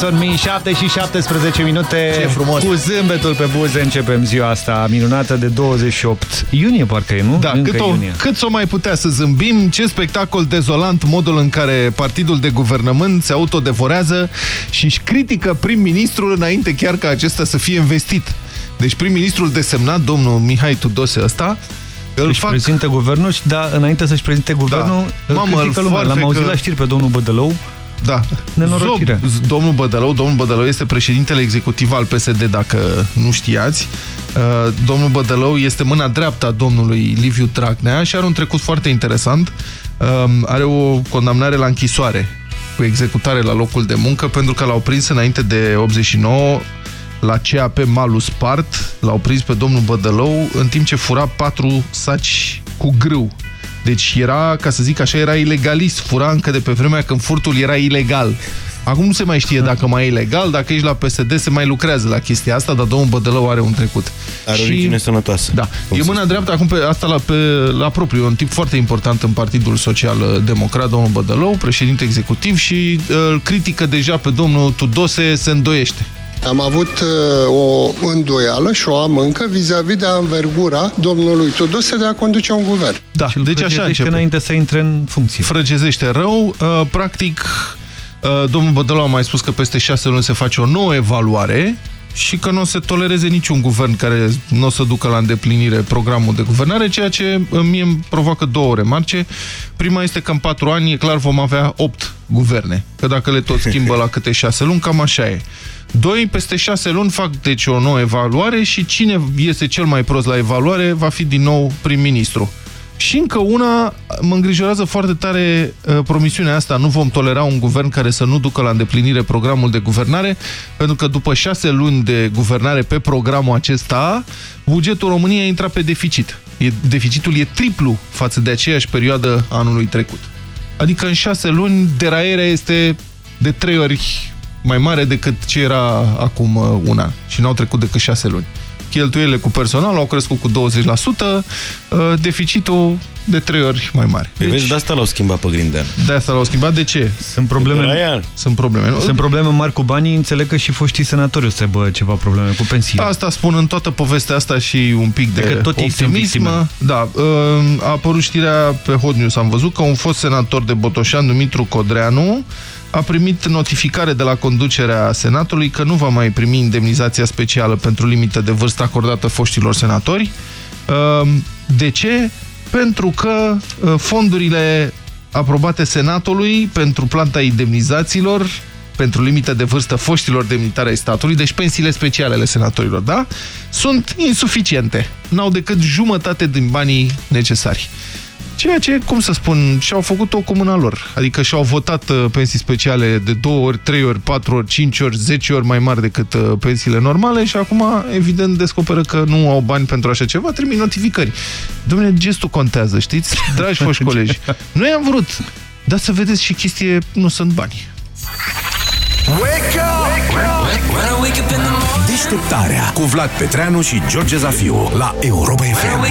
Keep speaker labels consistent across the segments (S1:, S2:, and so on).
S1: Chance on Me, 7 și 17 minute.
S2: Ce frumos.
S1: Cu zâmbetul pe buze începem ziua asta minunată de 28 iunie, parcă e, nu?
S2: Da,
S1: Încă
S2: cât o,
S1: iunie.
S2: cât s-o mai putea să zâmbim, ce spectacol dezolant modul în care partidul de guvernământ se autodevorează și își critică prim-ministrul înainte chiar ca acesta să fie investit. Deci prim-ministrul desemnat, domnul Mihai Tudose ăsta, îl
S1: Își
S2: fac...
S1: prezintă guvernul și da, înainte să-și prezinte guvernul,
S2: Da.
S1: îl
S2: Mamă,
S1: critică
S2: îl
S1: lumea. L-am
S2: foarfecă-
S1: auzit la știri pe domnul Bădălău.
S2: Da.
S1: Nenorocire.
S2: Zob, domnul Bădălău, domnul Bădălău este președintele executiv al PSD, dacă nu știați. Uh, Domnul Bădălău este mâna dreaptă a domnului Liviu Dragnea și are un trecut foarte interesant. Um, Are o condamnare la închisoare cu executare la locul de muncă pentru că l-au prins înainte de 89 la CAP Malus Spart, l-au prins pe domnul Bădălău în timp ce fura patru saci cu grâu. Deci era, ca să zic așa, era ilegalist, fura încă de pe vremea când furtul era ilegal. Acum nu se mai știe dacă mai e ilegal, dacă ești la PSD se mai lucrează la chestia asta, dar domnul Bădălău are un trecut.
S3: Are origine sănătoasă.
S2: Da,
S3: Cum
S2: e
S3: să
S2: mâna dreaptă acum pe asta la, pe, la propriu, un tip foarte important în Partidul Social Democrat, domnul Bădălău, președinte executiv și uh, îl critică deja pe domnul Tudose, se îndoiește.
S4: Am avut uh, o îndoială și o am încă vis-a-vis de învergura domnului Tudose de a conduce un guvern.
S2: Da,
S1: Și îl
S2: deci așa
S1: prăjedește
S2: începe.
S1: înainte să intre în funcție.
S2: frăgezește rău. Uh, Practic, uh, domnul Bădălău a mai spus că peste șase luni se face o nouă evaluare și că nu o să tolereze niciun guvern care nu o să ducă la îndeplinire programul de guvernare, ceea ce uh, mie îmi provoacă două remarce. Prima este că în patru ani, e clar, vom avea opt guverne. Că dacă le tot schimbă la câte șase luni, cam așa e. Doi, peste șase luni fac deci o nouă evaluare și cine iese cel mai prost la evaluare va fi din nou prim-ministru. Și încă una, mă îngrijorează foarte tare uh, promisiunea asta, nu vom tolera un guvern care să nu ducă la îndeplinire programul de guvernare, pentru că după șase luni de guvernare pe programul acesta, bugetul României a intrat pe deficit. E, deficitul e triplu față de aceeași perioadă anului trecut. Adică în șase luni deraierea este de trei ori mai mare decât ce era acum uh, un an și n-au trecut decât șase luni. Cheltuielile cu personal au crescut cu 20%, uh, deficitul de trei ori mai mare.
S3: Păi vezi, de asta l-au schimbat pe Grindean.
S2: de asta l-au schimbat. De ce?
S1: Sunt probleme,
S3: Raian.
S2: Sunt probleme. nu?
S1: sunt probleme mari cu banii, înțeleg că și foștii senatori o să aibă ceva probleme cu pensiile.
S2: Asta spun în toată povestea asta și un pic de
S1: Că tot ei sunt
S2: optimism.
S1: victime.
S2: Da, uh, a apărut știrea pe Hot News. Am văzut că un fost senator de Botoșan, Dumitru Codreanu, a primit notificare de la conducerea Senatului că nu va mai primi indemnizația specială pentru limită de vârstă acordată foștilor senatori. Uh, De ce? Pentru că uh, fondurile aprobate Senatului pentru planta indemnizațiilor pentru limită de vârstă foștilor demnitari ai statului, deci pensiile speciale ale senatorilor, da? Sunt insuficiente. N-au decât jumătate din banii necesari. Ceea ce, cum să spun, și-au făcut-o cu mâna lor. Adică și-au votat uh, pensii speciale de două ori, trei ori, patru ori, cinci ori, zece ori mai mari decât uh, pensiile normale și acum, evident, descoperă că nu au bani pentru așa ceva, trimit notificări. Dom'le, gestul contează, știți? Dragi foști colegi, noi am vrut, dar să vedeți și chestie, nu sunt bani.
S5: Deșteptarea cu Vlad Petreanu și George Zafiu la Europa FM.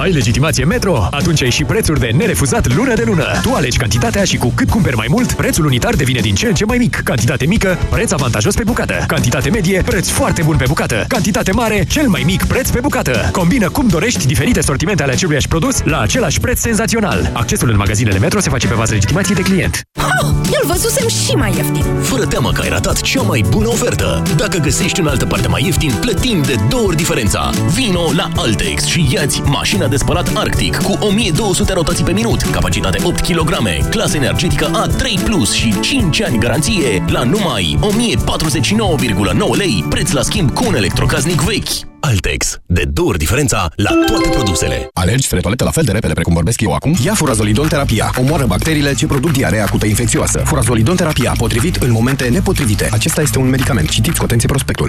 S6: Ai legitimație Metro? Atunci ai și prețuri de nerefuzat lună de lună. Tu alegi cantitatea și cu cât cumperi mai mult, prețul unitar devine din ce în ce mai mic. Cantitate mică, preț avantajos pe bucată. Cantitate medie, preț foarte bun pe bucată. Cantitate mare, cel mai mic preț pe bucată. Combină cum dorești diferite sortimente ale aceluiași produs la același preț senzațional. Accesul în magazinele Metro se face pe bază legitimației de client.
S7: Oh, îl văzusem și mai ieftin.
S8: Fără teamă că ai ratat cea mai bună ofertă. Dacă găsești în altă parte mai ieftin, plătim de două ori diferența. Vino la Altex și iați mașina de spălat Arctic cu 1200 rotații pe minut, capacitate 8 kg, clasă energetică A3+, Plus și 5 ani garanție la numai 1049,9 lei, preț la schimb cu un electrocasnic vechi. Altex. De două ori diferența la toate produsele.
S9: Alergi spre toaletă la fel de repede precum vorbesc eu acum? Ia furazolidon terapia. Omoară bacteriile ce produc diarea acută infecțioasă. Furazolidon terapia, potrivit în momente nepotrivite. Acesta este un medicament. Citiți cu atenție prospectul.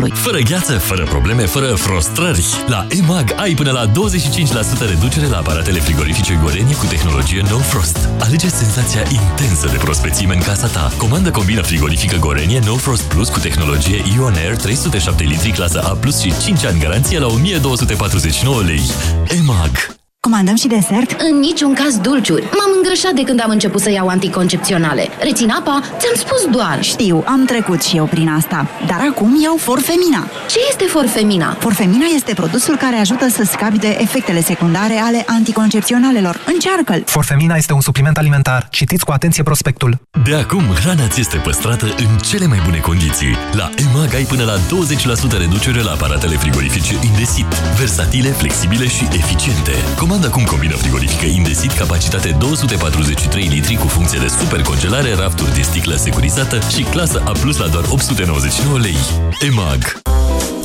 S10: Fără gheață, fără probleme, fără frustrări. La EMAG ai până la 25% reducere la aparatele frigorifice Gorenie cu tehnologie No Frost. Alege senzația intensă de prospețime în casa ta. Comandă combina frigorifică Gorenie No Frost Plus cu tehnologie Ion Air 307 litri clasă A+, și 5 ani garanție la 1249 lei. EMAG
S7: Comandăm și desert?
S11: În niciun caz dulciuri. M-am îngrășat de când am început să iau anticoncepționale. Rețin apa? Ți-am spus doar.
S7: Știu, am trecut și eu prin asta. Dar acum iau Forfemina.
S11: Ce este Forfemina?
S7: Forfemina este produsul care ajută să scapi de efectele secundare ale anticoncepționalelor. Încearcă-l!
S12: Forfemina este un supliment alimentar. Citiți cu atenție prospectul.
S10: De acum, hrana ți este păstrată în cele mai bune condiții. La EMAG ai până la 20% reducere la aparatele frigorifice Indesit. Versatile, flexibile și eficiente. Comanda acum combina frigorifică Indesit, capacitate 243 litri cu funcție de super congelare, rafturi de sticlă securizată și clasă A+, la doar 899 lei. EMAG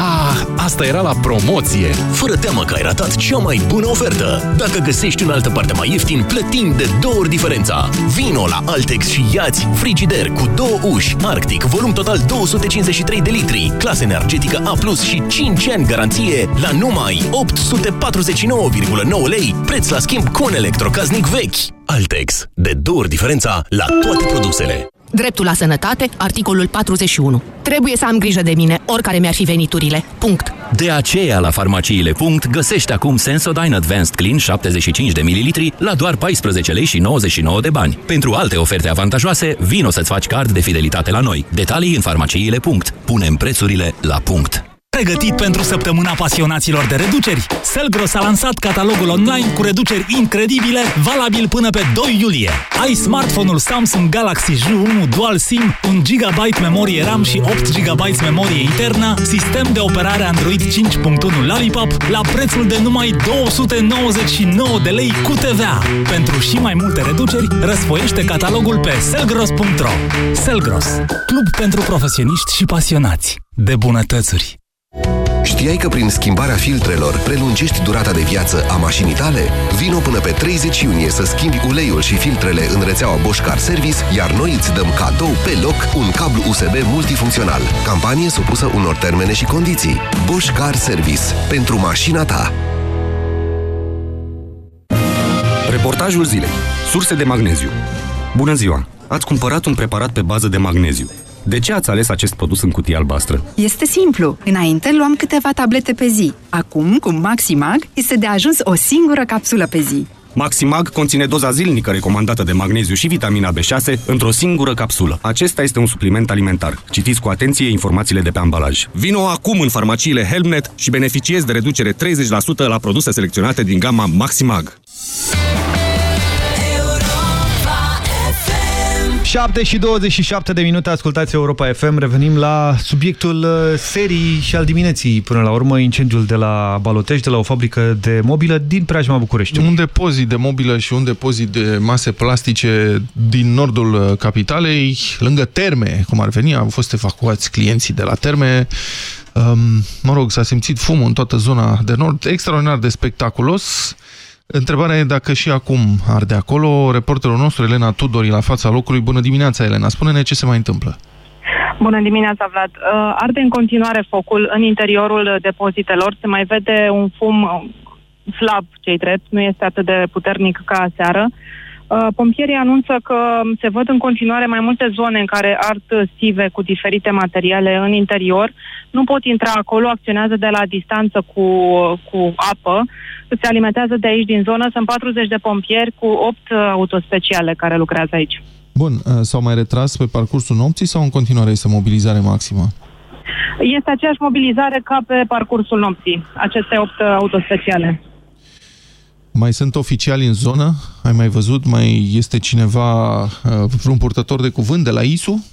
S8: Ah, asta era la promoție! Fără teamă că ai ratat cea mai bună ofertă! Dacă găsești în altă parte mai ieftin, plătim de două ori diferența! Vino la Altex și iați frigider cu două uși, Arctic, volum total 253 de litri, clasă energetică A+, și 5 ani garanție la numai 849,9 lei, preț la schimb cu un electrocaznic vechi. Altex, de două ori diferența la toate produsele.
S13: Dreptul la sănătate, articolul 41. Trebuie să am grijă de mine, oricare mi-ar fi veniturile. Punct.
S6: De aceea, la farmaciile. Punct, găsești acum Sensodyne Advanced Clean 75 de ml la doar 14 lei și 99 de bani. Pentru alte oferte avantajoase, vino să-ți faci card de fidelitate la noi. Detalii în farmaciile. Punct. Punem prețurile la punct.
S14: Pregătit pentru săptămâna pasionaților de reduceri? Selgros a lansat catalogul online cu reduceri incredibile, valabil până pe 2 iulie. Ai smartphone-ul Samsung Galaxy J1 Dual SIM, 1 GB memorie RAM și 8 GB memorie internă, sistem de operare Android 5.1 Lollipop la prețul de numai 299 de lei cu TVA. Pentru și mai multe reduceri, răsfoiește catalogul pe selgros.ro. Selgros, club pentru profesioniști și pasionați de bunătățuri.
S5: Știai că prin schimbarea filtrelor prelungești durata de viață a mașinii tale? Vino până pe 30 iunie să schimbi uleiul și filtrele în rețeaua Bosch Car Service, iar noi îți dăm cadou pe loc un cablu USB multifuncțional. Campanie supusă unor termene și condiții. Bosch Car Service. Pentru mașina ta.
S3: Reportajul zilei. Surse de magneziu. Bună ziua! Ați cumpărat un preparat pe bază de magneziu. De ce ați ales acest produs în cutie albastră?
S15: Este simplu. Înainte luam câteva tablete pe zi. Acum, cu Maximag, este de ajuns o singură capsulă pe zi.
S3: Maximag conține doza zilnică recomandată de magneziu și vitamina B6 într-o singură capsulă. Acesta este un supliment alimentar. Citiți cu atenție informațiile de pe ambalaj. Vino acum în farmaciile Helmnet și beneficiezi de reducere 30% la produse selecționate din gama Maximag.
S1: 7 și 27 de minute, ascultați Europa FM. Revenim la subiectul uh, serii și al dimineții. Până la urmă, incendiul de la Balotești, de la o fabrică de mobilă din preajma București.
S2: Un depozit de mobilă și un depozit de mase plastice din nordul uh, capitalei, lângă terme, cum ar veni, au fost evacuați clienții de la terme. Um, mă rog, s-a simțit fumul în toată zona de nord, extraordinar de spectaculos. Întrebarea e dacă și acum arde acolo. Reporterul nostru, Elena Tudori, la fața locului. Bună dimineața, Elena. Spune-ne ce se mai întâmplă.
S16: Bună dimineața, Vlad. Uh, arde în continuare focul în interiorul depozitelor. Se mai vede un fum uh, slab, cei drept, nu este atât de puternic ca aseară. Uh, pompierii anunță că se văd în continuare mai multe zone în care ard stive cu diferite materiale în interior. Nu pot intra acolo, acționează de la distanță cu, cu apă se alimentează de aici din zonă. Sunt 40 de pompieri cu 8 autospeciale care lucrează aici.
S2: Bun, uh, s-au mai retras pe parcursul nopții sau în continuare este mobilizare maximă?
S16: Este aceeași mobilizare ca pe parcursul nopții, aceste 8 autospeciale.
S2: Mai sunt oficiali în zonă? Ai mai văzut? Mai este cineva, uh, vreun purtător de cuvânt de la ISU?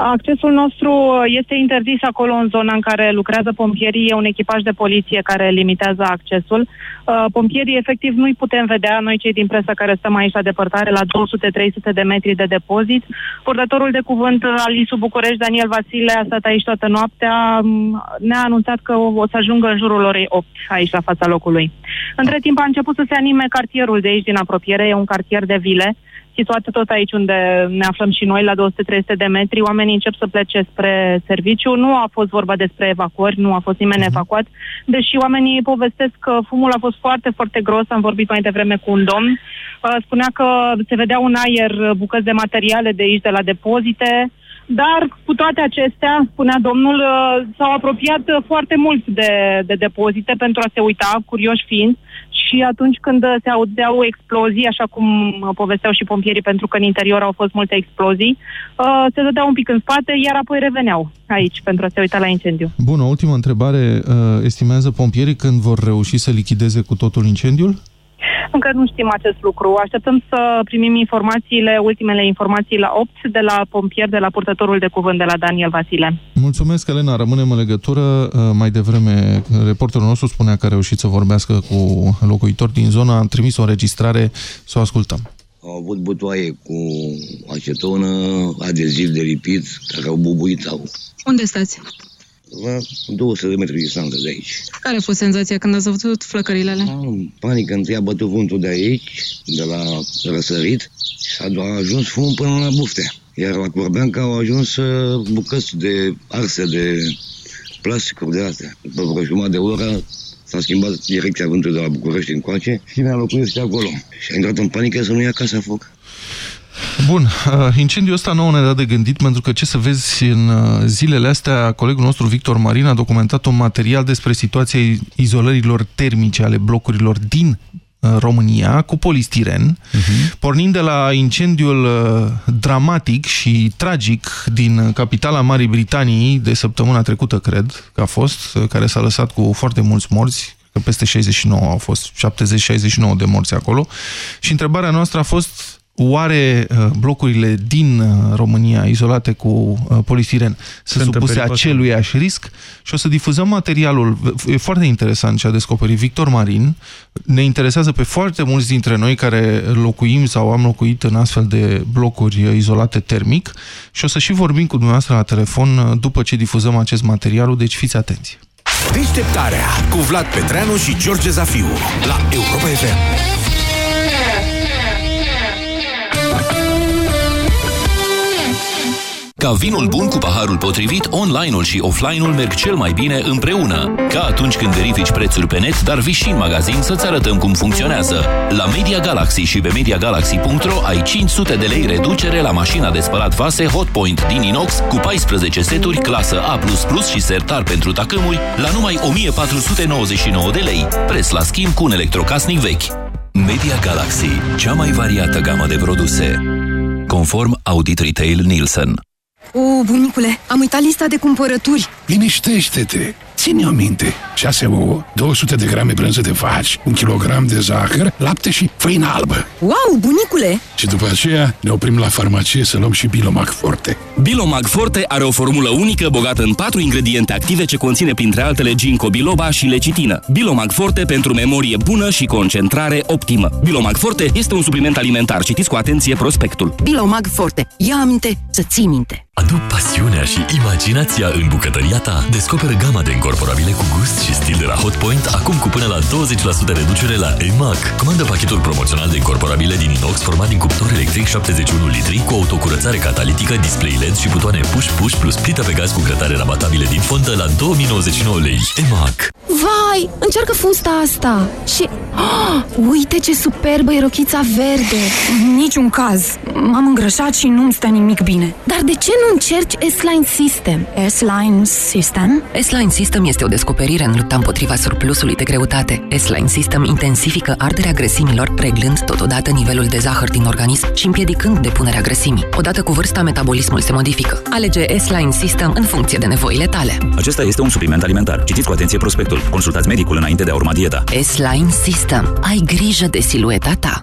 S16: Accesul nostru este interzis acolo în zona în care lucrează pompierii. E un echipaj de poliție care limitează accesul. Uh, pompierii, efectiv, nu-i putem vedea, noi cei din presă care stăm aici la depărtare, la 200-300 de metri de depozit. Purtătorul de cuvânt al ISU București, Daniel Vasile, a stat aici toată noaptea. Ne-a anunțat că o să ajungă în jurul orei 8 aici la fața locului. Între timp a început să se anime cartierul de aici din apropiere. E un cartier de vile situată tot aici unde ne aflăm și noi, la 200-300 de metri. Oamenii încep să plece spre serviciu. Nu a fost vorba despre evacuări, nu a fost nimeni uh-huh. evacuat, deși oamenii povestesc că fumul a fost foarte, foarte gros. Am vorbit mai devreme cu un domn. Uh, spunea că se vedea un aer, bucăți de materiale de aici, de la depozite, dar cu toate acestea, spunea domnul, uh, s-au apropiat foarte mult de, de depozite pentru a se uita, curioși fiind, și atunci când se auzeau explozii, așa cum povesteau și pompierii, pentru că în interior au fost multe explozii, uh, se dădeau un pic în spate, iar apoi reveneau aici pentru a se uita la incendiu.
S2: Bun, o ultimă întrebare. Uh, estimează pompierii când vor reuși să lichideze cu totul incendiul?
S16: Încă nu știm acest lucru. Așteptăm să primim informațiile, ultimele informații la 8 de la pompier, de la purtătorul de cuvânt de la Daniel Vasile.
S2: Mulțumesc, Elena. Rămânem în legătură. Uh, mai devreme, reporterul nostru spunea că a reușit să vorbească cu locuitori din zona. Am trimis o înregistrare să o ascultăm.
S17: Au avut butoaie cu acetonă, adeziv de lipit, care au bubuit. Au.
S18: Unde stați?
S17: La 200 de metri distanță de aici.
S18: Care a fost senzația când ați văzut flăcările alea?
S17: Am panică, întâi a bătut vântul de aici, de la răsărit, și a ajuns fum până la bufte. Iar la Corbeanca au ajuns uh, bucăți de arse de plasticuri de astea. După vreo jumătate de oră s-a schimbat direcția vântului de la București încoace și mi-a locuit acolo. Și a intrat în panică să nu ia casa foc.
S2: Bun, uh, incendiul ăsta nou ne-a dat de gândit pentru că ce să vezi în uh, zilele astea, colegul nostru Victor Marin a documentat un material despre situația izolărilor termice ale blocurilor din uh, România cu polistiren, uh-huh. pornind de la incendiul dramatic și tragic din capitala Marii Britanii de săptămâna trecută, cred că a fost, care s-a lăsat cu foarte mulți morți, că peste 69 au fost, 70-69 de morți acolo. Și întrebarea noastră a fost Oare uh, blocurile din uh, România izolate cu uh, polistiren sunt supuse aceluiași risc? Și o să difuzăm materialul. E foarte interesant ce a descoperit Victor Marin. Ne interesează pe foarte mulți dintre noi care locuim sau am locuit în astfel de blocuri izolate termic și o să și vorbim cu dumneavoastră la telefon după ce difuzăm acest material, deci fiți atenți.
S19: Deșteptarea cu Vlad Petreanu și George Zafiu la Europa FM.
S6: Ca vinul bun cu paharul potrivit, online-ul și offline-ul merg cel mai bine împreună. Ca atunci când verifici prețuri pe net, dar vii și în magazin să-ți arătăm cum funcționează. La Media Galaxy și pe MediaGalaxy.ro ai 500 de lei reducere la mașina de spălat vase Hotpoint din inox cu 14 seturi clasă A++ și sertar pentru tacâmuri la numai 1499 de lei. Preț la schimb cu un electrocasnic vechi. Media Galaxy, cea mai variată gamă de produse. Conform Audit Retail Nielsen.
S20: O, bunicule, am uitat lista de cumpărături.
S19: Liniștește-te!
S3: ține-o minte. 6 ouă, 200 de grame brânză de vaci, un kilogram de zahăr, lapte și făină albă.
S21: Wow, bunicule!
S3: Și după aceea ne oprim la farmacie să luăm și Bilomag Forte.
S8: Bilomag Forte are o formulă unică bogată în patru ingrediente active ce conține printre altele ginkgo biloba și lecitină. Bilomag Forte pentru memorie bună și concentrare optimă. Bilomag Forte este un supliment alimentar. Citiți cu atenție prospectul.
S21: Bilomag Forte. Ia aminte să ții minte.
S10: Adu pasiunea și imaginația în bucătăria ta. Descoperă gama de încorporabile cu gust și stil de la Hotpoint, acum cu până la 20% reducere la EMAG. Comandă pachetul promoțional de încorporabile din inox format din cuptor electric 71 litri cu autocurățare catalitică, display LED și butoane push-push plus plită pe gaz cu grătare rabatabile din fontă la 2099 lei. EMAG.
S21: Vai, încearcă fusta asta și... Oh, uite ce superbă e rochița verde! Niciun caz. M-am îngrășat și nu-mi stă nimic bine. Dar de ce nu încerci S-Line System? S-Line System?
S22: S-Line System este o descoperire în lupta împotriva surplusului de greutate. S-Line System intensifică arderea grăsimilor, reglând totodată nivelul de zahăr din organism și împiedicând depunerea grăsimii. Odată cu vârsta, metabolismul se modifică. Alege S-Line System în funcție de nevoile tale.
S6: Acesta este un supliment alimentar. Citiți cu atenție prospectul. Consultați medicul înainte de a urma dieta.
S22: S-Line System. Ai grijă de silueta ta.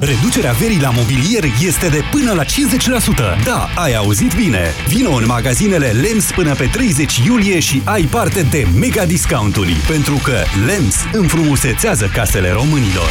S23: Reducerea verii la mobilier este de până la 50%. Da, ai auzit bine! Vino în magazinele LEMS până pe 30 iulie și ai parte de mega discounturi, pentru că LEMS înfrumusețează casele românilor.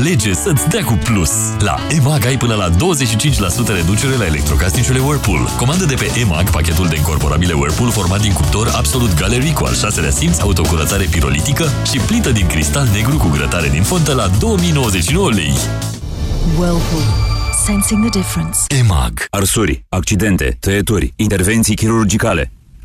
S10: Alege să-ți dea cu plus! La EMAG ai până la 25% reducere la electrocasnicele Whirlpool. Comandă de pe EMAG pachetul de incorporabile Whirlpool format din cuptor Absolut Gallery cu al șaselea simț, autocurățare pirolitică și plită din cristal negru cu grătare din fontă la 2099 lei.
S24: Whirlpool. Sensing the difference.
S6: EMAG. Arsuri, accidente, tăieturi, intervenții chirurgicale.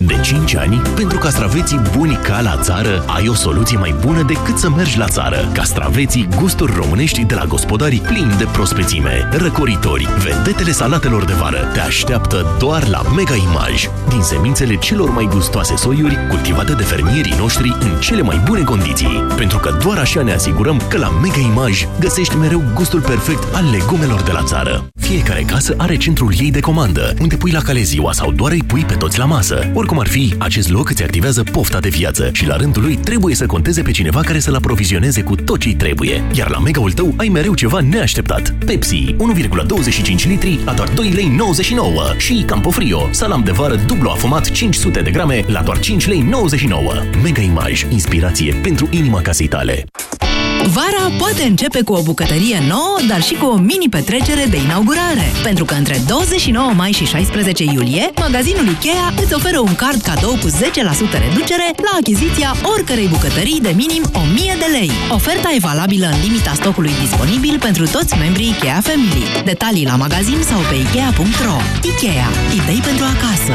S8: De 5 ani, pentru castraveții buni ca la țară, ai o soluție mai bună decât să mergi la țară. Castraveții gusturi românești de la gospodarii plini de prospețime, răcoritori, vedetele salatelor de vară te așteaptă doar la Mega Image. Din semințele celor mai gustoase soiuri, cultivate de fermierii noștri în cele mai bune condiții. Pentru că doar așa ne asigurăm că la Mega Image găsești mereu gustul perfect al legumelor de la țară. Fiecare casă are centrul ei de comandă, unde pui la cale ziua sau doar îi pui pe toți la masă. Oricum ar fi, acest loc îți activează pofta de viață și la rândul lui trebuie să conteze pe cineva care să-l aprovizioneze cu tot ce trebuie. Iar la Mega-ul tău ai mereu ceva neașteptat. Pepsi, 1,25 litri la doar 2,99 lei și Campofrio, salam de vară dublu afumat 500 de grame la doar 5,99 lei Mega Image, inspirație pentru inima casei tale.
S22: Vara poate începe cu o bucătărie nouă, dar și cu o mini-petrecere de inaugurare. Pentru că între 29 mai și 16 iulie, magazinul Ikea îți oferă un card cadou cu 10% reducere la achiziția oricărei bucătării de minim 1000 de lei. Oferta e valabilă în limita stocului disponibil pentru toți membrii Ikea Family. Detalii la magazin sau pe Ikea.ro Ikea. Idei pentru acasă.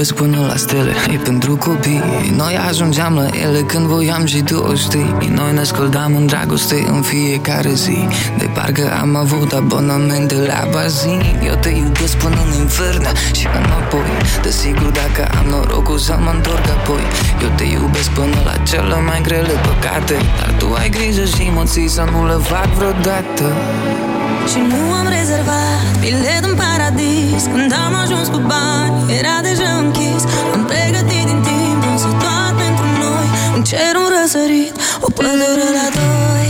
S21: iubesc până la stele E pentru copii. Noi ajungeam la ele când voiam și tu o știi. Noi ne scăldam în dragoste în fiecare zi. De parcă am avut abonamente la bazin Eu te iubesc până în infern și înapoi. Desigur dacă am norocul să mă întorc apoi. Eu te iubesc până la cele mai grele păcate. Dar tu ai grijă și emoții să nu le fac vreodată.
S25: Și nu am rezervat bilet în paradis. Când am ajuns cu bani, era deja închis. Am pregătit din timp, însă doar pentru noi. Un cer, un răsărit, o pădure la doi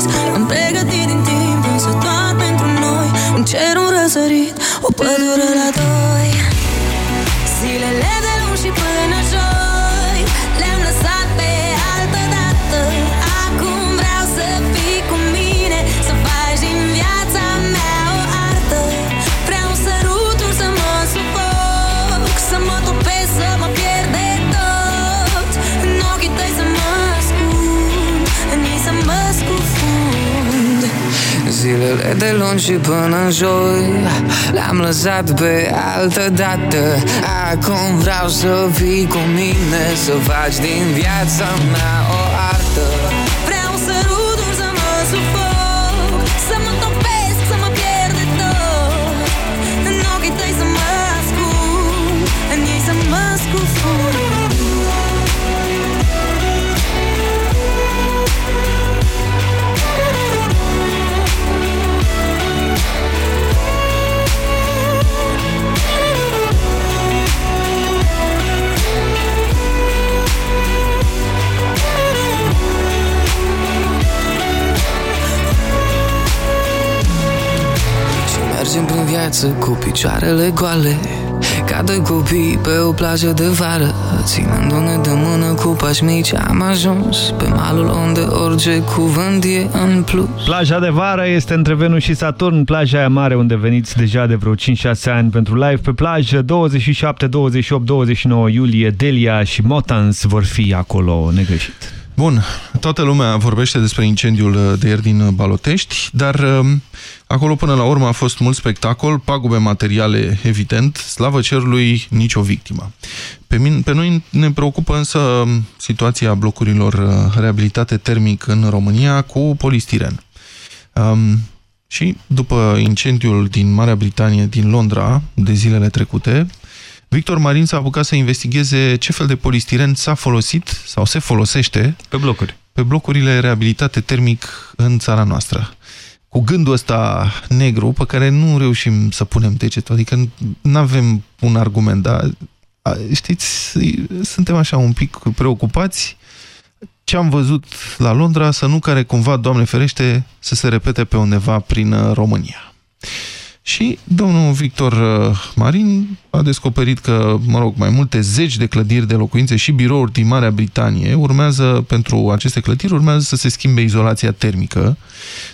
S25: Am pregătit din timp, însă doar pentru noi. Un cer, un răsărit, o pădure la doi. Zilele de luni și până
S21: Zilele de luni și până în joi. Le-am lăsat pe altă dată. Acum vreau să fii cu mine Să faci din viața mea mergem prin viață cu picioarele goale Ca doi copii pe o plajă de vară Ținându-ne de mână cu pași mici Am ajuns pe malul unde orice cuvânt e în plus
S1: Plaja de vară este între Venus și Saturn, plaja aia mare unde veniți deja de vreo 5-6 ani pentru live pe plajă. 27, 28, 29 iulie, Delia și Motans vor fi acolo negreșit.
S2: Bun, toată lumea vorbește despre incendiul uh, de ieri din Balotești, dar um, acolo până la urmă a fost mult spectacol, pagube materiale evident, slavă cerului, nicio victimă. Pe, mine, pe noi ne preocupă însă um, situația blocurilor uh, reabilitate termic în România cu polistiren. Um, și după incendiul din Marea Britanie, din Londra, de zilele trecute, Victor Marin s-a apucat să investigheze ce fel de polistiren s-a folosit sau se folosește
S1: pe blocuri.
S2: Pe blocurile reabilitate termic în țara noastră. Cu gândul ăsta negru pe care nu reușim să punem degetul, adică nu avem un argument, dar știți, suntem așa un pic preocupați ce am văzut la Londra să nu care cumva, Doamne ferește, să se repete pe undeva prin România. Și domnul Victor uh, Marin a descoperit că, mă rog, mai multe zeci de clădiri de locuințe și birouri din Marea Britanie urmează, pentru aceste clădiri, urmează să se schimbe izolația termică.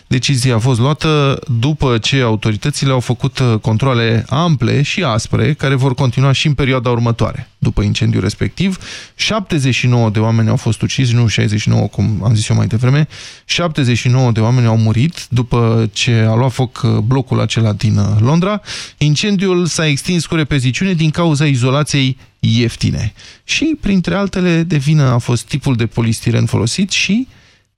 S2: Decizia a fost luată după ce autoritățile au făcut uh, controle ample și aspre, care vor continua și în perioada următoare. După incendiul respectiv, 79 de oameni au fost uciși, nu 69, cum am zis eu mai devreme, 79 de oameni au murit după ce a luat foc uh, blocul acela din Londra. Incendiul s-a extins cu repeziciune din cauza izolației ieftine. Și, printre altele, de vină a fost tipul de polistiren folosit și,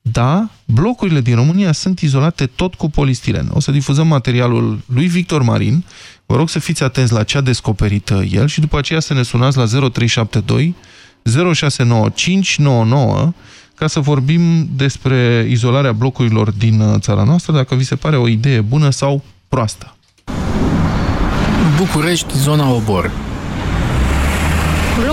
S2: da, blocurile din România sunt izolate tot cu polistiren. O să difuzăm materialul lui Victor Marin. Vă rog să fiți atenți la ce a descoperit el și după aceea să ne sunați la 0372 069599 ca să vorbim despre izolarea blocurilor din uh, țara noastră, dacă vi se pare o idee bună sau proastă.
S26: București, zona Obor.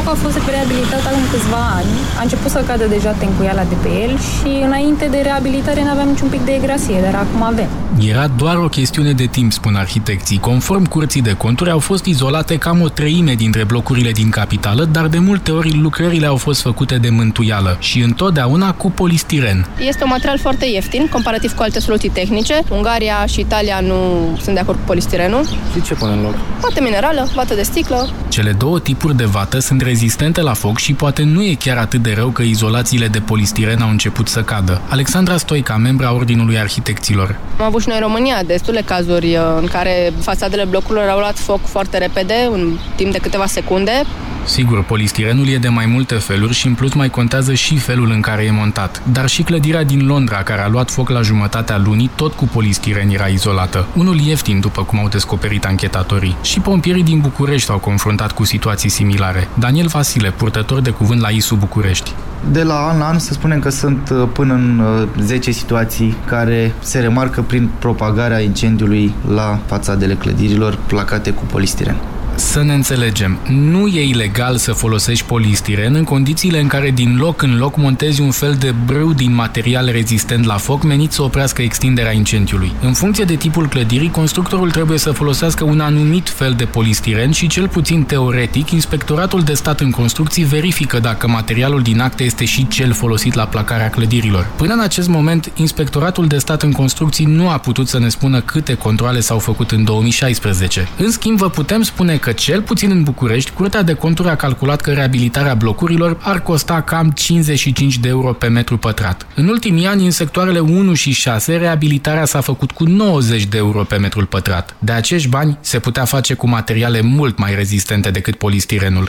S27: Blocul a fost reabilitat acum câțiva ani. A început să cadă deja tencuiala de pe el și înainte de reabilitare nu aveam niciun pic de egrasie, dar acum avem.
S26: Era doar o chestiune de timp, spun arhitecții. Conform curții de conturi, au fost izolate cam o treime dintre blocurile din capitală, dar de multe ori lucrările au fost făcute de mântuială și întotdeauna cu polistiren.
S28: Este un material foarte ieftin, comparativ cu alte soluții tehnice. Ungaria și Italia nu sunt de acord cu polistirenul.
S26: Și ce pune în loc?
S28: Vată minerală, vată de sticlă.
S26: Cele două tipuri de vată sunt rezistente la foc și poate nu e chiar atât de rău că izolațiile de polistiren au început să cadă. Alexandra Stoica, membra Ordinului Arhitecților.
S28: Am avut și noi în România destule cazuri uh, în care fațadele blocurilor au luat foc foarte repede, în timp de câteva secunde.
S26: Sigur, polistirenul e de mai multe feluri și în plus mai contează și felul în care e montat. Dar și clădirea din Londra, care a luat foc la jumătatea lunii, tot cu polistiren era izolată. Unul ieftin, după cum au descoperit anchetatorii. Și pompierii din București s-au confruntat cu situații similare. Daniel Vasile, purtător de cuvânt la ISU București.
S29: De la an la an să spunem că sunt uh, până în 10 uh, situații care se remarcă prin propagarea incendiului la fațadele clădirilor placate cu polistiren.
S26: Să ne înțelegem, nu e ilegal să folosești polistiren în condițiile în care din loc în loc montezi un fel de brâu din material rezistent la foc menit să oprească extinderea incendiului. În funcție de tipul clădirii, constructorul trebuie să folosească un anumit fel de polistiren și cel puțin teoretic, inspectoratul de stat în construcții verifică dacă materialul din acte este și cel folosit la placarea clădirilor. Până în acest moment, inspectoratul de stat în construcții nu a putut să ne spună câte controle s-au făcut în 2016. În schimb, vă putem spune că cel puțin în București, Curtea de Conturi a calculat că reabilitarea blocurilor ar costa cam 55 de euro pe metru pătrat. În ultimii ani, în sectoarele 1 și 6, reabilitarea s-a făcut cu 90 de euro pe metru pătrat. De acești bani se putea face cu materiale mult mai rezistente decât polistirenul.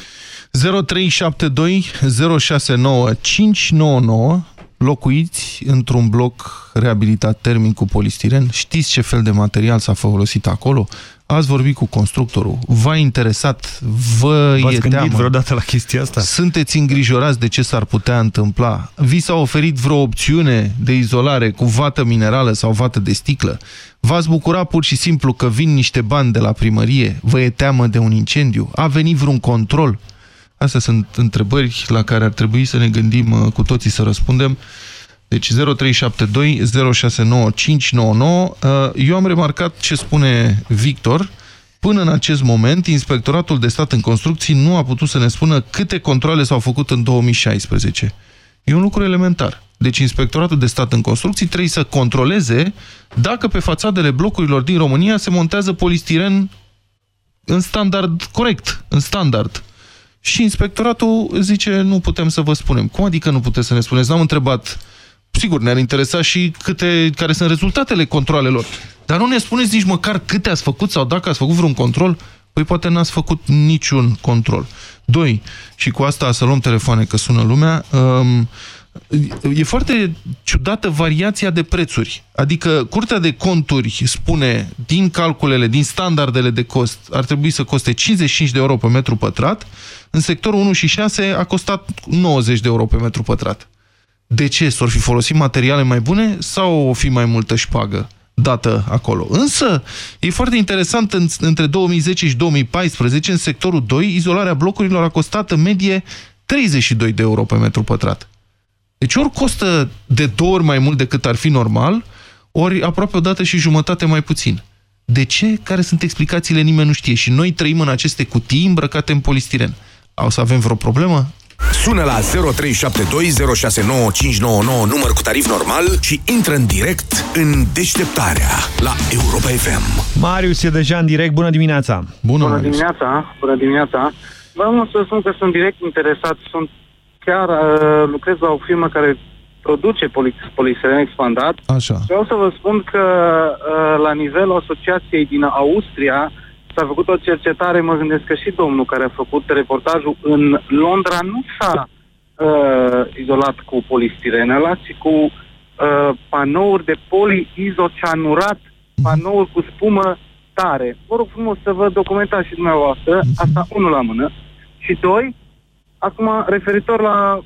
S2: 0372 069 599 locuiți într-un bloc reabilitat termic cu polistiren, știți ce fel de material s-a folosit acolo, ați vorbit cu constructorul, v-a interesat, vă
S1: e
S2: teamă.
S1: vreodată la chestia asta?
S2: Sunteți îngrijorați de ce s-ar putea întâmpla? Vi s-a oferit vreo opțiune de izolare cu vată minerală sau vată de sticlă? V-ați bucurat pur și simplu că vin niște bani de la primărie? Vă e teamă de un incendiu? A venit vreun control? Astea sunt întrebări la care ar trebui să ne gândim uh, cu toții să răspundem. Deci 0372 069599. Eu am remarcat ce spune Victor. Până în acest moment, Inspectoratul de Stat în Construcții nu a putut să ne spună câte controle s-au făcut în 2016. E un lucru elementar. Deci Inspectoratul de Stat în Construcții trebuie să controleze dacă pe fațadele blocurilor din România se montează polistiren în standard corect, în standard. Și inspectoratul zice, nu putem să vă spunem. Cum adică nu puteți să ne spuneți? N-am întrebat sigur, ne-ar interesa și câte, care sunt rezultatele controlelor. Dar nu ne spuneți nici măcar câte ați făcut sau dacă ați făcut vreun control. Păi poate n-ați făcut niciun control. Doi, și cu asta să luăm telefoane că sună lumea, um, e foarte ciudată variația de prețuri. Adică Curtea de Conturi spune din calculele, din standardele de cost, ar trebui să coste 55 de euro pe metru pătrat, în sectorul 1 și 6 a costat 90 de euro pe metru pătrat. De ce? S-or fi folosit materiale mai bune sau o fi mai multă șpagă dată acolo? Însă, e foarte interesant, în, între 2010 și 2014, în sectorul 2, izolarea blocurilor a costat în medie 32 de euro pe metru pătrat. Deci ori costă de două ori mai mult decât ar fi normal, ori aproape o dată și jumătate mai puțin. De ce? Care sunt explicațiile? Nimeni nu știe. Și noi trăim în aceste cutii îmbrăcate în polistiren. O să avem vreo problemă?
S19: Sună la 0372069599 număr cu tarif normal și intră în direct în deșteptarea la Europa FM.
S1: Marius e deja în direct. Bună dimineața!
S2: Bună,
S30: Bună dimineața, bună dimineața. Vreau să spun că sunt direct interesat, sunt chiar uh, lucrez la o firmă care produce poli- polistiren expandat.
S2: Așa.
S30: Vreau să vă spun că uh, la nivelul asociației din Austria s-a făcut o cercetare, mă gândesc că și domnul care a făcut reportajul în Londra nu s-a uh, izolat cu polistirenele, ci cu uh, panouri de poliizocianurat, panouri cu spumă tare. Vă rog frumos să vă documentați și dumneavoastră, asta unul la mână. Și doi, acum referitor la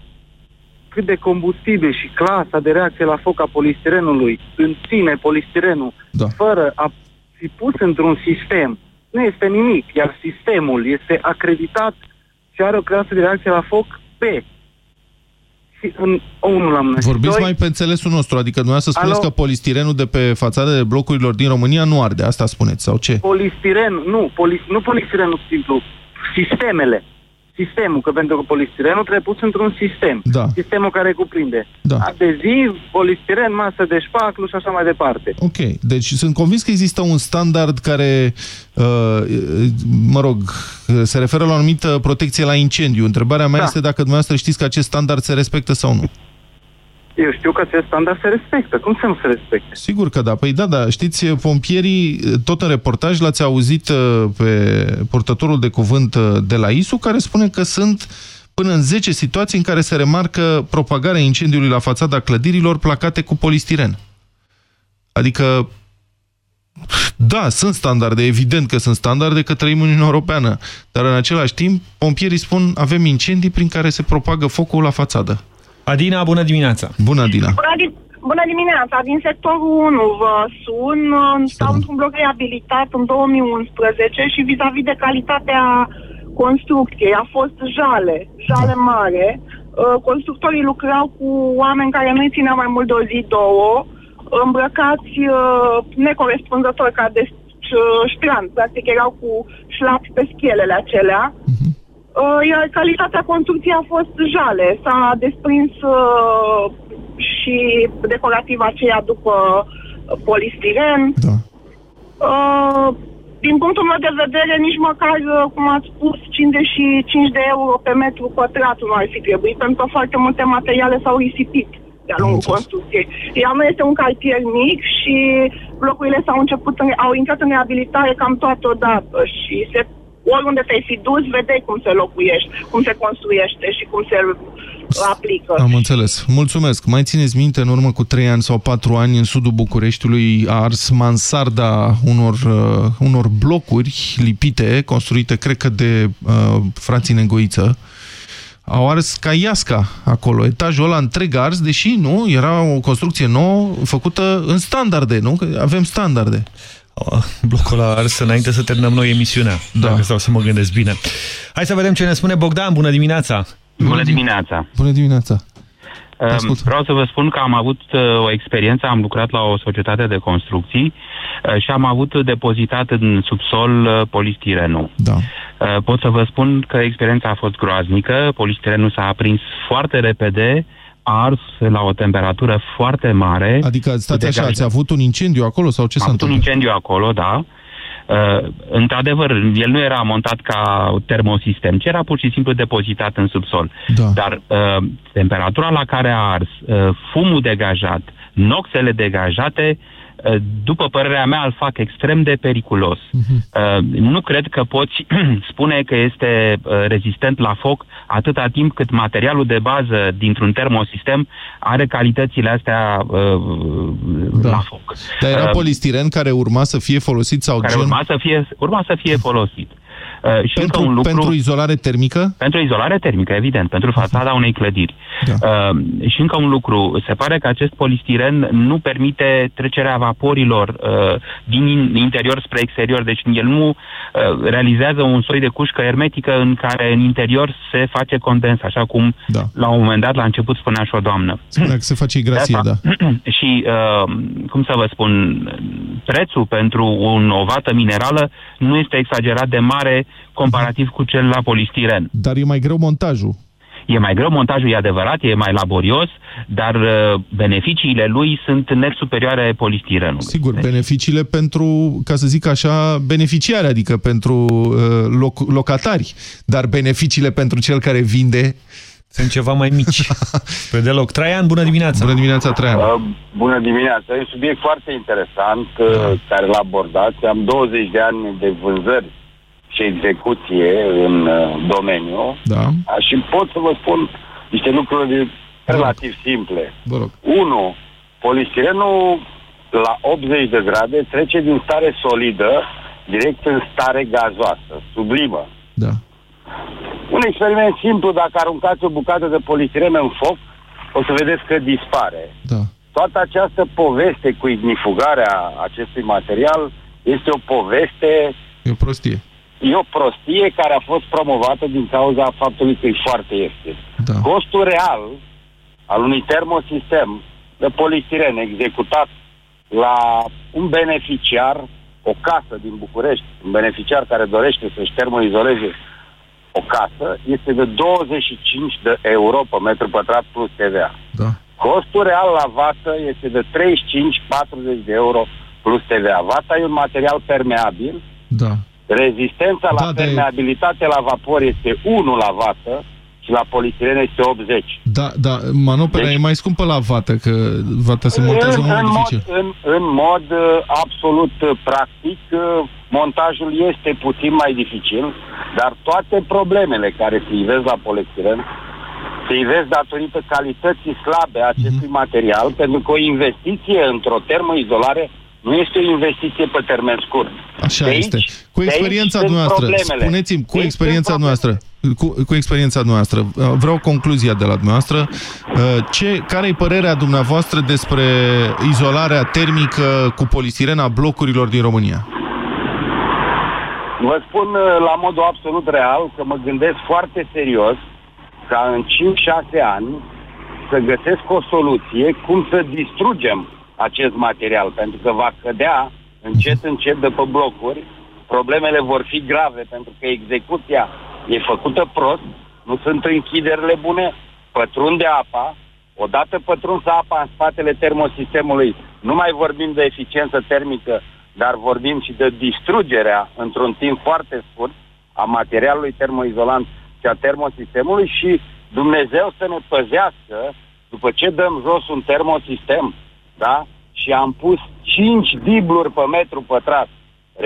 S30: cât de combustibil și clasa de reacție la foc a polistirenului în sine, polistirenul,
S2: da.
S30: fără a fi pus într-un sistem, nu este nimic, iar sistemul este acreditat și are o clasă de reacție la foc B. Și în unul la mână. Și
S2: Vorbiți
S30: doi,
S2: mai pe înțelesul nostru, adică dumneavoastră spuneți
S30: Alo?
S2: că polistirenul de pe fațadele blocurilor din România nu arde, asta spuneți, sau ce?
S30: Polistiren, nu, polis, nu polistirenul simplu, sistemele. Sistemul, că pentru că polistirenul trebuie pus într-un sistem.
S2: Da.
S30: Sistemul care cuprinde
S2: Da.
S30: adeziv, polistiren, masă de șpaclu și așa mai departe.
S2: Ok, deci sunt convins că există un standard care, uh, mă rog, se referă la o anumită protecție la incendiu. Întrebarea mea
S30: Da.
S2: este dacă dumneavoastră știți că acest standard se respectă sau nu.
S30: Eu știu că acest standard se respectă. Cum să nu se respecte?
S2: Sigur că da. Păi da, da. Știți, pompierii, tot în reportaj, l-ați auzit uh, pe purtătorul de cuvânt uh, de la ISU, care spune că sunt până în 10 situații în care se remarcă propagarea incendiului la fațada clădirilor placate cu polistiren. Adică, da, sunt standarde, evident că sunt standarde, că trăim în Uniunea Europeană, dar în același timp, pompierii spun, avem incendii prin care se propagă focul la fațadă.
S1: Adina, bună dimineața!
S2: Bună, Adina!
S31: Bună, di- bună dimineața! Din sectorul 1 vă sun. Stau într-un bloc reabilitat în 2011 și vis-a-vis de calitatea construcției. A fost jale, jale mare. Uh, Constructorii lucrau cu oameni care nu-i țineau mai mult de o zi, două, îmbrăcați uh, necorespunzător ca de uh, ștran. Practic erau cu șlapi pe schelele acelea. Uh, iar calitatea construcției a fost jale. S-a desprins uh, și decorativ aceea după uh, polistiren.
S2: Da.
S31: Uh, din punctul meu de vedere, nici măcar, uh, cum ați spus, 55 de euro pe metru pătrat nu ar fi trebuit, pentru că foarte multe materiale s-au risipit de-a lungul construcției. Ea nu este un cartier mic și blocurile s-au început, în, au intrat în reabilitare cam toată odată și se oriunde te-ai fi dus, vedeai cum se locuiește, cum se construiește și cum se aplică.
S2: Am înțeles. Mulțumesc. Mai țineți minte, în urmă cu 3 ani sau 4 ani, în sudul Bucureștiului a ars mansarda unor, uh, unor blocuri lipite, construite, cred că, de uh, frații Negoiță. Au ars ca iasca acolo. Etajul ăla întreg ars, deși nu, era o construcție nouă, făcută în standarde, nu? Că avem standarde.
S1: Blocul ăla ars înainte să terminăm noi emisiunea, da. dacă stau să mă gândesc bine. Hai să vedem ce ne spune Bogdan. Bună dimineața!
S32: Bună dimineața!
S2: Bună dimineața!
S32: Uh, Vreau să vă spun că am avut uh, o experiență, am lucrat la o societate de construcții uh, și am avut depozitat în subsol uh, polistirenul.
S2: Da.
S32: Uh, Pot să vă spun că experiența a fost groaznică, polistirenul s-a aprins foarte repede, a ars la o temperatură foarte mare.
S2: Adică, stați
S32: Cu
S2: așa,
S32: degaj-
S2: ați avut un incendiu acolo sau ce
S32: Am
S2: s-a
S32: avut un
S2: întâmplat?
S32: incendiu acolo, da. Uh, într-adevăr, el nu era montat ca termosistem, ci era pur și simplu depozitat în subsol.
S2: Da.
S32: Dar uh, temperatura la care a ars, uh, fumul degajat, noxele degajate, uh, după părerea mea, îl fac extrem de periculos. Uh, nu cred că poți spune că este uh, rezistent la foc atâta timp cât materialul de bază dintr-un termosistem are calitățile astea uh, la foc.
S2: Dar era
S32: Uh,
S2: polistiren care urma să fie folosit sau
S32: care
S2: gen...
S32: urma să fie, urma să fie folosit. Uh, și încă
S2: Pentru,
S32: un lucru,
S2: pentru izolare termică?
S32: pentru izolare termică, evident, pentru fațada unei clădiri.
S2: Da.
S32: Uh, și încă un lucru, se pare că acest polistiren nu permite trecerea vaporilor uh, din in- interior spre exterior, deci el nu uh, realizează un soi de cușcă hermetică în care în interior se face condens, așa cum
S2: da.
S32: la un moment dat, la început, spunea și o doamnă.
S2: Spunea că se face igrasie,
S32: De
S2: da.
S32: asta- și, uh, cum să vă spun, prețul pentru un, o vată minerală nu este exagerat de mare comparativ cu cel la polistiren.
S2: Dar e mai greu montajul.
S32: E mai greu, montajul e adevărat, e mai laborios, dar uh, beneficiile lui sunt net superioare polistirenului.
S2: Sigur, deci... beneficiile pentru, ca să zic așa, beneficiare, adică pentru uh, loc, locatari, dar beneficiile pentru cel care vinde
S1: sunt ceva mai mici. Pe deloc. Traian, bună dimineața!
S2: Bună dimineața, Traian! Uh,
S33: bună dimineața! E un subiect foarte interesant uh, da. care l abordați. Am 20 de ani de vânzări și execuție în uh, domeniu
S2: da.
S33: și pot să vă spun niște lucruri relativ simple.
S2: Vă rog.
S33: Unu, polistirenul la 80 de grade trece din stare solidă direct în stare gazoasă, sublimă.
S2: Da.
S33: Un experiment simplu, dacă aruncați o bucată de polistiren în foc, o să vedeți că dispare.
S2: Da.
S33: Toată această poveste cu ignifugarea acestui material este o poveste...
S2: E o prostie.
S33: E o prostie care a fost promovată din cauza faptului că e foarte ieftin.
S2: Da.
S33: Costul real al unui termosistem de polistiren executat la un beneficiar, o casă din București, un beneficiar care dorește să-și termoizoleze o casă, este de 25 de euro pe metru pătrat plus TVA.
S2: Da.
S33: Costul real la vată este de 35-40 de euro plus TVA. Vata e un material permeabil.
S2: Da.
S33: Rezistența
S2: da,
S33: la permeabilitate la vapor este 1 la vată și la polistiren este 80.
S2: Da, da, manopera deci, e mai scumpă la vată, că vata se montează în, mult
S33: în
S2: dificil.
S33: Mod, în, în mod uh, absolut uh, practic, uh, montajul este puțin mai dificil, dar toate problemele care se ivesc la polistiren se ivesc datorită calității slabe a acestui mm-hmm. material, pentru că o investiție într-o termoizolare nu este o investiție pe termen scurt.
S2: Așa de este. Aici, cu experiența noastră, spuneți-mi, cu experiența noastră, cu, cu experiența noastră, uh, vreau concluzia de la dumneavoastră. Uh, ce, care e părerea dumneavoastră despre izolarea termică cu polistiren a blocurilor din România?
S33: Vă spun uh, la modul absolut real că mă gândesc foarte serios ca în 5-6 ani să găsesc o soluție cum să distrugem acest material, pentru că va cădea încet, încet de pe blocuri, problemele vor fi grave, pentru că execuția e făcută prost, nu sunt închiderile bune, pătrunde apa, odată pătrunsă apa în spatele termosistemului, nu mai vorbim de eficiență termică, dar vorbim și de distrugerea într-un timp foarte scurt a materialului termoizolant și a termosistemului și Dumnezeu să ne păzească după ce dăm jos un termosistem, da? Și am pus 5 dibluri pe metru pătrat.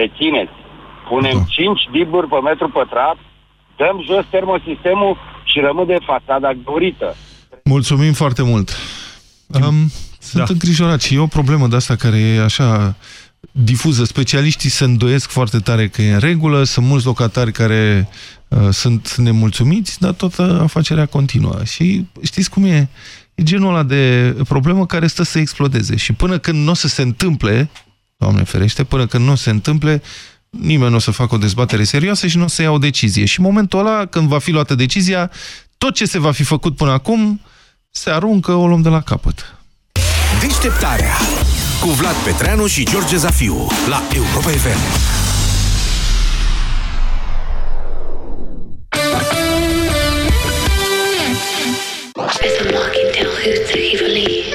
S33: Rețineți, punem da. 5 dibluri pe metru pătrat, dăm jos termosistemul și rămâne fațada găurită.
S2: Mulțumim foarte mult! Um, sunt da. îngrijorat și e o problemă de asta care e așa difuză. Specialiștii se îndoiesc foarte tare că e în regulă, sunt mulți locatari care uh, sunt nemulțumiți, dar tot afacerea continuă. Și știți cum e? E genul ăla de problemă care stă să explodeze. Și până când nu o să se întâmple, Doamne ferește, până când nu o să se întâmple, nimeni nu o să facă o dezbatere serioasă și nu o să ia o decizie. Și în momentul ăla, când va fi luată decizia, tot ce se va fi făcut până acum, se aruncă, o luăm de la capăt.
S19: Deșteptarea cu Vlad Petreanu și George Zafiu la Europa FM. could, could, could,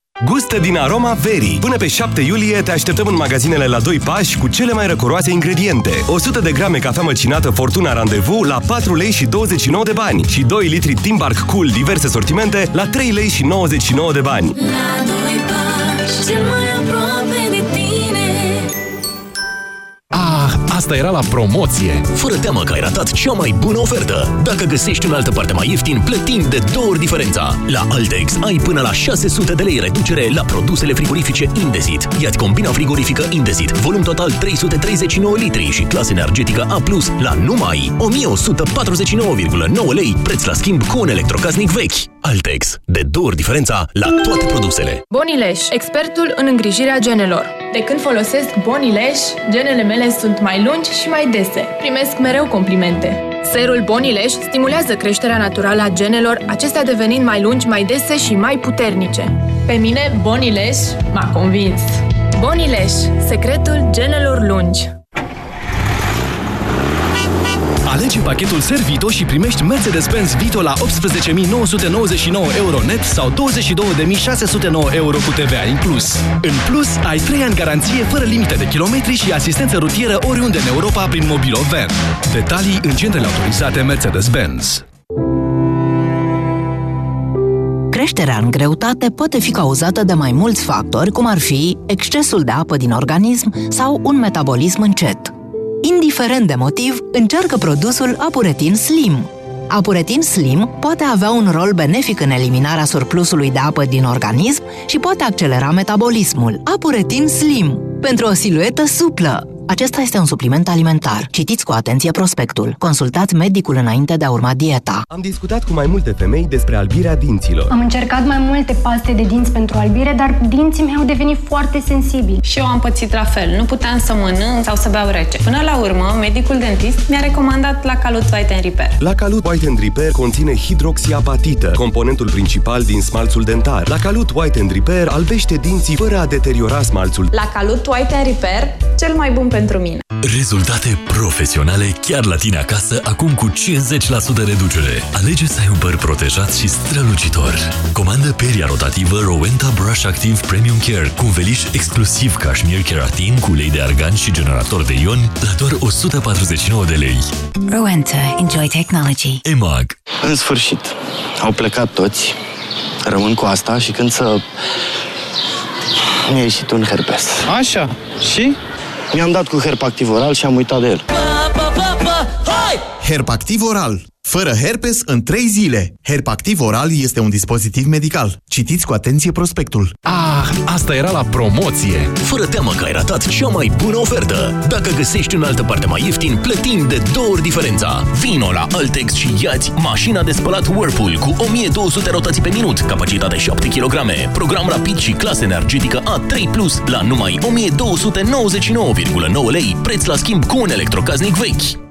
S34: Gustă din aroma verii. Până pe 7 iulie te așteptăm în magazinele la 2 pași cu cele mai răcoroase ingrediente. 100 de grame cafea măcinată Fortuna Randevu la 4 lei și 29 de bani și 2 litri Timbark Cool diverse sortimente la 3 lei și 99 de bani.
S25: La doi pași, cel mai
S8: asta era la promoție! Fără teamă că ai ratat cea mai bună ofertă. Dacă găsești în altă parte mai ieftin, plătim de două ori diferența. La Altex ai până la 600 de lei reducere la produsele frigorifice Indesit. Iați combina frigorifică Indesit, volum total 339 litri și clasă energetică A+, la numai 1149,9 lei, preț la schimb cu un electrocasnic vechi. Altex, de două ori diferența la toate produsele.
S27: Bonileș, expertul în îngrijirea genelor. De când folosesc Bonileș, genele mele sunt mai lungi și mai dese. Primesc mereu complimente. Serul Bonileș stimulează creșterea naturală a genelor, acestea devenind mai lungi, mai dese și mai puternice. Pe mine, Bonileș m-a convins. Bonileș, secretul genelor lungi.
S6: Alege pachetul Servito și primești Mercedes-Benz Vito la 18.999 euro net sau 22.609 euro cu TVA inclus. În plus, ai 3 ani garanție fără limite de kilometri și asistență rutieră oriunde în Europa prin Mobilo Van. Detalii în centrele autorizate Mercedes-Benz.
S22: Creșterea în greutate poate fi cauzată de mai mulți factori, cum ar fi excesul de apă din organism sau un metabolism încet. Indiferent de motiv, încearcă produsul Apuretin Slim. Apuretin Slim poate avea un rol benefic în eliminarea surplusului de apă din organism și poate accelera metabolismul. Apuretin Slim, pentru o siluetă suplă. Acesta este un supliment alimentar. Citiți cu atenție prospectul. Consultați medicul înainte de a urma dieta.
S34: Am discutat cu mai multe femei despre albirea dinților.
S35: Am încercat mai multe paste de dinți pentru albire, dar dinții mei au devenit foarte sensibili.
S28: Și eu am pățit la fel. Nu puteam să mănânc sau să beau rece. Până la urmă, medicul dentist mi-a recomandat la Calut White and Repair.
S34: La Calut White and Repair conține hidroxiapatită, componentul principal din smalțul dentar. La Calut White and Repair albește dinții fără a deteriora smalțul.
S28: La Calut White and Repair, cel mai bun pentru mine.
S8: Rezultate profesionale chiar la tine acasă, acum cu 50% reducere. Alege să ai un păr protejat și strălucitor. Comandă peria rotativă Rowenta Brush Active Premium Care cu un veliș exclusiv cașmir keratin cu ulei de argan și generator de ion la doar 149 de lei.
S36: Rowenta. Enjoy technology.
S8: EMAG.
S37: În sfârșit, au plecat toți, rămân cu asta și când să... Mi-a ieșit un herpes.
S38: Așa, și?
S37: Mi-am dat cu herpactiv oral și am uitat de el.
S39: Herpactiv oral. Fără herpes în 3 zile. Herpactiv oral este un dispozitiv medical. Citiți cu atenție prospectul.
S8: Ah, asta era la promoție! Fără teamă că ai ratat cea mai bună ofertă. Dacă găsești în altă parte mai ieftin, plătim de două ori diferența. Vino la Altex și iați mașina de spălat Whirlpool cu 1200 rotații pe minut, capacitate 7 kg, program rapid și clasă energetică A3+, la numai 1299,9 lei, preț la schimb cu un electrocaznic vechi.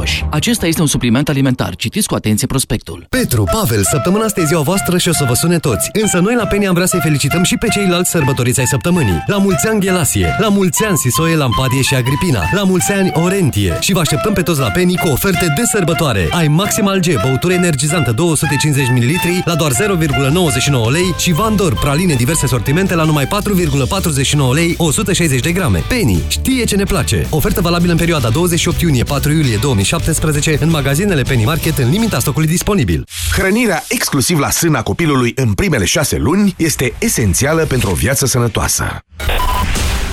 S40: sănătoși. Acesta este un supliment alimentar. Citiți cu atenție prospectul.
S41: Petru, Pavel, săptămâna asta e ziua voastră și o să vă sune toți. Însă noi la Penny am vrea să-i felicităm și pe ceilalți sărbătoriți ai săptămânii. La mulți ani Ghelasie, la mulți ani Sisoie, Lampadie și Agripina, la mulți ani Orentie și vă așteptăm pe toți la Penny cu oferte de sărbătoare. Ai Maximal G, băutură energizantă 250 ml la doar 0,99 lei și Vandor, praline diverse sortimente la numai 4,49 lei 160 de grame. Penny știe ce ne place. Ofertă valabilă în perioada 28 iunie-4 iulie 2017 în magazinele Penny Market în limita stocului disponibil.
S19: Hrănirea exclusiv la sâna copilului în primele șase luni este esențială pentru o viață sănătoasă.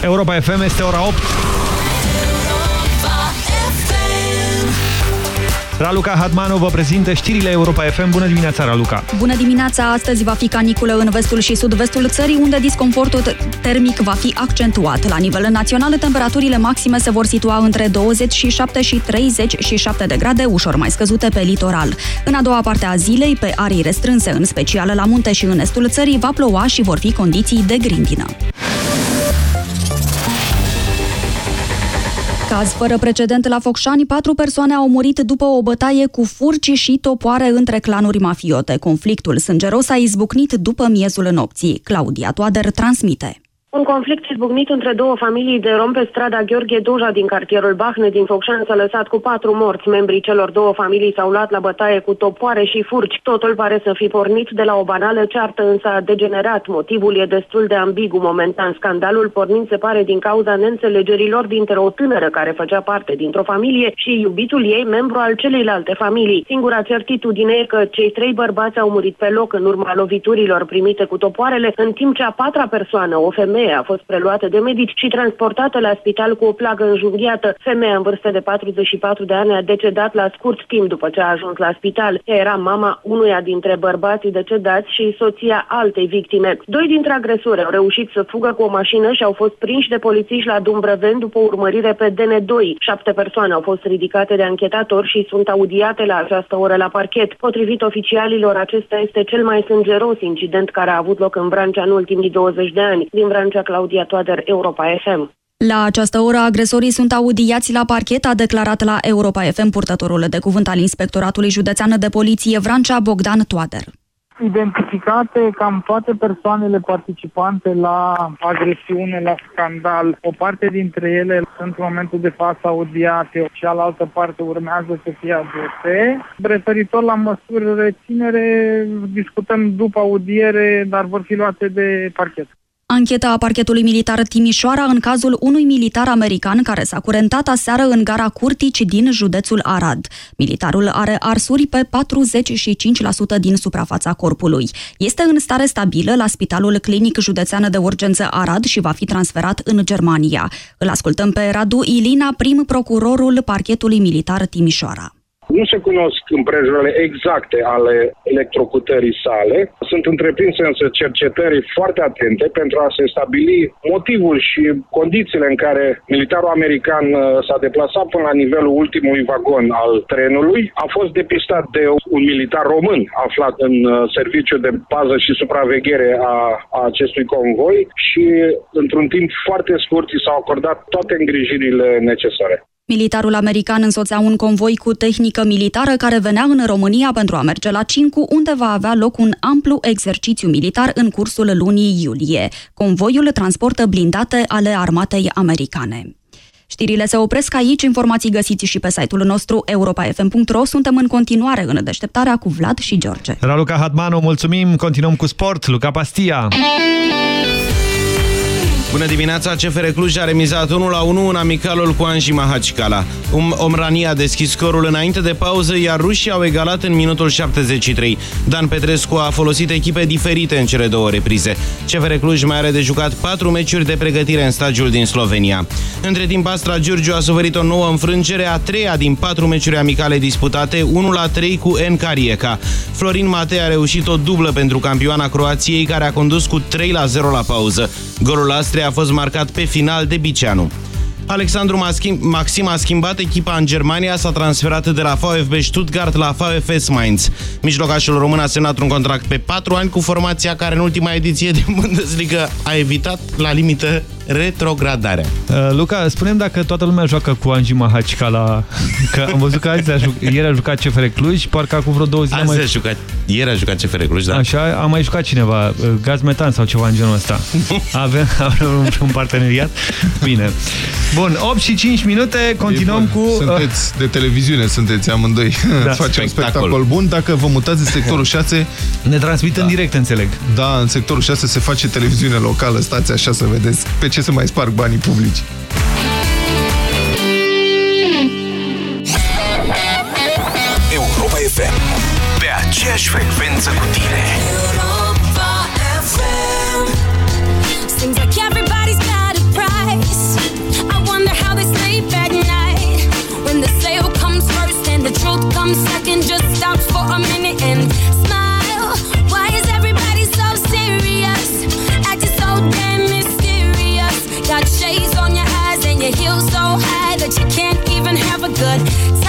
S1: Europa FM este ora 8. Raluca Hadmanu vă prezintă știrile Europa FM. Bună dimineața, Raluca!
S42: Bună dimineața! Astăzi va fi caniculă în vestul și sud-vestul țării, unde disconfortul termic va fi accentuat. La nivel național, temperaturile maxime se vor situa între 27 și 37 de grade, ușor mai scăzute pe litoral. În a doua parte a zilei, pe arii restrânse, în special la munte și în estul țării, va ploua și vor fi condiții de grindină. Caz fără precedent la Focșani, patru persoane au murit după o bătaie cu furci și topoare între clanuri mafiote. Conflictul sângeros a izbucnit după miezul nopții. Claudia Toader transmite.
S43: Un conflict izbucnit între două familii de rom pe strada Gheorghe Doja din cartierul Bahne din Focșani s-a lăsat cu patru morți. Membrii celor două familii s-au luat la bătaie cu topoare și furci. Totul pare să fi pornit de la o banală ceartă, însă a degenerat. Motivul e destul de ambigu momentan. Scandalul pornind se pare din cauza neînțelegerilor dintre o tânără care făcea parte dintr-o familie și iubitul ei, membru al celeilalte familii. Singura certitudine e că cei trei bărbați au murit pe loc în urma loviturilor primite cu topoarele, în timp ce a patra persoană, o femeie, femeie a fost preluată de medici și transportată la spital cu o plagă înjunghiată. Femeia în vârstă de 44 de ani a decedat la scurt timp după ce a ajuns la spital. Ea era mama unuia dintre bărbații decedați și soția altei victime. Doi dintre agresori au reușit să fugă cu o mașină și au fost prinși de polițiști la Dumbrăven după urmărire pe DN2. Șapte persoane au fost ridicate de anchetatori și sunt audiate la această oră la parchet. Potrivit oficialilor, acesta este cel mai sângeros incident care a avut loc în Vrancea în ultimii 20 de ani. Din Vrancea Vrancea, Claudia Toader, Europa FM.
S42: La această oră, agresorii sunt audiați la parchet, a declarat la Europa FM purtătorul de cuvânt al Inspectoratului Județean de Poliție Vrancea, Bogdan Toader
S44: identificate cam toate persoanele participante la agresiune, la scandal. O parte dintre ele sunt în momentul de față audiate, cealaltă parte urmează să fie aduse. Referitor la măsuri reținere, discutăm după audiere, dar vor fi luate de parchet.
S42: Ancheta a parchetului militar Timișoara în cazul unui militar american care s-a curentat aseară în gara Curtici din județul Arad. Militarul are arsuri pe 45% din suprafața corpului. Este în stare stabilă la Spitalul Clinic Județean de Urgență Arad și va fi transferat în Germania. Îl ascultăm pe Radu Ilina, prim procurorul parchetului militar Timișoara.
S45: Nu se cunosc împrejurările exacte ale electrocutării sale. Sunt întreprinse însă cercetări foarte atente pentru a se stabili motivul și condițiile în care militarul american uh, s-a deplasat până la nivelul ultimului vagon al trenului. A fost depistat de un militar român aflat în uh, serviciu de pază și supraveghere a, a acestui convoi și într-un timp foarte scurt i s-au acordat toate îngrijirile necesare.
S42: Militarul american însoțea un convoi cu tehnică militară care venea în România pentru a merge la Cincu, unde va avea loc un amplu exercițiu militar în cursul lunii iulie. Convoiul transportă blindate ale armatei americane. Știrile se opresc aici, informații găsiți și pe site-ul nostru europafm.ro. Suntem în continuare în deșteptarea cu Vlad și George.
S1: Raluca Hadmanu, mulțumim, continuăm cu sport. Luca Pastia.
S46: Bună dimineața, CFR Cluj a remizat 1-1 în amicalul cu Anji Mahacicala. Um, Omrania a deschis scorul înainte de pauză, iar rușii au egalat în minutul 73. Dan Petrescu a folosit echipe diferite în cele două reprize. CFR Cluj mai are de jucat 4 meciuri de pregătire în stagiul din Slovenia. Între timp, Astra Giurgiu a suferit o nouă înfrângere, a treia din 4 meciuri amicale disputate, 1-3 cu N Carieca. Florin Matei a reușit o dublă pentru campioana Croației, care a condus cu 3-0 la pauză. Golul Astra Austria a fost marcat pe final de Biceanu. Alexandru Maxim a schimbat echipa în Germania, s-a transferat de la VfB Stuttgart la VfS Mainz. Mijlocașul român a semnat un contract pe 4 ani cu formația care în ultima ediție de Bundesliga a evitat la limită retrogradarea.
S1: Uh, Luca, spunem dacă toată lumea joacă cu Anji Mahacica la... Că am văzut că azi a jucat, ieri a jucat CFR Cluj, parcă acum vreo două zile...
S46: Azi
S1: mai...
S46: a jucat, ieri a jucat CFR Cluj, da.
S1: Așa, a mai jucat cineva, uh, gaz metan sau ceva în genul ăsta. Avem, avem un, un parteneriat? Bine. Bun, 8 și 5 minute, continuăm cu... Uh,
S2: sunteți de televiziune, sunteți amândoi. Da. Facem spectacol. spectacol bun. Dacă vă mutați în sectorul 6...
S1: Ne transmit da. în direct, înțeleg.
S2: Da, în sectorul 6 se face televiziune locală. Stați așa să vedeți pe ce se mai sparg banii publici.
S25: Europa FM. Pe aceeași frecvență cu tine.
S47: that you can't even have a good
S1: time.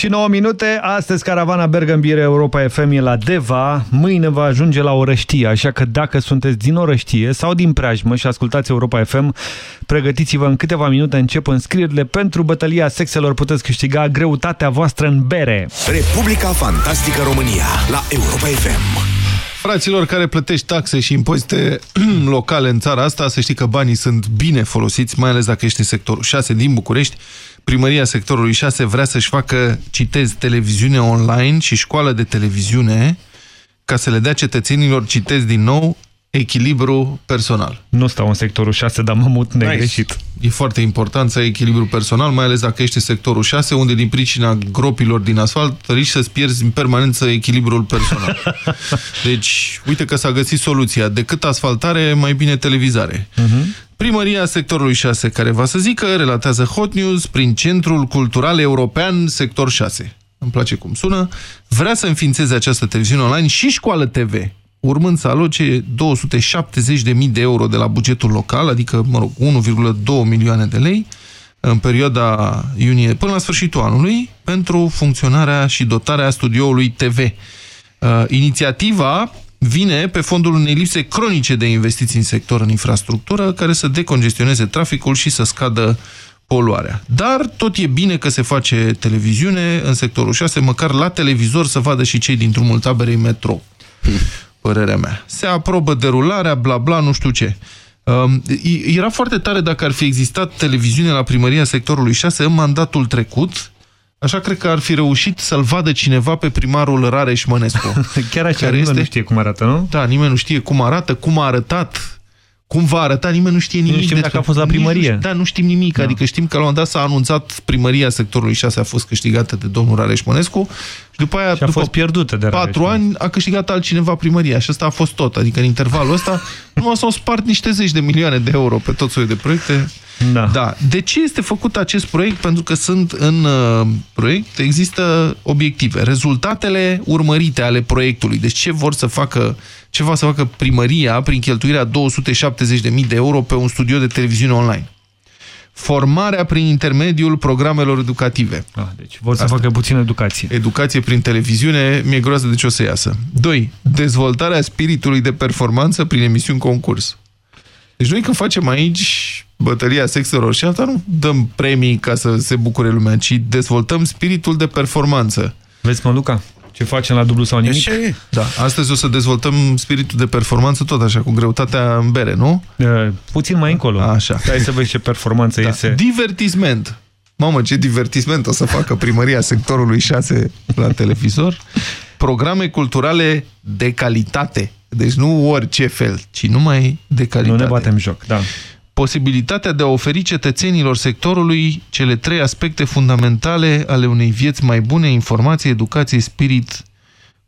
S1: Și 9 minute, astăzi caravana Bergambire Europa FM e la Deva, mâine va ajunge la Orăștie, așa că dacă sunteți din Orăștie sau din preajmă și ascultați Europa FM, pregătiți-vă în câteva minute, încep înscrierile pentru bătălia sexelor, puteți câștiga greutatea voastră în bere.
S19: Republica Fantastică România la Europa FM.
S2: Fraților care plătești taxe și impozite locale în țara asta, să știi că banii sunt bine folosiți, mai ales dacă ești în sectorul 6 din București. Primăria sectorului 6 vrea să-și facă, citez, televiziune online și școală de televiziune ca să le dea cetățenilor, citez din nou, echilibru personal.
S1: Nu stau în sectorul 6, dar mă mut negreșit.
S2: E foarte important să ai echilibru personal, mai ales dacă ești în sectorul 6, unde din pricina gropilor din asfalt riști să-ți pierzi în permanență echilibrul personal. Deci, uite că s-a găsit soluția. Decât asfaltare, mai bine televizare.
S1: Mhm.
S2: Primăria sectorului 6, care va să zică, relatează Hot News prin Centrul Cultural European Sector 6. Îmi place cum sună. Vrea să înființeze această televiziune online și școală TV, urmând să aloce 270.000 de euro de la bugetul local, adică, mă rog, 1,2 milioane de lei, în perioada iunie până la sfârșitul anului, pentru funcționarea și dotarea studioului TV. Uh, inițiativa vine pe fondul unei lipse cronice de investiții în sector în infrastructură, care să decongestioneze traficul și să scadă poluarea. Dar tot e bine că se face televiziune în sectorul 6, măcar la televizor să vadă și cei din drumul taberei metro. Părerea mea. Se aprobă derularea, bla bla, nu știu ce. Um, Era foarte tare dacă ar fi existat televiziune la primăria sectorului 6 în mandatul trecut, Așa cred că ar fi reușit să-l vadă cineva pe primarul Rareș Mănescu.
S1: Chiar așa,
S2: care
S1: nimeni
S2: este...
S1: nu știe cum arată, nu?
S2: Da, nimeni nu știe cum arată, cum a arătat, cum va arăta, nimeni nu știe nimic.
S1: Nu știm
S2: despre-
S1: dacă a fost la
S2: Nici nu
S1: primărie.
S2: știu- Da, nu știm nimic. Da. Adică știm că la un moment dat s-a anunțat primăria sectorului 6 a fost câștigată de domnul Rareș Mănescu și după aia,
S1: Și a
S2: după
S1: fost pierdută de Rareș
S2: patru ani, a câștigat altcineva primăria și asta a fost tot. Adică în intervalul ăsta nu s-au spart niște zeci de milioane de euro pe tot soiul de proiecte.
S1: Da.
S2: da. De ce este făcut acest proiect? Pentru că sunt în uh, proiect, există obiective. Rezultatele urmărite ale proiectului. Deci ce vor să facă, ce va să facă primăria prin cheltuirea 270.000 de euro pe un studio de televiziune online. Formarea prin intermediul programelor educative.
S1: Ah, deci vor să facă puțină educație.
S2: Educație prin televiziune, mi-e groază de ce o să iasă. 2. Dezvoltarea spiritului de performanță prin emisiuni concurs. Deci noi când facem aici bătălia sexelor și asta nu dăm premii ca să se bucure lumea, ci dezvoltăm spiritul de performanță.
S1: Vezi, mă, Luca? Ce facem la dublu sau nimic?
S2: Așa e. Da, astăzi o să dezvoltăm spiritul de performanță tot așa, cu greutatea în bere, nu?
S1: Uh, puțin mai încolo.
S2: Așa.
S1: Hai să vezi ce performanță
S2: Da.
S1: iese.
S2: Divertisment. Mamă, ce divertisment o să facă primăria sectorului 6 la televizor. Programe culturale de calitate. Deci nu orice fel, ci numai de calitate.
S1: Nu ne batem joc, da.
S2: Posibilitatea de a oferi cetățenilor sectorului cele trei aspecte fundamentale ale unei vieți mai bune, informație, educație, spirit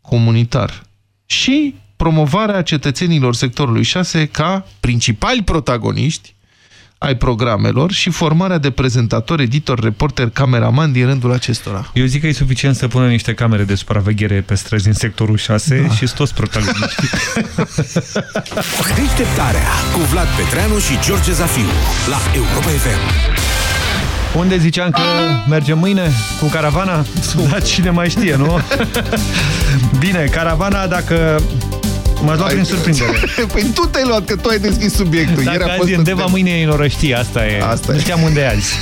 S2: comunitar. Și promovarea cetățenilor sectorului 6 ca principali protagoniști ai programelor și formarea de prezentator, editor, reporter, cameraman din rândul acestora.
S1: Eu zic că e suficient să pună niște camere de supraveghere pe străzi în sectorul 6 da. și sunt toți protagoniști.
S19: Deșteptarea cu Vlad Petreanu și George Zafiu la Europa FM.
S1: Unde ziceam că mergem mâine cu caravana? Da, cine mai știe, nu? Bine, caravana, dacă M-ați luat prin surprindere.
S48: păi tu te-ai luat, că tu ai deschis subiectul.
S1: Dacă Ieri azi e în Deva, mâine e în Orăștie, asta e. Asta nu știam unde e azi.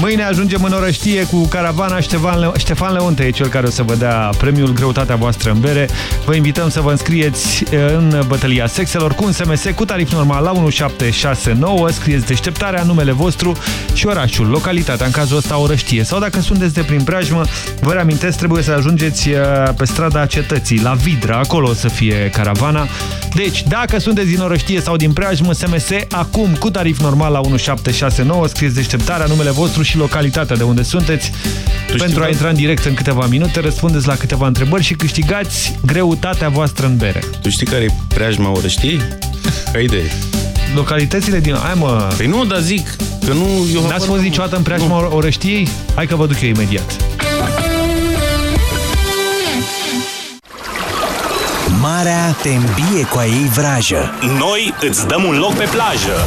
S1: Mâine ajungem în Orăștie cu caravana Ștefan, Le Ștefan Leonte e cel care o să vă dea premiul Greutatea voastră în bere. Vă invităm să vă înscrieți în bătălia sexelor cu un SMS cu tarif normal la 1769. Scrieți deșteptarea, numele vostru și orașul, localitatea, în cazul ăsta Orăștie. Sau dacă sunteți de prin preajmă, vă reamintesc, trebuie să ajungeți pe strada cetății, la Vidra, acolo o să fie caravana. Deci, dacă sunteți din Orăștie sau din preajmă, SMS acum cu tarif normal la 1769. Scrieți deșteptarea, numele vostru vostru și localitatea de unde sunteți. Tu Pentru a intra în direct în câteva minute, răspundeți la câteva întrebări și câștigați greutatea voastră în bere.
S49: Tu știi care e preajma oră, știi? Ca idee.
S1: Localitățile din... Hai mă...
S49: Păi nu, dar zic că nu...
S1: N-ați fost niciodată în preajma orăștiei? Hai că vă duc eu imediat.
S5: Marea te îmbie cu a ei vrajă.
S50: Noi îți dăm un loc pe plajă.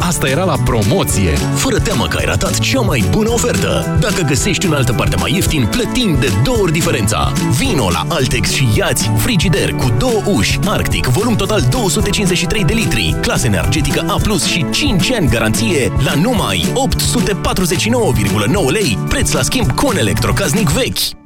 S8: Asta era la promoție! Fără teamă că ai ratat cea mai bună ofertă! Dacă găsești în altă parte mai ieftin, plătim de două ori diferența! Vino la Altex și iați frigider cu două uși, Arctic, volum total 253 de litri, clasă energetică A+, și 5 ani garanție la numai 849,9 lei, preț la schimb cu un electrocaznic vechi.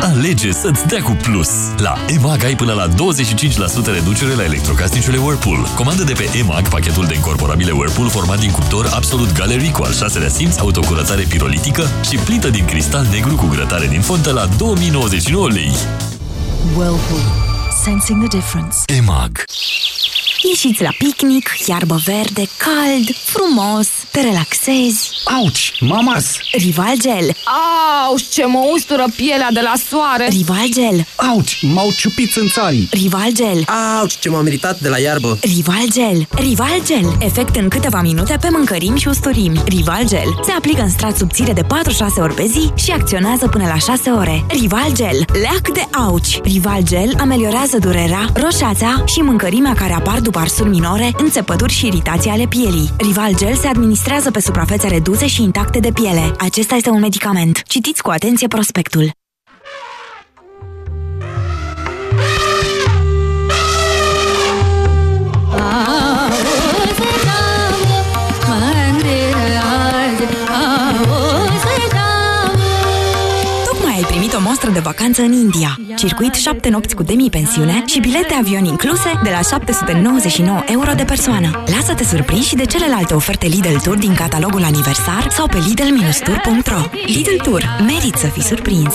S8: Alege să-ți dea cu plus! La EMAG ai până la 25% reducere la electrocasnicele Whirlpool. Comandă de pe EMAG pachetul de incorporabile Whirlpool format din cuptor Absolut Gallery cu al șaselea simț, autocurățare pirolitică și plită din cristal negru cu grătare din fontă la 2099 lei.
S51: Whirlpool. Sensing the difference.
S8: EMAG.
S51: Ieșiți la picnic, iarbă verde, cald, frumos, te relaxezi.
S48: Auci, mamas!
S51: Rival Gel.
S28: Auci, ce mă ustură pielea de la soare!
S51: Rival Gel.
S48: Auci, m-au ciupit în țarii!
S51: Rival Gel.
S52: Auci, ce m-am meritat de la iarbă!
S51: Rival Gel. Rival Gel. Efect în câteva minute pe mâncărimi și usturimi. Rival Gel. Se aplică în strat subțire de 4-6 ori pe zi și acționează până la 6 ore. Rival Gel. Leac de auci. Rival Gel ameliorează durerea, roșața și mâncărimea care apar după arsuri minore, înțepături și iritații ale pielii. Rival Gel se administrează pe suprafețe reduse și intacte de piele. Acesta este un medicament. Citiți cu atenție prospectul. De vacanță în India. Circuit 7 nopți cu demi-pensiune și bilete avion incluse de la 799 euro de persoană. Lasă-te surprins și de celelalte oferte Lidl Tour din catalogul aniversar sau pe lidl-tour.ro Lidl Tour. Merit să fii surprins!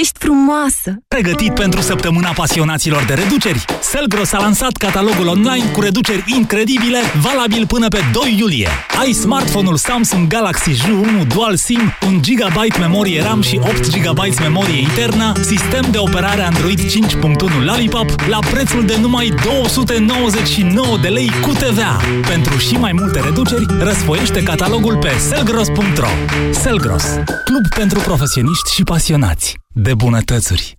S51: ești frumoasă!
S14: Pregătit pentru săptămâna pasionaților de reduceri? Selgros a lansat catalogul online cu reduceri incredibile, valabil până pe 2 iulie. Ai smartphone-ul Samsung Galaxy J1 Dual SIM, 1 GB memorie RAM și 8 GB memorie internă, sistem de operare Android 5.1 Lollipop la prețul de numai 299 de lei cu TVA. Pentru și mai multe reduceri, răsfoiește catalogul pe selgros.ro. Selgros, club pentru profesioniști și pasionați de bunătățuri.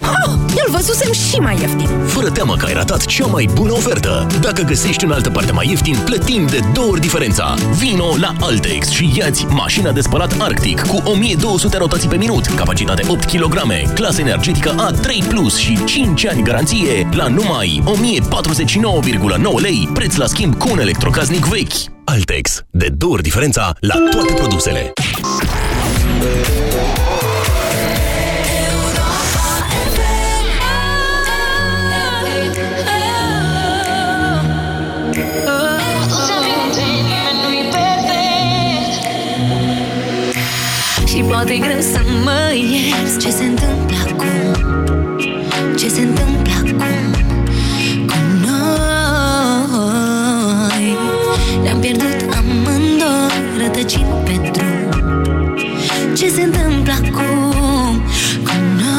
S51: Oh, îl văzusem și mai ieftin.
S8: Fără teamă că ai ratat cea mai bună ofertă. Dacă găsești în altă parte mai ieftin, plătim de două ori diferența. Vino la Altex și iați mașina de spălat Arctic cu 1200 rotații pe minut, capacitate 8 kg, clasă energetică A3+, Plus și 5 ani garanție la numai 1049,9 lei, preț la schimb cu un electrocasnic vechi. Altex. De două ori diferența la toate produsele.
S25: Poate e greu să mă ierți Ce se întâmplă acum? Ce se întâmplă acum Cu noi? Ne-am pierdut amândoi Rătăcind pe drum. Ce se întâmplă acum Cu noi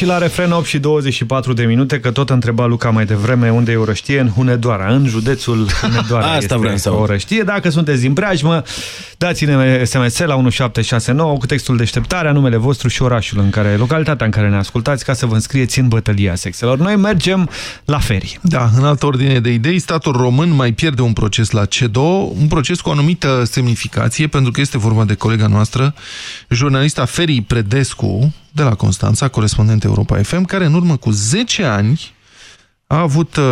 S25: și la refren
S1: 8 și 24 de minute, că tot întreba Luca mai devreme unde e Orăștie, în Hunedoara, în județul Hunedoara.
S49: Asta vreau să aud.
S1: Orăștie. Dacă sunteți din preajmă, dați-ne SMS la 1769 cu textul deșteptarea, numele vostru și orașul în care, localitatea în care ne ascultați, ca să vă înscrieți în bătălia sexelor. Noi mergem la ferii.
S2: Da, în altă ordine de idei, statul român mai pierde un proces la CEDO, un proces cu o anumită semnificație, pentru că este vorba de colega noastră, jurnalista Ferii Predescu, de la Constanța, corespondent Europa FM, care în urmă cu 10 ani a avut uh,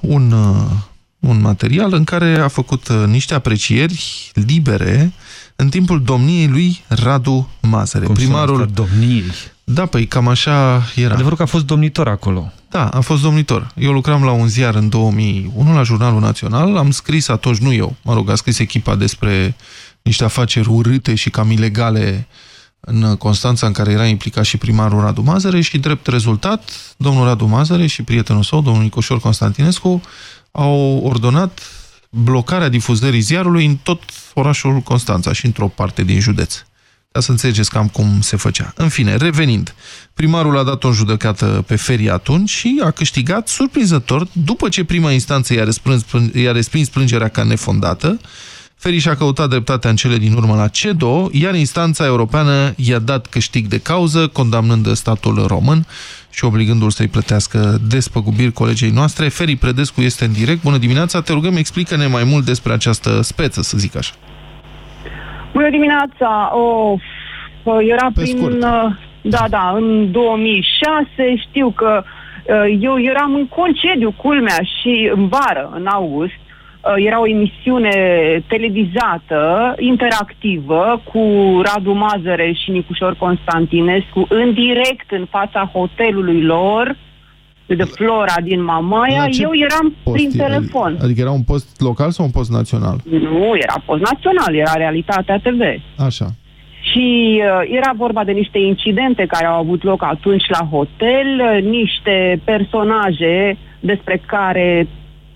S2: un, uh, un material în care a făcut uh, niște aprecieri libere în timpul domniei lui Radu Mazăre.
S1: Cum
S2: primarul
S1: domniei.
S2: Da, păi cam așa era.
S1: Adevărul că a fost domnitor acolo.
S2: Da, a fost domnitor. Eu lucram la un ziar în 2001, la Jurnalul Național. Am scris atunci, nu eu, mă rog, a scris echipa despre niște afaceri urâte și cam ilegale în Constanța, în care era implicat și primarul Radu Mazăre și, drept rezultat, domnul Radu Mazăre și prietenul său, domnul Nicoșor Constantinescu, au ordonat blocarea difuzării ziarului în tot orașul Constanța și într-o parte din județ. Ca să înțelegeți cam cum se făcea. În fine, revenind, primarul a dat o judecată pe ferie atunci și a câștigat surprinzător, după ce prima instanță i-a respins, i respins plângerea ca nefondată, Ferii și-a căutat dreptatea în cele din urmă la CEDO, iar instanța europeană i-a dat câștig de cauză, condamnând statul român și obligându-l să-i plătească despăgubiri colegei noastre. Ferii Predescu este în direct. Bună dimineața, te rugăm, explică-ne mai mult despre această speță, să zic așa.
S53: Bună dimineața! Oh, era
S2: Pe
S53: prin...
S2: scurt.
S53: uh, Da, da, în 2006 știu că uh, eu eram în concediu, culmea, și în vară, în august, uh, era o emisiune televizată, interactivă, cu Radu Mazăre și Nicușor Constantinescu, în direct în fața hotelului lor, de Flora din Mamaia.
S2: La ce
S53: Eu eram
S2: post
S53: prin
S2: e?
S53: telefon.
S2: Adică era un post local sau un post național?
S53: Nu, era post național, era Realitatea TV.
S2: Așa.
S53: Și uh, era vorba de niște incidente care au avut loc atunci la hotel, uh, niște personaje despre care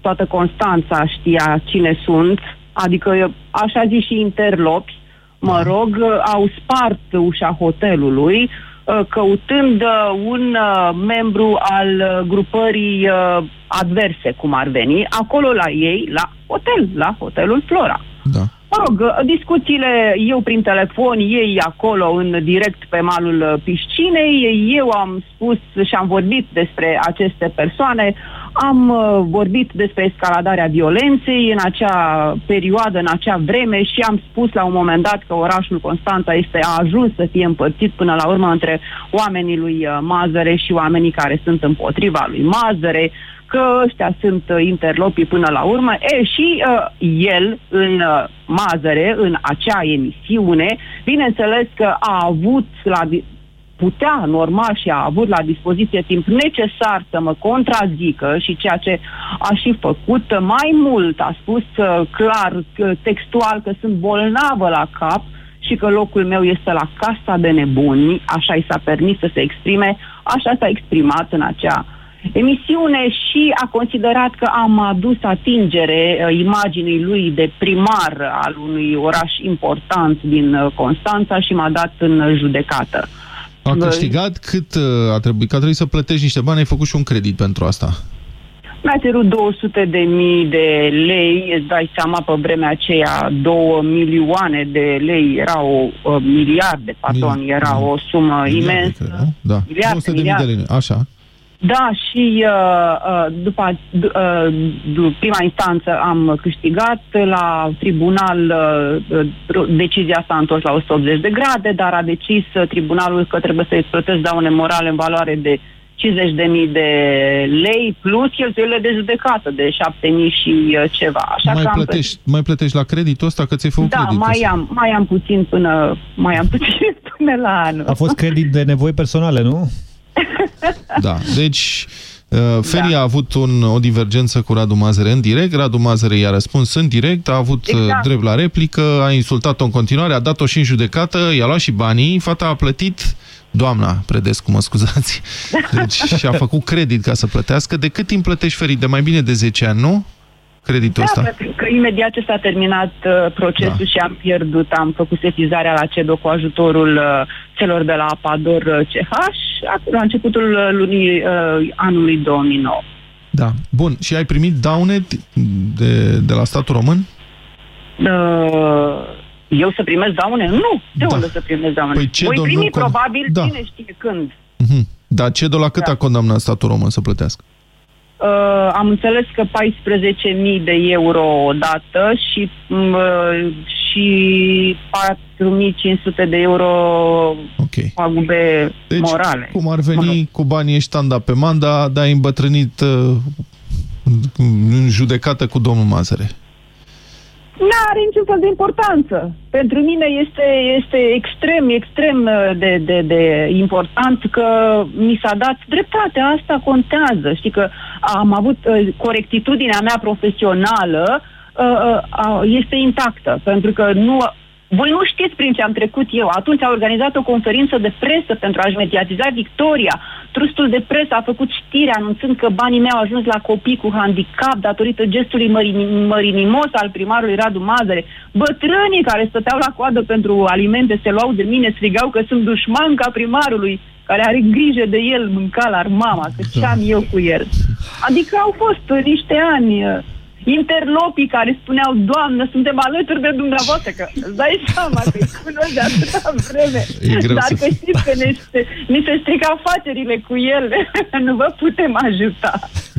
S53: toată Constanța știa cine sunt, adică uh, așa zis și interlopi, mă rog, uh, au spart ușa hotelului uh, căutând uh, un uh, membru al uh, grupării uh, adverse, cum ar veni, acolo la ei, la hotel, la hotelul Flora.
S2: Da.
S53: Mă rog, discuțiile eu prin telefon, ei acolo în direct pe malul uh, piscinei, eu am spus și am vorbit despre aceste persoane, am uh, vorbit despre escaladarea violenței în acea perioadă, în acea vreme și am spus la un moment dat că orașul Constanța este a ajuns să fie împărțit până la urmă între oamenii lui uh, Mazăre și oamenii care sunt împotriva lui Mazăre, că ăștia sunt uh, interlopii până la urmă. E, și uh, el, în uh, Mazăre, în acea emisiune, bineînțeles că a avut la di- putea, normal, și a avut la dispoziție timp necesar să mă contrazică și ceea ce a și făcut. Mai mult a spus uh, clar, că, textual, că sunt bolnavă la cap și că locul meu este la casa de nebuni, așa i s-a permis să se exprime, așa s-a exprimat în acea emisiune și a considerat că am adus atingere uh, imaginii lui de primar al unui oraș important din uh, Constanța și m-a dat în judecată.
S2: A câștigat cât uh, a trebuit? Că a trebuit să plătești niște bani, ai făcut și un credit pentru asta.
S53: Mi-a cerut 200 de mii de lei, îți dai seama, pe vremea aceea 2 milioane de lei, era o, o miliarde, pardon, era o sumă imensă.
S2: Da.
S53: Miliarde,
S2: 200 de mii de
S53: miliarde.
S2: lei. Așa.
S53: Da, și uh, uh, după d- uh, d- prima instanță am câștigat la tribunal, uh, uh, decizia s-a întors la 180 de grade, dar a decis uh, tribunalul că trebuie să-i plătesc daune morale în valoare de 50.000 de lei plus cheltuielile de judecată de 7.000 și uh, ceva. Așa
S2: mai,
S53: că am
S2: plătești, mai plătești la creditul ăsta că ți-ai făcut
S53: Da,
S2: creditul
S53: mai
S2: ăsta.
S53: am, mai am puțin până mai am puțin până la anul.
S1: A fost credit de nevoi personale, nu?
S2: Da, deci uh, Feria da. a avut un, o divergență cu Radu Mazăre în direct, Radu Mazăre i-a răspuns în direct, a avut exact.
S53: Exact.
S2: drept la replică, a insultat-o în continuare, a dat-o și în judecată, i-a luat și banii, fata a plătit, doamna Predescu, mă scuzați, deci și-a făcut credit ca să plătească. De cât timp plătești Ferii? De mai bine de 10 ani, nu? Creditul
S53: Da,
S2: ăsta?
S53: pentru că imediat ce s-a terminat uh, procesul
S2: Da.
S53: și am pierdut, am făcut sesizarea la CEDO cu ajutorul uh, celor de la Apador uh, CH la începutul uh, lunii uh, anului 2009.
S2: Da. Bun. Și ai primit daune de, de la statul român?
S53: Uh, eu să primesc daune? Nu! De unde să primesc daune?
S2: Păi CEDO
S53: Voi primi
S2: nu con-
S53: probabil
S2: Da.
S53: cine știe când.
S2: Mhm. Dar CEDO la cât a condamnat statul român să plătească?
S53: Uh, am înțeles că 14.000 de euro odată și, mm, uh, și 4.500 de euro
S2: okay.
S53: pagube
S2: Deci,
S53: morale.
S2: cum ar veni cu banii ești tanda pe manda, dar ai îmbătrânit uh, în judecată cu domnul Mazăre.
S53: Nu are niciun fel de importanță. Pentru mine este, este extrem, extrem uh, de, de, de important că mi s-a dat dreptate. Asta contează. Știi că am avut uh, corectitudinea mea profesională uh, uh, este intactă. Pentru că nu... Voi nu știți prin ce am trecut eu. Atunci a organizat o conferință de presă pentru a-și mediatiza victoria. Trustul de presă a făcut știri anunțând că banii mei au ajuns la copii cu handicap datorită gestului mărini- mărinimos al primarului Radu Mazăre. Bătrânii care stăteau la coadă pentru alimente se luau de mine, strigau că sunt dușman ca primarului care are grijă de el, mânca la mama, că ce am eu cu el. Adică au fost uh, niște ani uh, interlopii care spuneau, Doamnă, suntem alături de dumneavoastră, că îți dai seama că îi cunosc de atâta vreme,
S2: E greu
S53: dar
S2: să-
S53: că știți că ne, ni se strică afacerile cu ele, nu vă putem ajuta.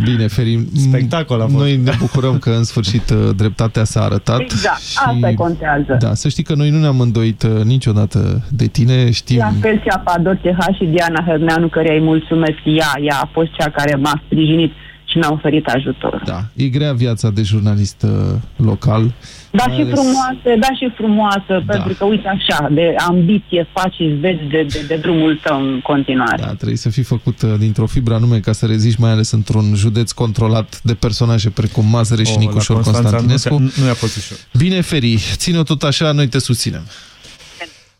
S2: Bine, Ferim. Spectacol a fost. Noi ne bucurăm că în sșfârșit uh, dreptatea s-a arătat.
S53: Exact,
S2: și-
S53: asta contează.
S2: Da, să știi că noi nu ne-am îndoit uh, niciodată de tine, știm...
S53: La fel și Apador CH și Diana Hărneanu, care îi mulțumesc ea, ea a fost cea care m-a sprijinit și mi-a oferit ajutor.
S2: Da, e grea viața de jurnalist uh, local.
S53: Dar
S2: mai
S53: și
S2: ales-
S53: frumoasă, da și frumoasă, pentru că uite așa, de ambiție faci și îți vezi de, de, de drumul tău în continuare.
S2: Da, trebuie să fii făcut uh, dintr-o fibră anume ca să reziști, mai ales într-un județ controlat de personaje precum Mazăre și
S1: Oh, la
S2: Nicușor
S1: Constanța
S2: Constantinescu.
S1: nu se- nu i-a fost ușor.
S2: Bine, Feri, ține-o tot așa, noi te susținem.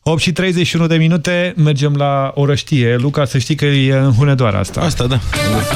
S1: 8 și 31 de minute, mergem la orăștie. Luca, să știi că e în Hunedoara asta.
S49: Asta, da.
S19: Muzica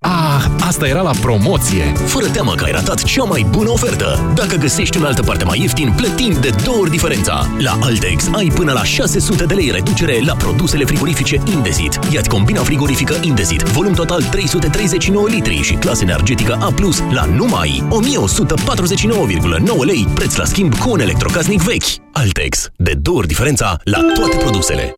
S8: Ah, asta era la promoție! Fără teamă că ai ratat cea mai bună ofertă. Dacă găsești în altă parte mai ieftin, plătim de două ori diferența. La Altex ai până la 600 de lei reducere la produsele frigorifice Indesit. Iați combina frigorifică Indesit, volum total 339 litri și clasă energetică A+, la numai 1149,9 lei, preț la schimb cu un electrocasnic vechi. Altex, de două ori diferența la toate produsele.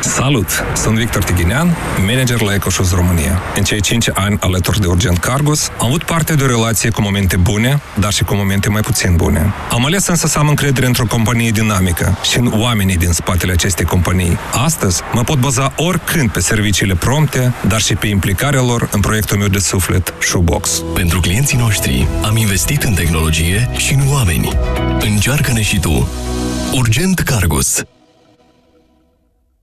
S54: Salut! Sunt Victor Tighinean, manager la EcoShoes România. În cei 5 ani alături de Urgent Cargos, am avut parte de o relație cu momente bune, dar și cu momente mai puțin bune. Am ales însă să am încredere într-o companie dinamică și în oamenii din spatele acestei companii. Astăzi mă pot baza oricând pe serviciile prompte, dar și pe implicarea lor în proiectul meu de suflet, Shoebox.
S10: Pentru clienții noștri am investit în tehnologie și în oameni. Încearcă-ne și tu. Urgent Cargus.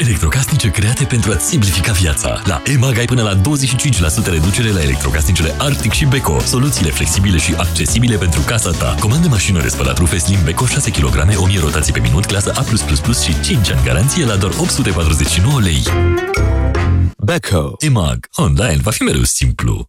S10: Electrocasnice create pentru a-ți simplifica viața. La EMAG ai până la 25% reducere la electrocasnicele Arctic și Beko. Soluțiile flexibile și accesibile pentru casa ta. Comandă mașină de spălat rufe Slim Beko 6 kg, 1000 rotații pe minut, clasă A+++ și 5 ani garanție la doar 849 lei. Beko. EMAG. Online va fi mereu simplu.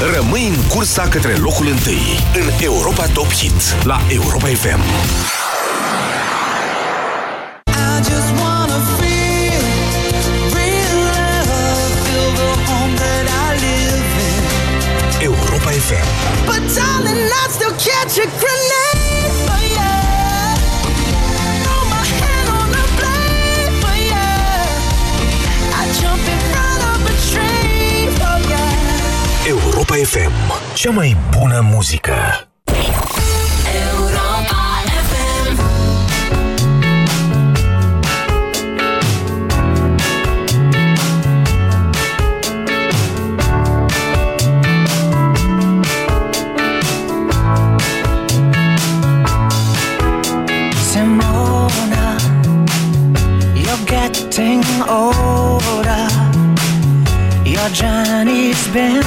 S19: Rămâi în cursa către locul întâi în Europa Top Hit la Europa FM. Europa FM.
S21: But darling, I still catch a
S19: FM. Cea mai bună muzică.
S21: Simona, you're getting older. Your journey's been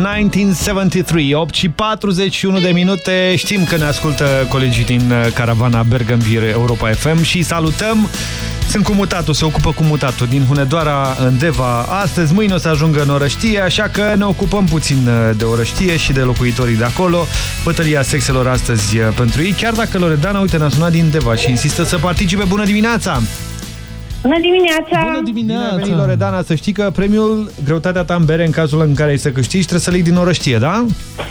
S55: 1973,
S1: 8 și 41 de minute. Știm că ne ascultă colegii din uh, caravana Bergambir Europa FM și salutăm. Sunt cu mutatul, se ocupă cu mutatul din Hunedoara în Deva. Astăzi, mâine o să ajungă în Orăștie, așa că ne ocupăm puțin uh, de Orăștie și de locuitorii de acolo. Bătălia sexelor astăzi uh, pentru ei, chiar dacă Loredana, uite, ne-a sunat din Deva și insistă să participe. Bună dimineața!
S56: Bună dimineața!
S1: Bună dimineața! Bine venit, Loredana, să știi că premiul Greutatea ta în bere, în cazul în care ai să câștigi, trebuie să le iei din Orăștie, da?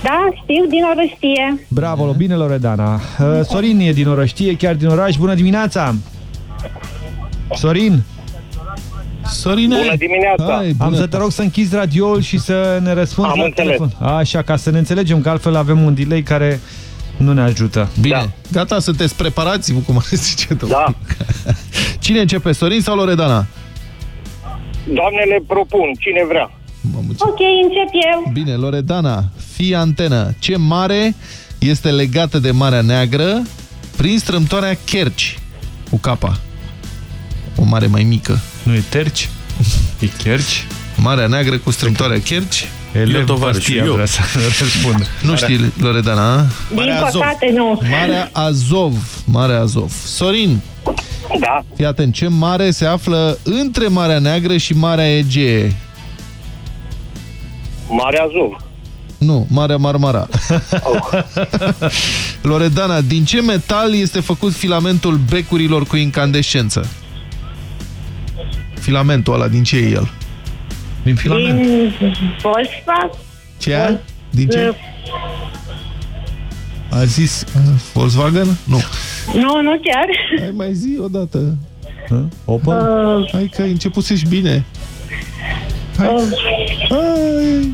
S56: Da, știu, din Orăștie.
S1: Bravo, bine, Loredana. Uh, Sorin e din Orăștie, chiar din oraș. Bună dimineața! Sorin!
S2: Sorine!
S57: Bună dimineața!
S1: Hai, Am să te rog să închizi radioul și să ne răspunzi
S57: Am
S1: la
S57: înțeles.
S1: telefon. Așa, ca să ne înțelegem, că altfel avem un delay care nu ne ajută.
S2: Bine, da. gata, sunteți preparați, cum ar zice domnul.
S57: Da.
S2: Cine începe, Sorin sau Loredana?
S57: Doamnele propun, cine vrea.
S56: Ok, încep eu.
S2: Bine, Loredana, fii antenă. Ce mare este legată de Marea Neagră prin strâmtoarea Kerci, cu capa. O mare mai mică.
S1: Nu e Terci? E Kerci?
S2: Marea Neagră cu strâmtoarea Kerci.
S1: Elev
S2: tovarășul,
S1: Bastia vrea să răspund.
S2: Nu știi, Loredana, a?
S56: Din păcate, nu.
S2: Marea Azov. Marea Azov. Sorin.
S57: Da.
S2: Fii atent, ce mare se află între Marea Neagră și Marea Egee?
S57: Marea Azov.
S2: Nu, Marea Marmara. Loredana, din ce metal este făcut filamentul becurilor cu incandescență? Filamentul ăla, din ce e el?
S1: Din
S56: Din Volkswagen.
S2: Ce? Din ce? A zis uh, Volkswagen? Nu.
S56: Nu, nu chiar.
S2: Hai mai zi odată.
S1: Opa.
S56: Uh,
S2: Hai că ai început să-și bine. Hai. Hai.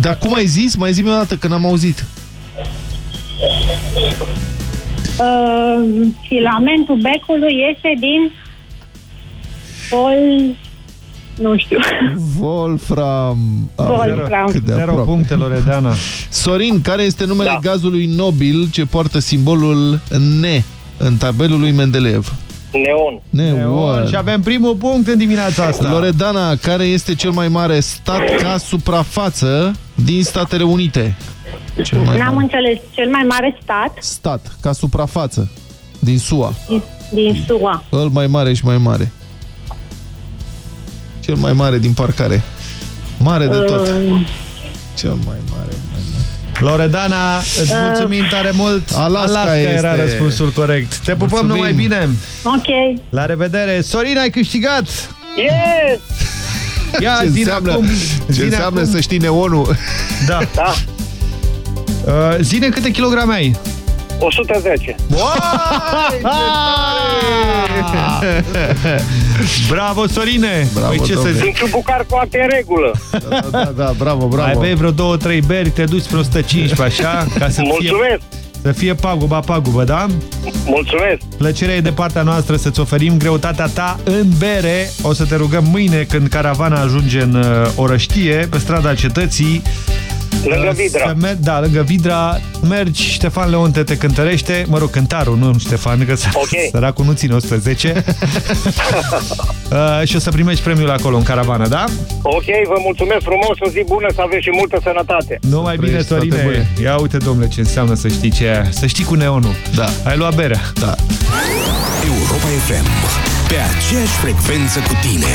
S2: Dar cum ai zis? Mai zi-mi o dată, că n-am auzit.
S56: uh, filamentul becului este din Vol... Nu știu.
S2: Wolfram.
S56: Wolfram.
S2: Cât de
S1: Zero
S2: aproape.
S1: puncte, Loredana.
S2: Sorin, care este numele da. gazului nobil ce poartă simbolul Ne în tabelul lui Mendeleev?
S57: Neon.
S2: Neon.
S1: Și avem primul punct în dimineața asta.
S2: Loredana, care este cel mai mare stat ca suprafață din Statele Unite? Cel mai
S56: N-am
S2: mare
S56: înțeles. Cel mai mare stat
S2: stat ca suprafață din SUA.
S56: din, din SUA.
S2: Îl mai mare și mai mare. Cel mai mare din parcare. Mare de tot.
S56: Uh,
S2: Cel mai mare. Mai mare.
S1: Loredana, îți mulțumim tare mult.
S2: Alaska
S1: Alaska era
S2: este.
S1: răspunsul corect. Te pupăm
S2: Mulțumim.
S1: numai bine.
S56: ok.
S1: La revedere. Sorin, ai câștigat.
S57: Yes!
S1: Ia,
S2: ce
S1: zine
S2: înseamnă,
S1: acum,
S2: ce
S1: zine
S2: înseamnă
S1: acum.
S2: să știi neonul?
S1: Da.
S57: Da.
S1: Uh, zine câte kilograme ai?
S57: 110.
S1: Bravo, Sorine!
S2: Bravo,
S1: păi ce să
S2: domnule.
S1: zic?
S57: Sunt un bucar cu apă în regulă.
S2: Da, da, da, bravo,
S1: Mai
S2: bravo.
S1: bei vreo două, trei beri, te duci spre 115, așa? Ca să fie,
S57: Mulțumesc.
S1: să fie paguba, pagubă, da?
S57: Mulțumesc.
S1: Plăcerea e de partea noastră să-ți oferim greutatea ta în bere. O să te rugăm mâine când caravana ajunge în uh, Orăștie, pe strada cetății,
S57: Lângă
S1: Uh,
S57: Vidra.
S1: să mer- da, lângă Vidra. Mergi, Ștefan Leonte te cântărește. Mă rog, cântarul, nu Ștefan, că
S57: Ok.
S1: săracul nu ține 110. uh, și o să primești premiul acolo, în caravană, da?
S57: Ok, vă mulțumesc frumos, o zi bună, să aveți și multă sănătate.
S1: Nu mai bine,
S2: toate
S1: Sorine.
S2: bune.
S1: Ia uite, domnule, ce înseamnă să știi ce e. Să știi cu neonul.
S2: Da.
S1: Ai luat berea.
S2: Da.
S19: Europa FM. Pe aceeași frecvență cu tine.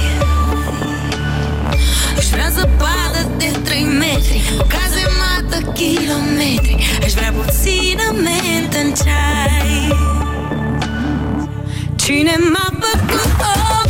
S25: Aș vrea zăpadă de 3 metri O cazemată kilometri. Aș vrea puțină mentă în ceai. Cine m-a făcut om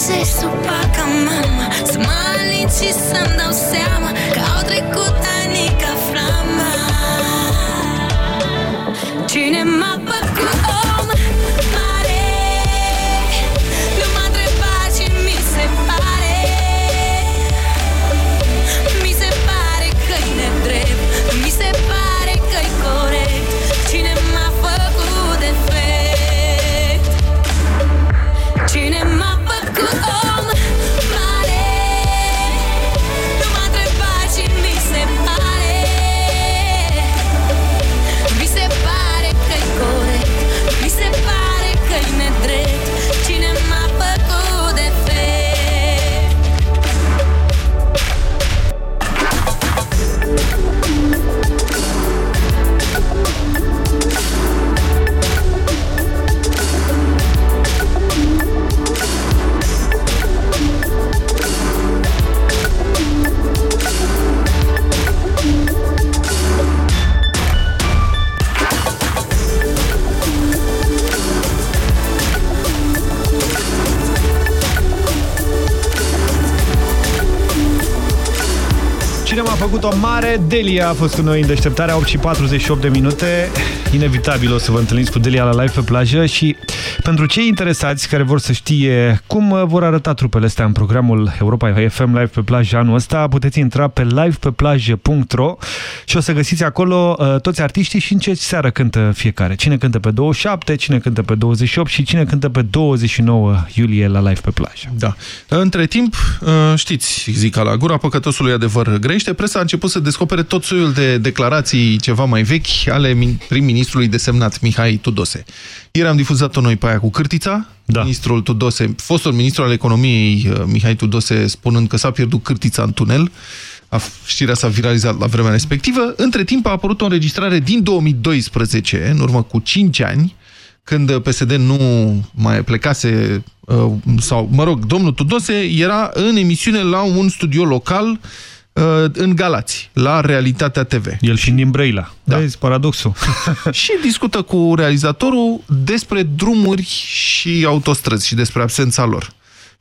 S25: să-mi încălzești supa ca mama. Să mă alin și să-mi dau seama Că au trecut ani ca flama
S1: mare? Delia a fost cu noi în deșteptarea 8 și 48 de minute. Inevitabil o să vă întâlniți cu Delia la live pe plajă și pentru cei interesați care vor să știe cum uh, vor arăta trupele astea în programul Europa FM Live pe plajă anul ăsta, puteți intra pe livepeplajă.ro și o să găsiți acolo uh, toți artiștii și în ce seară cântă fiecare. Cine cântă pe 27, cine cântă pe 28 și cine cântă pe 29 iulie la live pe plajă.
S2: Da. Între timp, uh, știți, zic la gura păcătosului adevăr grește, presa a început să descopere tot soiul de declarații ceva mai vechi ale min- prim-ministrului desemnat Mihai Tudose. Ieri am difuzat-o noi pe aia cu cârtița, da. ministrul Tudose, fostul ministru al economiei uh, Mihai Tudose spunând că s-a pierdut cârtița în tunel, a, știrea s-a viralizat la vremea respectivă. Între timp a apărut o înregistrare din 2012, în urmă cu 5 ani, când PSD nu mai plecase, uh, sau, mă rog, domnul Tudose era în emisiune la un studio local uh, în Galați, la Realitatea TV.
S1: El fiind din Brăila. Da. Vezi, paradoxul.
S2: și discută cu realizatorul despre drumuri și autostrăzi și despre absența lor.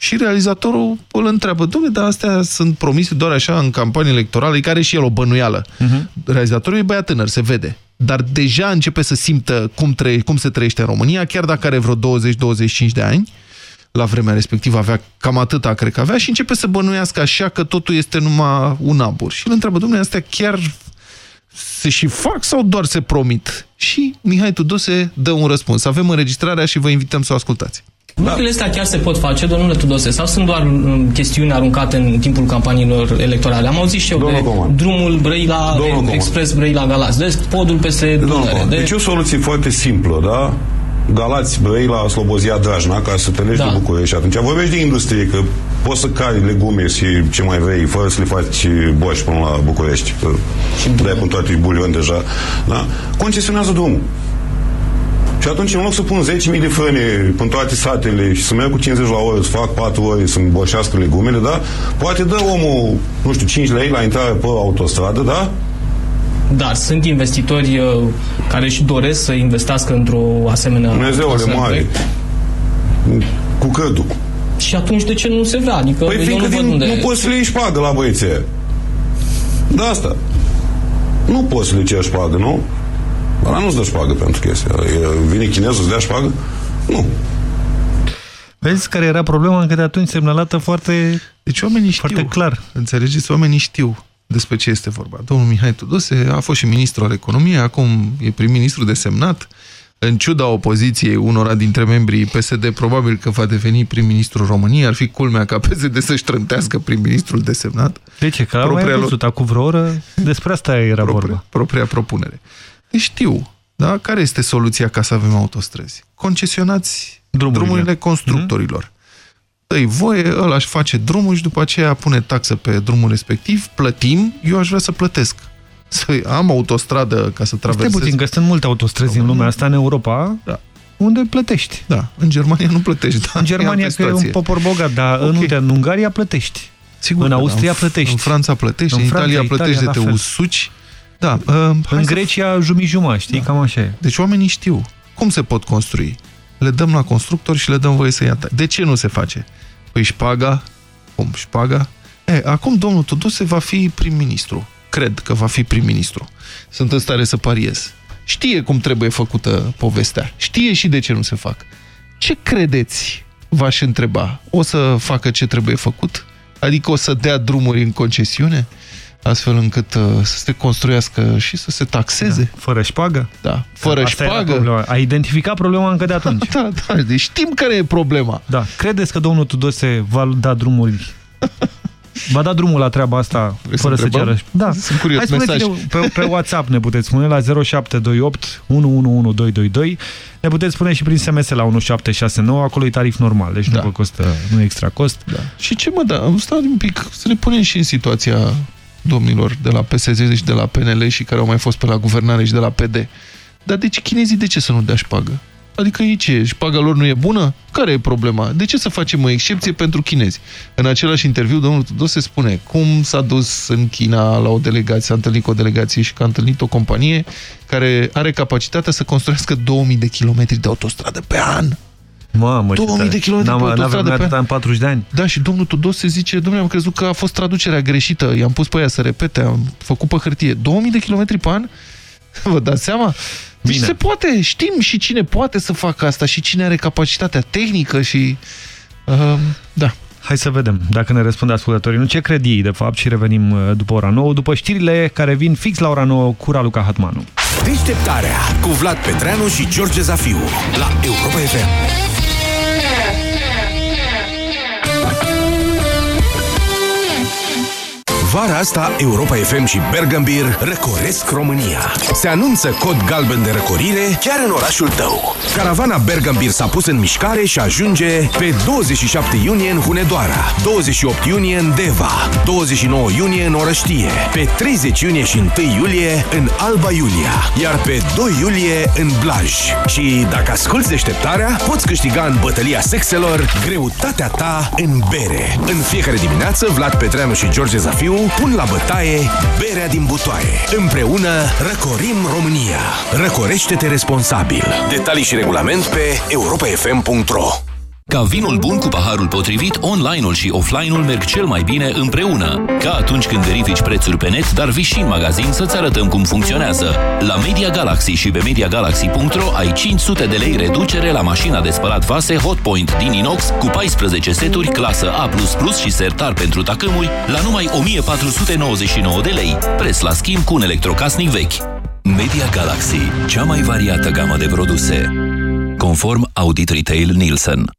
S2: Și realizatorul îl întreabă, domnule, dar astea sunt promise doar așa în campanie electorală, care și el o bănuială. Uh-huh. Realizatorul e băiat tânăr, se vede. Dar deja începe să simtă cum, trăie, cum se trăiește în România, chiar dacă are vreo 20-25 de ani, la vremea respectivă avea cam atâta, cred că avea, și începe să bănuiască așa că totul este numai un abur. Și îl întreabă, domnule, astea chiar se și fac sau doar se promit? Și Mihai Tudose dă un răspuns. Avem înregistrarea și vă invităm să o ascultați.
S58: Lucrurile astea chiar se pot face, domnule Tudose, sau sunt doar um, chestiuni aruncate în timpul campaniilor electorale? Am auzit și eu
S59: Domnul
S58: de
S59: Coman.
S58: drumul Brăila,
S59: Domnul Coman.
S58: Expres Brăila Galați, de podul peste Dunăre. De...
S59: Deci e o soluție foarte simplă, da? Galați, Brăila, Slobozia, Drajna, ca să te legi
S58: Da.
S59: de București. Și atunci vorbești de industrie, că poți să cari legume și ce mai vrei, fără să le faci boși până la București. Că dai până toate bulion deja. Da? Concesionează drumul. Și atunci, în loc să pun 10.000 de frâne în toate satele și să merg cu 50 la oră, să fac 4 ore, să-mi boșească legumele, da? Poate dă omul, nu știu, 5 lei la intrare pe autostradă, da?
S58: Dar sunt investitori uh, care își doresc să investească într-o asemenea...
S59: Dumnezeule
S58: asemenea
S59: mare.
S58: proiect.
S59: Cu cădul.
S58: Și atunci de ce nu se vrea? Adică
S59: Păi
S58: eu
S59: fiindcă
S58: nu văd
S59: din,
S58: unde...
S59: nu poți să le iei șpagă la băieții aia. De asta. Nu poți să le ceri șpagă, nu? Dar nu-ți dă șpagă pentru chestia. E, Vine chinezul să-ți dea șpagă? Nu.
S1: Vezi care era problema încă de atunci semnalată foarte,
S2: deci oamenii știu.
S1: foarte clar.
S2: Înțelegeți? Oamenii știu despre ce este vorba. Domnul Mihai Tudose a fost și ministru al economiei, acum e prim-ministru desemnat. În ciuda opoziției unora dintre membrii PSD, probabil că va deveni prim-ministru României. Ar fi culmea ca PSD să-și trântească prim-ministrul desemnat.
S1: De ce? Că am
S2: Propria
S1: mai
S2: lor-
S1: văzut acum vreo oră, despre asta era
S2: propria,
S1: vorba.
S2: propria propunere. Deci știu, da? Care este soluția ca să avem autostrăzi? Concesionați
S1: Drumurile.
S2: drumurile constructorilor. Dă-i voie, ăla își face drumul și după aceea pune taxă pe drumul respectiv, plătim, eu aș vrea să plătesc. Să am autostradă ca să
S1: Stai
S2: traversez.
S1: puțin, că sunt multe autostrăzi în lumea asta, în Europa,
S2: Da.
S1: unde plătești.
S2: Da, în Germania nu plătești. Da,
S1: În Germania,
S2: altă
S1: că e un
S2: situație.
S1: popor bogat, dar
S2: Ok.
S1: în, uite, în Ungaria plătești.
S2: Sigur
S1: în
S2: că da,
S1: Austria
S2: în-
S1: plătești.
S2: În Franța plătești, în,
S1: În Franța,
S2: Italia
S1: Italia,
S2: plătești
S1: la
S2: de te
S1: fel.
S2: usuci. Da, uh, hai
S1: În
S2: să-
S1: Grecia, jumii Știi, cam așa e.
S2: Deci oamenii știu cum se pot construi. Le dăm la constructori și le dăm voie să ia ta- De ce nu se face? Păi șpaga? Cum șpaga? E, acum domnul Tudose va fi prim-ministru. Cred că va fi prim-ministru. Sunt în stare să pariez. Știe cum trebuie făcută povestea. Știe și de ce nu se fac. Ce credeți? V-aș întreba. O să facă ce trebuie făcut? Adică o să dea drumuri în concesiune? Astfel încât uh, să se construiască și să se taxeze?
S1: Da. Fără șpagă?
S2: Da. Fără
S1: Asta era
S2: șpagă?
S1: problema. A identificat problema încă de atunci.
S2: Da, da, deci știm care e problema.
S1: Da. Credeți că domnul Tudose va da drumuri Va da drumul la treaba asta
S2: Vrei să
S1: fără să,
S2: întrebăm?
S1: ceară. Da.
S2: Sunt curios,
S1: Hai spuneți-ne
S2: mesaj.
S1: pe, pe WhatsApp ne puteți spune la 0728 111222. Ne puteți spune și prin SMS la 1769, acolo e tarif normal, deci
S2: Da.
S1: nu vă costă, nu e extra cost.
S2: Da. Și ce mă, da, stai un pic, să ne punem și în situația domnilor de la PSD și de la PNL și care au mai fost pe la guvernare și de la PD. Dar deci chinezii de ce să nu dea șpagă? Adică ei ce? Șpaga lor nu e bună? Care e problema? De ce să facem o excepție pentru chinezi? În același interviu, domnul Tudose spune cum s-a dus în China la o delegație, s-a întâlnit cu o delegație și că a întâlnit o companie care are capacitatea să construiască 2000 de kilometri de autostradă pe an.
S1: Mamă, ce
S2: 2000
S1: tare.
S2: de kilometri
S1: N-am-
S2: pe
S1: n-avem
S2: autostradă pe
S1: atâta
S2: an.
S1: în 40 de ani.
S2: Da, și domnul Tudose zice, domnule, am crezut că a fost traducerea greșită, i-am pus pe ea să repete, am făcut pe hârtie. 2000 de kilometri pe an? Vă dați seama? Deci
S1: Bine.
S2: se poate, știm și cine poate să facă asta și cine are capacitatea tehnică și... Uh, da.
S1: Hai să vedem dacă ne răspunde ascultătorii. Nu ce cred ei, de fapt, și revenim uh, după ora 9, după știrile care vin fix la ora 9 cu Raluca Hatmanu.
S19: Deșteptarea cu Vlad Petreanu și George Zafiu la Europa FM. Vara asta, Europa FM și Bergambir răcoresc România. Se anunță cod galben de răcorire chiar în orașul tău. Caravana Bergambir s-a pus în mișcare și ajunge pe 27 iunie în Hunedoara, 28 iunie în Deva, 29 iunie în Orăștie, pe 30 iunie și 1 iulie în Alba Iulia, iar pe 2 iulie în Blaj. Și dacă asculti deșteptarea, poți câștiga în bătălia sexelor greutatea ta în bere. În fiecare dimineață, Vlad Petreanu și George Zafiu pun la bătaie berea din butoaie. Împreună răcorim România. Răcorește-te responsabil. Detalii și regulament pe europafm.ro
S10: Ca vinul bun cu paharul potrivit, online-ul și offline-ul merg cel mai bine împreună. Ca atunci când verifici prețuri pe net, dar vii și în magazin să-ți arătăm cum funcționează. La Media Galaxy și pe MediaGalaxy.ro ai 500 de lei reducere la mașina de spălat vase Hotpoint din inox cu 14 seturi clasă A++ și sertar pentru tacâmuri la numai 1499 de lei. Preț la schimb cu un electrocasnic vechi. Media Galaxy, cea mai variată gamă de produse. Conform Audit Retail Nielsen.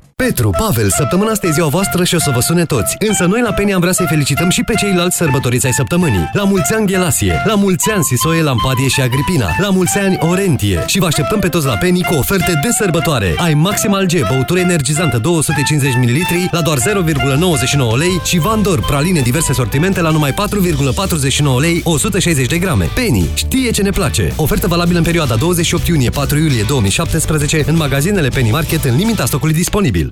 S41: Petru, Pavel, săptămâna asta e ziua voastră și o să vă sune toți. Însă noi la Penny am vrea să-i felicităm și pe ceilalți sărbătoriți ai săptămânii. La mulți ani Ghelasie, la mulți ani Sisoie, Lampadie și Agripina, la mulți ani Orentie. Și vă așteptăm pe toți la Penny cu oferte de sărbătoare. Ai Maximal G, băutură energizantă 250 ml la doar 0,99 lei și Vandor, praline diverse sortimente la numai 4,49 lei 160 de grame. Penny știe ce ne place. Ofertă valabilă în perioada 28 iunie-4 iulie 2017 în magazinele Penny Market în limita stocului disponibil.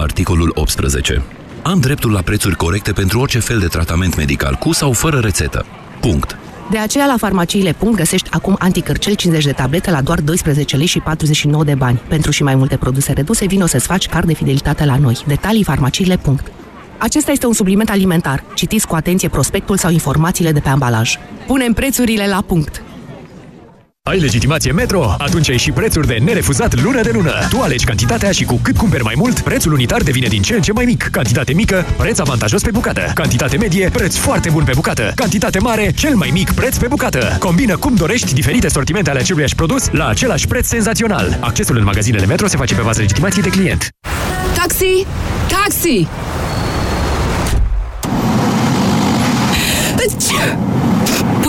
S10: Articolul 18. Am dreptul la prețuri corecte pentru orice fel de tratament medical, cu sau fără rețetă. Punct.
S60: De aceea la farmaciile. găsești acum anticărcel 50 de tablete la doar 12 lei și 49 de bani. Pentru și mai multe produse reduse, vino să-ți faci card de fidelitate la noi. Detalii farmaciile. Acesta este un supliment alimentar. Citiți cu atenție prospectul sau informațiile de pe ambalaj. Punem prețurile la punct!
S61: Ai legitimație Metro? Atunci ai și prețuri de nerefuzat lună de lună. Tu alegi cantitatea și cu cât cumperi mai mult, prețul unitar devine din ce în ce mai mic. Cantitate mică, preț avantajos pe bucată. Cantitate medie, preț foarte bun pe bucată. Cantitate mare, cel mai mic preț pe bucată. Combină cum dorești diferite sortimente ale aceluiași produs la același preț senzațional. Accesul în magazinele Metro se face pe bază legitimației de client.
S56: Taxi! Taxi!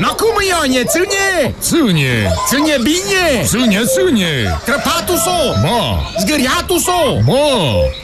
S62: No cum, Ionie, ține! Ține! Ține bine! Ține, ține! Crăpatul so! Ma! Zgâriatul so! Ma!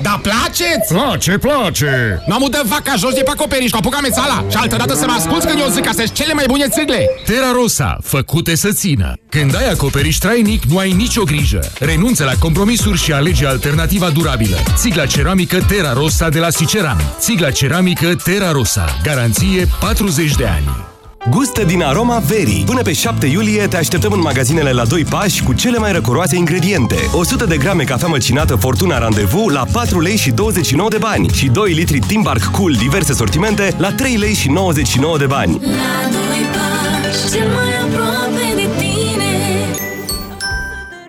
S62: Da place-ți? Place, place! N-am udat vaca jos de pe acoperiș, cu apucame țala! Și altă dată să mă asculți când eu zic că astea cele mai bune țigle!
S63: Terra Rosa, făcute să țină. Când ai acoperiș trainic, nu ai nicio grijă. Renunță la compromisuri și alege alternativa durabilă. Țigla ceramică Terra Rosa de la Siceran. Țigla ceramică Terra Rosa. Garanție 40 de ani.
S64: Gustă din aroma verii. Până pe 7 iulie te așteptăm în magazinele la 2 pași cu cele mai răcoroase ingrediente. 100 de grame cafea măcinată Fortuna Randevu la 4 lei și 29 de bani și 2 litri Timbark Cool diverse sortimente la 3 lei și 99 de bani.
S25: La doi pași, cel mai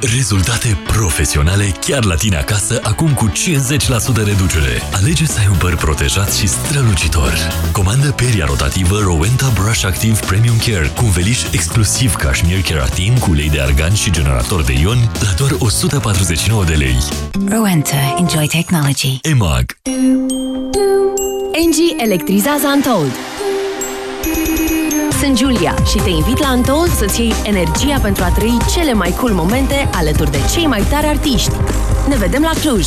S10: Rezultate profesionale chiar la tine acasă, acum cu 50% reducere. Alege să ai un păr protejat și strălucitor. Comandă peria rotativă Rowenta Brush Active Premium Care cu un veliș exclusiv cașmir keratin cu ulei de argan și generator de ioni la doar 149 de lei.
S51: Rowenta. Enjoy technology.
S10: EMAG
S11: Engie electrizează Untold. Sunt Julia și te invit la Untold să-ți iei energia pentru a trăi cele mai cool momente alături de cei mai tari artiști. Ne vedem la Cluj!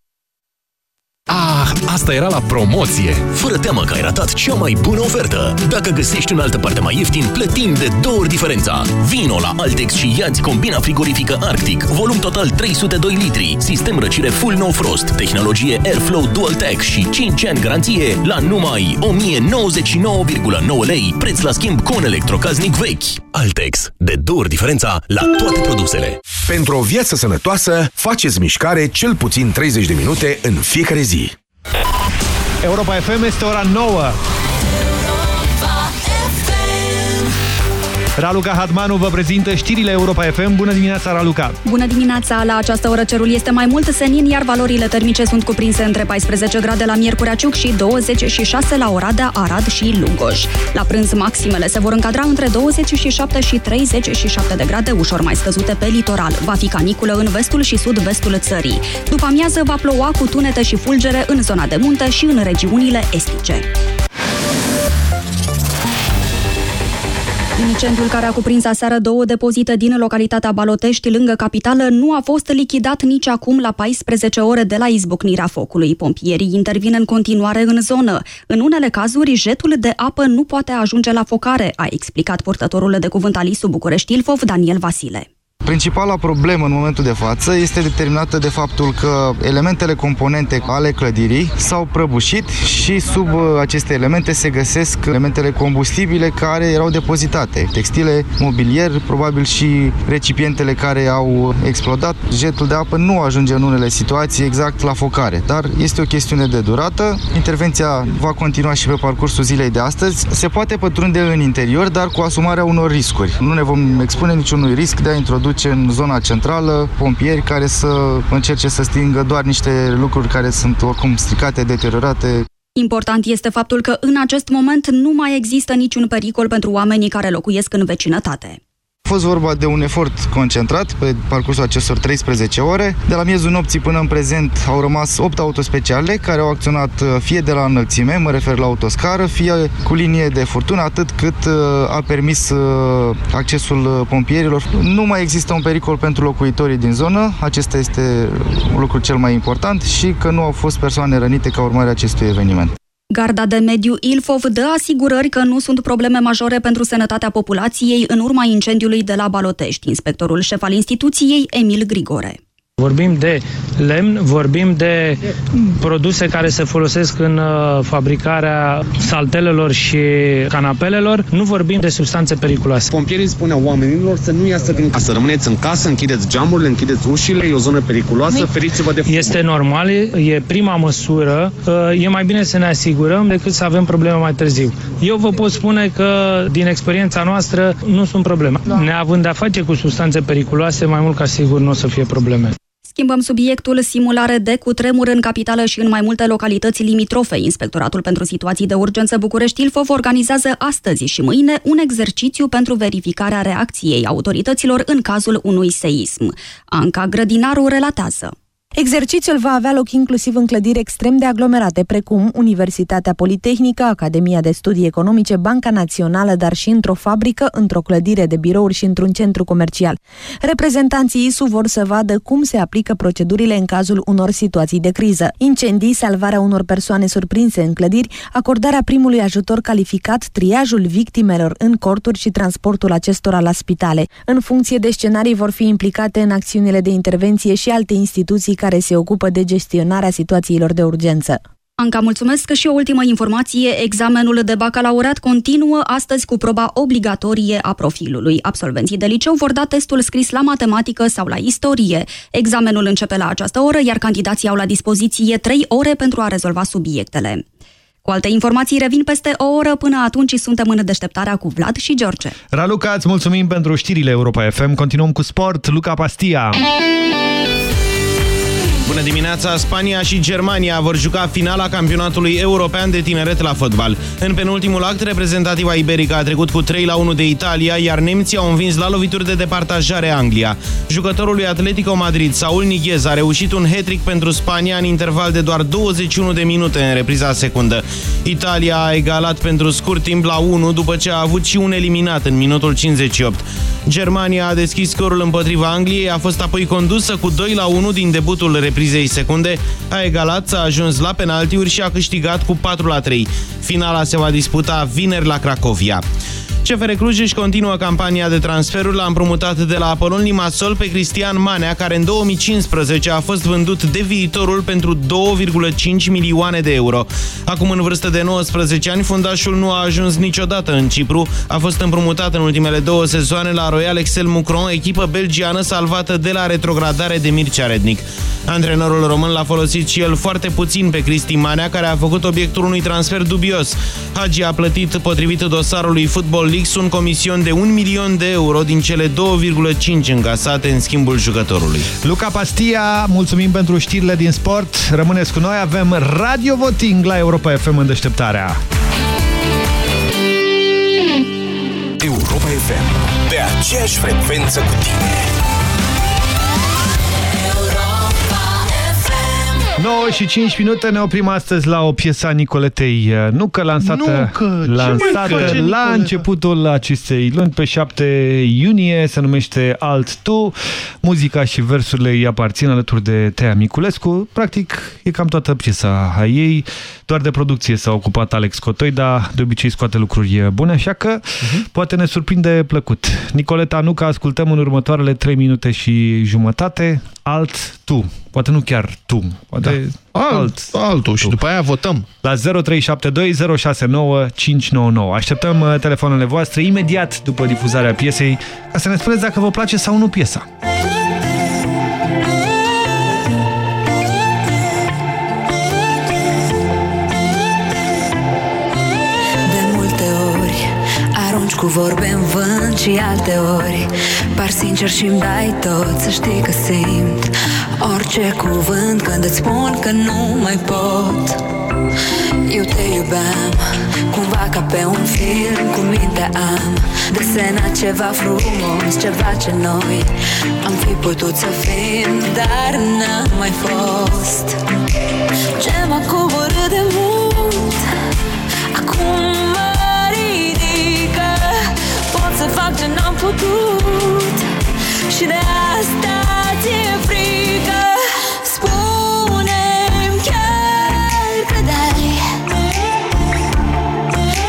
S8: Ah, asta era la promoție! Fără teamă că ai ratat cea mai bună ofertă. Dacă găsești în altă parte mai ieftin, plătim de două ori diferența. Vino la Altex și iați combina frigorifică Arctic, volum total 302 litri, sistem răcire full no frost, tehnologie Airflow Dual Tech și 5 ani garanție la numai 1099,9 lei, preț la schimb cu un electrocaznic vechi. Altex, de două ori diferența la toate produsele.
S19: Pentru o viață sănătoasă, faceți mișcare cel puțin 30 de minute în fiecare zi.
S1: Europa FM este ora 9. Raluca Hatmanu vă prezintă știrile Europa FM. Bună dimineața, Raluca!
S42: Bună dimineața! La această oră cerul este mai mult senin, iar valorile termice sunt cuprinse între 14 grade la Miercurea Ciuc și 26 la Oradea, Arad și Lugoj. La prânz, maximele se vor încadra între 27 și 37 de grade, ușor mai scăzute pe litoral. Va fi caniculă în vestul și sud-vestul țării. După amiază va ploua cu tunete și fulgere în zona de munte și în regiunile estice. Incendiul care a cuprins aseară două depozite din localitatea Balotești, lângă capitală, nu a fost lichidat nici acum la 14 ore de la izbucnirea focului. Pompierii intervin în continuare în zonă. În unele cazuri, jetul de apă nu poate ajunge la focare, a explicat purtătorul de cuvânt al ISU București Ilfov, Daniel Vasile.
S65: Principala problemă în momentul de față este determinată de faptul că elementele componente ale clădirii s-au prăbușit și sub uh, aceste elemente se găsesc elementele combustibile care erau depozitate. Textile, mobilier, probabil și recipientele care au explodat. Jetul de apă nu ajunge în unele situații exact la focare, dar este o chestiune de durată. Intervenția va continua și pe parcursul zilei de astăzi. Se poate pătrunde în interior, dar cu asumarea unor riscuri. Nu ne vom expune niciunui risc de a introduce în zona centrală pompieri care să încerce să stingă doar niște lucruri care sunt oricum stricate, deteriorate.
S42: Important este faptul că în acest moment nu mai există niciun pericol pentru oamenii care locuiesc în vecinătate.
S65: A fost vorba de un efort concentrat pe parcursul acestor 13 ore. De la miezul nopții până în prezent au rămas 8 autospeciale care au acționat uh, fie de la înălțime, mă refer la autoscară, fie cu linie de furtună, atât cât uh, a permis uh, accesul pompierilor. Nu mai există un pericol pentru locuitorii din zonă, acesta este lucrul cel mai important și că nu au fost persoane rănite ca urmare a acestui eveniment.
S42: Garda de mediu Ilfov dă asigurări că nu sunt probleme majore pentru sănătatea populației în urma incendiului de la Balotești. Inspectorul șef al instituției, Emil Grigore.
S66: Vorbim de lemn, vorbim de produse care se folosesc în uh, fabricarea saltelelor și canapelelor, nu vorbim de substanțe periculoase.
S67: Pompierii spuneau oamenilor să nu iasă din casă, rămâneți în casă, închideți geamurile, închideți ușile, e o zonă periculoasă, feriți-vă de fum.
S66: Este normal, e prima măsură, uh, e mai bine să ne asigurăm decât să avem probleme mai târziu. Eu vă pot spune că din experiența noastră nu sunt probleme. Neavând de-a face cu substanțe periculoase, mai mult ca sigur nu o să fie probleme.
S42: Schimbăm subiectul simulare de cutremur în capitală și în mai multe localități limitrofe. Inspectoratul pentru situații de urgență București Ilfov organizează astăzi și mâine un exercițiu pentru verificarea reacției autorităților în cazul unui seism. Anca Grădinaru relatează.
S68: Exercițiul va avea loc inclusiv în clădiri extrem de aglomerate, precum Universitatea Politehnică, Academia de Studii Economice, Banca Națională, dar și într-o fabrică, într-o clădire de birouri și într-un centru comercial. Reprezentanții ISU vor să vadă cum se aplică procedurile în cazul unor situații de criză. Incendii, salvarea unor persoane surprinse în clădiri, acordarea primului ajutor calificat, triajul victimelor în corturi și transportul acestora la spitale. În funcție de scenarii vor fi implicate în acțiunile de intervenție și alte instituții care se ocupă de gestionarea situațiilor de urgență.
S42: Anca, mulțumesc și o ultimă informație. Examenul de bacalaureat continuă astăzi cu proba obligatorie a profilului. Absolvenții de liceu vor da testul scris la matematică sau la istorie. Examenul începe la această oră, iar candidații au la dispoziție 3 ore pentru a rezolva subiectele. Cu alte informații revin peste o oră, până atunci suntem în deșteptarea cu Vlad și George.
S1: Raluca, îți mulțumim pentru știrile Europa FM. Continuăm cu sport. Luca Pastia.
S46: Bună dimineața! Spania și Germania vor juca finala campionatului european de tineret la fotbal. În penultimul act, reprezentativa iberică a trecut cu 3 la 1 de Italia, iar nemții au învins la lovituri de departajare Anglia. Jucătorul lui Atletico Madrid, Saul Niguez, a reușit un hat-trick pentru Spania în interval de doar 21 de minute în repriza secundă. Italia a egalat pentru scurt timp la 1 după ce a avut și un eliminat în minutul 58. Germania a deschis scorul împotriva Angliei, a fost apoi condusă cu 2 la 1 din debutul reprizei secunde, a egalat, s-a ajuns la penaltiuri și a câștigat cu 4 la 3. Finala se va disputa vineri la Cracovia. CFR Cluj își continuă campania de transferuri. L-a împrumutat de la Apolon Limassol pe Cristian Manea, care în 2015 a fost vândut de viitorul pentru 2,5 milioane de euro. Acum, în vârstă de 19 ani, fundașul nu a ajuns niciodată în Cipru. A fost împrumutat în ultimele două sezoane la Royal Excel Mucron, echipă belgiană salvată de la retrogradare de Mircea Rednic. Antrenorul român l-a folosit și el foarte puțin pe Cristi Manea, care a făcut obiectul unui transfer dubios. Hagi a plătit, potrivit dosarului Football Leaks, un comision de 1 milion de euro din cele 2,5 încasate în schimbul jucătorului.
S1: Luca Pastia, mulțumim pentru știrile din sport. Rămâneți cu noi, avem Radio Voting la Europa FM în deșteptarea.
S19: Europa FM, pe aceeași frecvență cu tine.
S1: 9 și 5 minute ne oprim astăzi la o piesă a Nicoletei Nucă, lansată,
S69: nu, că,
S1: lansată
S69: ce
S1: la
S69: Nicoleta?
S1: începutul acestei luni, pe 7 iunie, se numește Alt Tu. Muzica și versurile îi aparțin alături de Tea Miculescu. Practic, e cam toată piesa a ei. Doar de producție s-a ocupat Alex Cotoi, dar de obicei scoate lucruri bune, așa că uh-huh. poate ne surprinde plăcut. Nicoleta Nucă, ascultăm în următoarele 3 minute și jumătate Alt Tu. Poate nu chiar tu, poate
S69: da. alt, altul și după aia votăm.
S1: La 0372069599. Așteptăm uh, telefoanele voastre imediat după difuzarea piesei ca să ne spuneți dacă vă place sau nu piesa.
S25: Cu vorbe în vânt și alte ori Par sincer și-mi dai tot să știi că simt Orice cuvânt când îți spun că nu mai pot. Eu te iubeam Cumva ca pe un film Cu mintea am Desenat ceva frumos Ceva ce noi Am fi putut să fim Dar n-am mai fost Și de asta ți-e frică? Spune-mi chiar credeai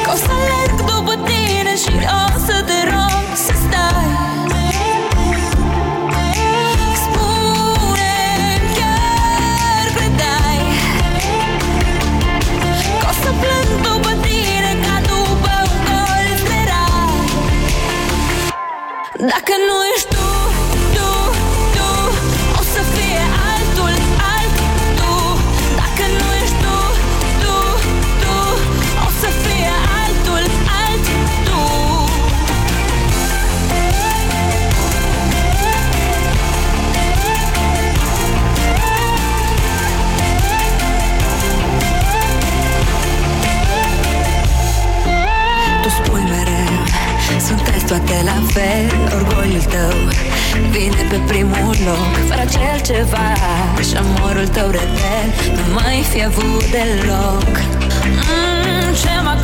S25: Că o să alerg după tine Și o să te rog să stai. Spune-mi chiar credeai Că o să plâng după tine Ca după un colț de rai. Dacă nu ești toate la fel Orgoliul tău Vine pe primul loc Fără cel ceva Și amorul tău rebel Nu mai fi avut deloc. Mm, Ce m-a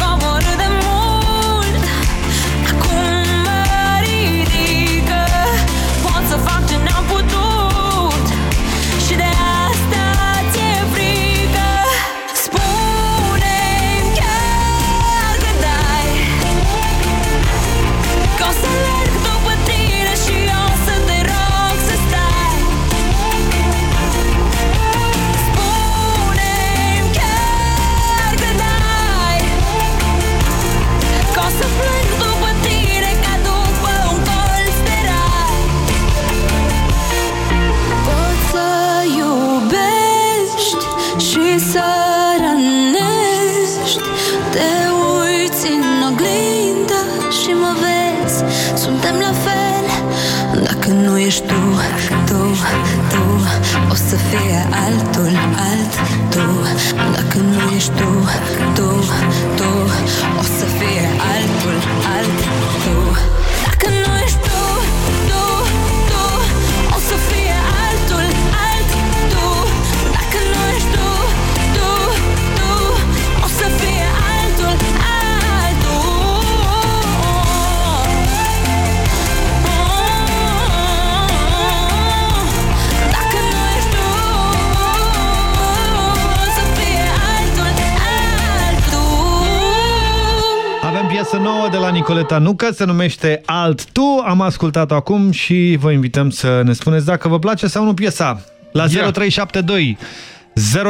S25: la
S1: Nicoleta Nucă, se numește Alt Tu. Am ascultat-o acum și vă invităm să ne spuneți dacă vă place sau nu piesa. La 0372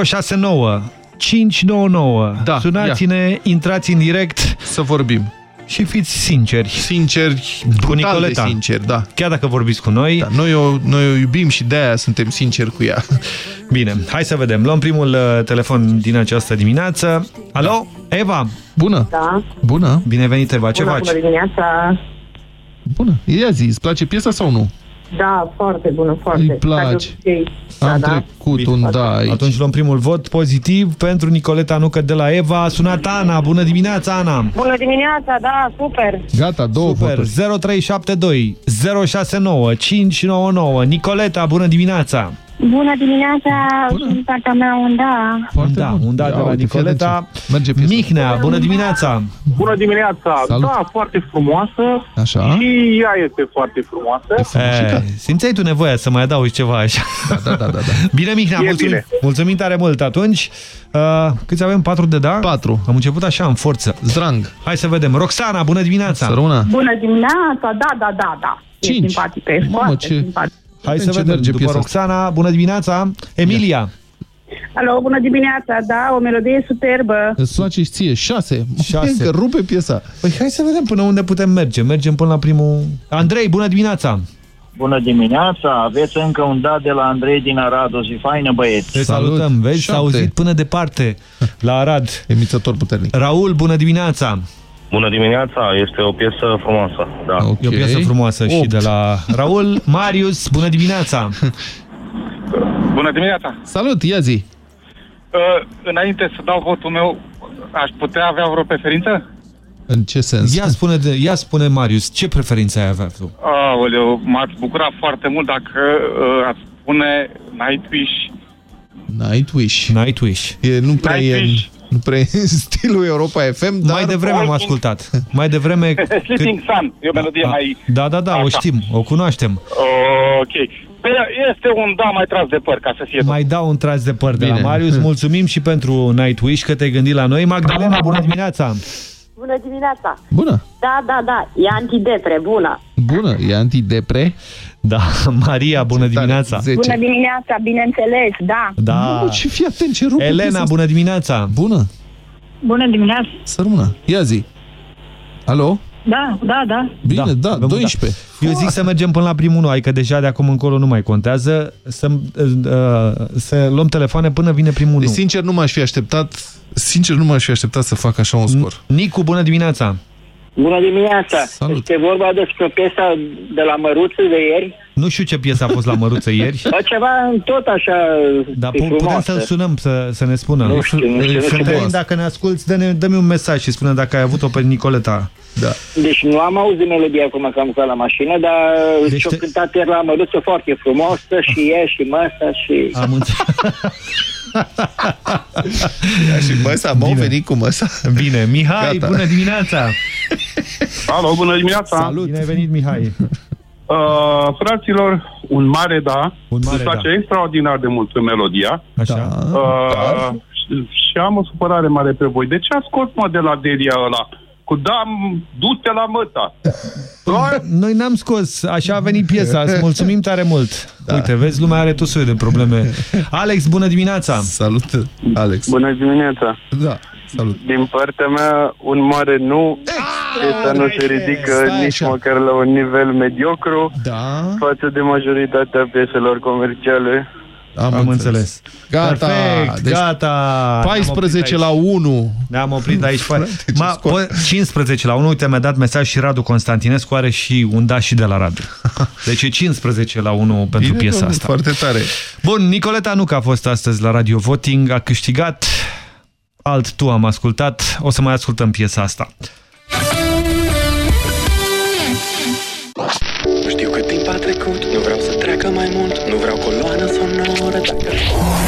S1: 069 599.
S2: Da,
S1: Sunați-ne, intrați în direct.
S2: Să vorbim.
S1: Și fiți sinceri.
S2: Sinceri,
S1: cu
S2: brutal
S1: Nicoleta.
S2: de sinceri, da.
S1: Chiar dacă vorbiți cu noi.
S2: Da, noi, o, noi o iubim și de-aia suntem sinceri cu ea.
S1: Bine, hai să vedem. Luăm primul uh, telefon din această dimineață. Alo, Eva?
S2: Bună!
S70: Da.
S2: Bună!
S1: Bine venit, Eva. Ce
S70: bună,
S1: faci?
S70: Bună dimineața.
S2: Bună! Ia zi, îți place piesa sau nu?
S70: Da, foarte bună, foarte.
S2: Îi place.
S70: Ca de obicei. Da,
S2: Am
S70: da.
S2: trecut un da aici.
S1: Atunci luăm primul vot pozitiv pentru Nicoleta Nucă de la Eva. A sunat Ana. Bună dimineața, Ana!
S70: Bună dimineața, da, super.
S2: Gata, două
S1: Super,
S2: voturi.
S1: 0372 069 599 Nicoleta, bună dimineața!
S70: Bună dimineața, din partea mea un da.
S1: un da, un da de la Nicoleta. Mihnea, bună dimineața!
S71: Bună dimineața!
S1: Salut.
S71: Da, foarte frumoasă.
S1: Așa.
S71: Și ea este foarte frumoasă.
S1: E, simțeai tu nevoia să mai adaugi ceva așa?
S2: Da, da, da. da.
S1: Bine, Mihnea,
S71: E
S1: mulțumim,
S71: bine.
S1: mulțumim tare mult atunci. Uh, câți avem? 4 de da? 4. Am început așa în forță.
S2: Zdrang.
S1: Hai să vedem. Roxana, bună dimineața!
S2: Săruna.
S70: Bună dimineața, da, da, da, da. E
S1: Cinci.
S70: simpatică, e
S1: Mamă,
S70: foarte
S1: ce-
S70: simpatică.
S1: Hai să
S2: ce
S1: vedem.
S2: merge
S1: După
S2: piesa
S1: Roxana, bună dimineața! Emilia!
S70: Alo, bună dimineața, da, o melodie superbă.
S2: Îți place și ție. Șase.
S1: Șase.
S2: Încă rupe piesa.
S1: Păi hai să vedem până unde putem merge. Mergem până la primul... Andrei, bună dimineața!
S72: Bună dimineața, aveți încă un dat de la Andrei din Arad, o zi faină băieți.
S1: Te salutăm, vezi, s-a auzit până departe la Arad.
S2: Emițător puternic.
S1: Raul, bună dimineața!
S73: Bună dimineața, este o piesă frumoasă, da.
S1: E o piesă frumoasă și de la Raul. Marius, bună dimineața!
S71: Bună dimineața!
S2: Salut, ia zi!
S71: Uh, înainte să dau votul meu, aș putea avea vreo preferință?
S2: În ce sens?
S1: Ia spune, de, ia spune Marius, ce preferință ai avea tu?
S71: Aoleu, m-ați bucurat foarte mult dacă uh, ați spune Nightwish.
S2: Nightwish.
S1: Nightwish.
S2: E, nu prea
S71: Nightwish.
S2: e, nu prea e în stilul Europa FM, dar...
S1: Mai devreme am ascultat. Mai devreme...
S71: Sleeping Sun, e o melodie mai...
S1: Da, da, da, o știm, o cunoaștem.
S71: Ok. Păi, Este un da mai tras de păr, ca să fie
S1: Mai dau un tras de păr de la
S2: Bine.
S1: Marius. Mulțumim și pentru Nightwish că te-ai gândit la noi. Magdalena, bună dimineața!
S70: Bună dimineața.
S2: Bună!
S70: Da, da, da, e antidepre, bună.
S2: Bună, e antidepre?
S1: Da, Maria, bună dimineața!
S70: Bună dimineața, bineînțeles, da.
S1: Da.
S2: Bă, ce fii atent, ce rupe
S1: Elena,
S2: piesa
S1: bună dimineața!
S2: Bună!
S70: Bună dimineața.
S2: Să rămână. Ia zi. Alo?
S70: Da, da, da.
S2: Bine, da,
S1: avem un
S2: 12.
S1: Eu zic să mergem până la primul nu, adică deja de acum încolo nu mai contează, să, uh, să luăm telefoane până vine primul
S2: Deci,
S1: nu.
S2: sincer, nu m-aș fi așteptat Sincer, nu m-aș fi așteptat să fac așa un scor.
S1: Nicu, bună dimineața!
S74: Bună dimineața!
S2: Salut.
S74: Este vorba despre piesa de la Măruță de ieri.
S1: Nu știu ce piesă a fost la Măruță ieri.
S74: Bă, Ceva tot așa
S1: Dar
S74: e
S1: pu- putem
S74: frumoasă.
S1: să-l sunăm să, să ne spună.
S74: Nu știu, nu știu, nu știu.
S1: Cătălin, dacă ne asculti, dă-ne, dă-mi un mesaj și spune dacă ai avut-o pe Nicoleta.
S2: Da.
S74: Deci nu am auzit melodia acum că am urcat la mașină, dar
S1: Deci
S74: deci
S1: te-
S74: și-o cântat ieri la Măruță foarte frumoasă și e și măsa și...
S1: Am înțeles.
S2: Ia și măsa, m-au venit cu măsa.
S1: Bine, Mihai,
S2: Gata.
S1: bună dimineața!
S71: Alo, bună dimineața!
S1: Salut! Bine ai venit, Mihai!
S71: Uh, fraților, un mare da.
S1: Un mare
S71: Îmi place
S1: da.
S71: extraordinar de mult melodia.
S1: Așa.
S71: Uh, și- și am o supărare mare pe voi. De ce a scos mă de la Delia ăla? Cu da, du-te la măta.
S1: Noi n-am scos, așa a venit piesa, îți mulțumim tare mult. Da. Uite, vezi, lumea are tot soiul de probleme. Alex, bună dimineața!
S2: Salut, Alex!
S75: Bună dimineața!
S2: Da, salut!
S75: Din partea mea, un mare nu. Piesa nu se ridică
S2: Stai
S75: nici
S2: așa.
S75: măcar la un nivel mediocru
S2: da.
S75: față de majoritatea pieselor comerciale.
S2: Am,
S1: Am înțeles.
S2: Gata.
S1: Perfect,
S2: Deci
S1: gata.
S2: 14 la 1.
S1: Ne-am oprit aici.
S2: Frate, ce
S1: Ma,
S2: scor.
S1: bă, 15 la 1. Uite, mi-a dat mesaj și Radu Constantinescu are și un da și de la Radu. Deci e 15 la 1 pentru
S2: Bine,
S1: piesa
S2: domnule,
S1: asta.
S2: Foarte tare.
S1: Bun, Nicoleta Nuca a fost astăzi la Radio Voting, a câștigat. Alt tu am ascultat. O să mai ascultăm piesa asta.
S76: Nu știu cât timp a trecut Motherfucker.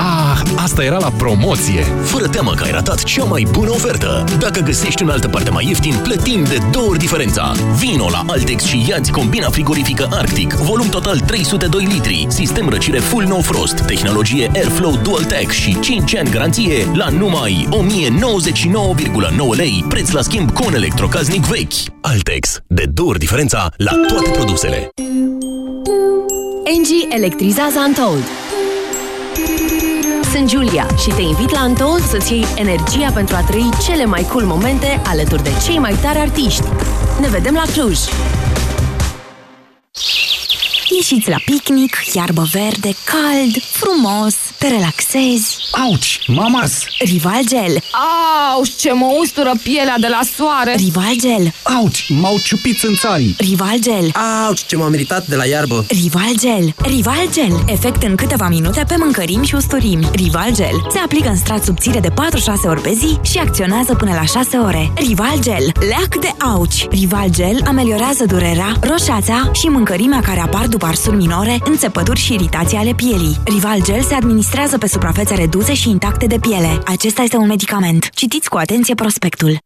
S8: Ah, asta era la promoție! Fără teamă că ai ratat cea mai bună ofertă! Dacă găsești în altă parte mai ieftin, plătim de două ori diferența! Vino la Altex și iați combina frigorifică Arctic, volum total 302 litri, sistem răcire full no frost, tehnologie Airflow Dual Tech și 5 ani garanție la numai 1099,9 lei, preț la schimb cu un electrocaznic vechi. Altex, de două ori diferența la toate produsele.
S11: Engie electrizează Untold. Sunt Julia și te invit la Untold să-ți iei energia pentru a trăi cele mai cool momente alături de cei mai tari artiști. Ne vedem la Cluj!
S51: Ieșiți la picnic, iarbă verde, cald, frumos, te relaxezi.
S77: Auci, mamas!
S51: Rival Gel.
S25: Auzi, ce mă ustură pielea de la soare!
S51: Rival Gel.
S77: Auci, m-au ciupit în țarii!
S51: Rival Gel.
S77: Auci, ce m-am meritat de la iarbă!
S51: Rival Gel. Rival Gel. Efect în câteva minute pe mâncărimi și usturimi. Rival Gel. Se aplică în strat subțire de 4-6 ori pe zi și acționează până la 6 ore. Rival Gel. Leac de auci. Rival Gel ameliorează durerea, roșața și mâncărimea care apar după arsuri minore, înțepături și iritații ale pielii. Rival Gel se administrează pe suprafețe reduse și intacte de piele. Acesta este un medicament. Citiți cu atenție prospectul.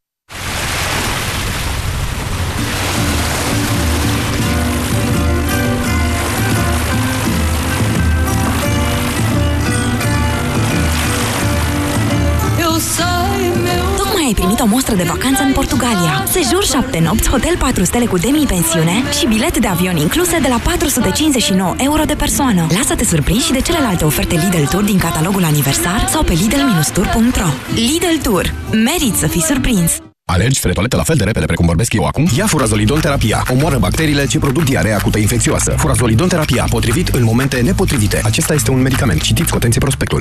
S51: Primit o mostră de vacanță în Portugalia. Sejur 7 nopți, hotel 4 stele cu demi-pensiune și bilet de avion incluse de la 459 euro de persoană. Lasă-te surprins și de celelalte oferte Lidl Tour din catalogul aniversar sau pe lidl-tour.ro Lidl Tour. Merit să fii surprins!
S78: Alergi spre toaletă la fel de repede precum vorbesc eu acum? Ia furazolidon terapia. Omoară bacteriile ce produc diarea acută infecțioasă. Furazolidon terapia, potrivit în momente nepotrivite. Acesta este un medicament. Citiți cu atenție prospectul.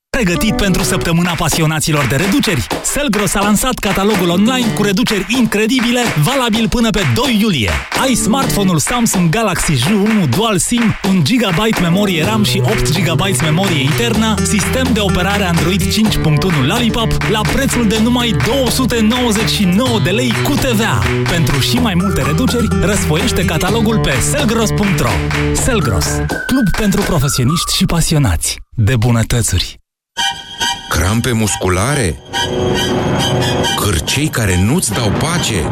S14: Pregătit pentru săptămâna pasionaților de reduceri? Selgros a lansat catalogul online cu reduceri incredibile, valabil până pe 2 iulie. Ai smartphone-ul Samsung Galaxy J1 Dual SIM, 1 GB memorie RAM și 8 GB memorie internă, sistem de operare Android 5.1 Lollipop la prețul de numai 299 de lei cu TVA. Pentru și mai multe reduceri, răsfoiește catalogul pe selgros.ro. Selgros, club pentru profesioniști și pasionați de bunătățuri.
S79: you Crampe musculare? Cârcei care nu-ți dau pace?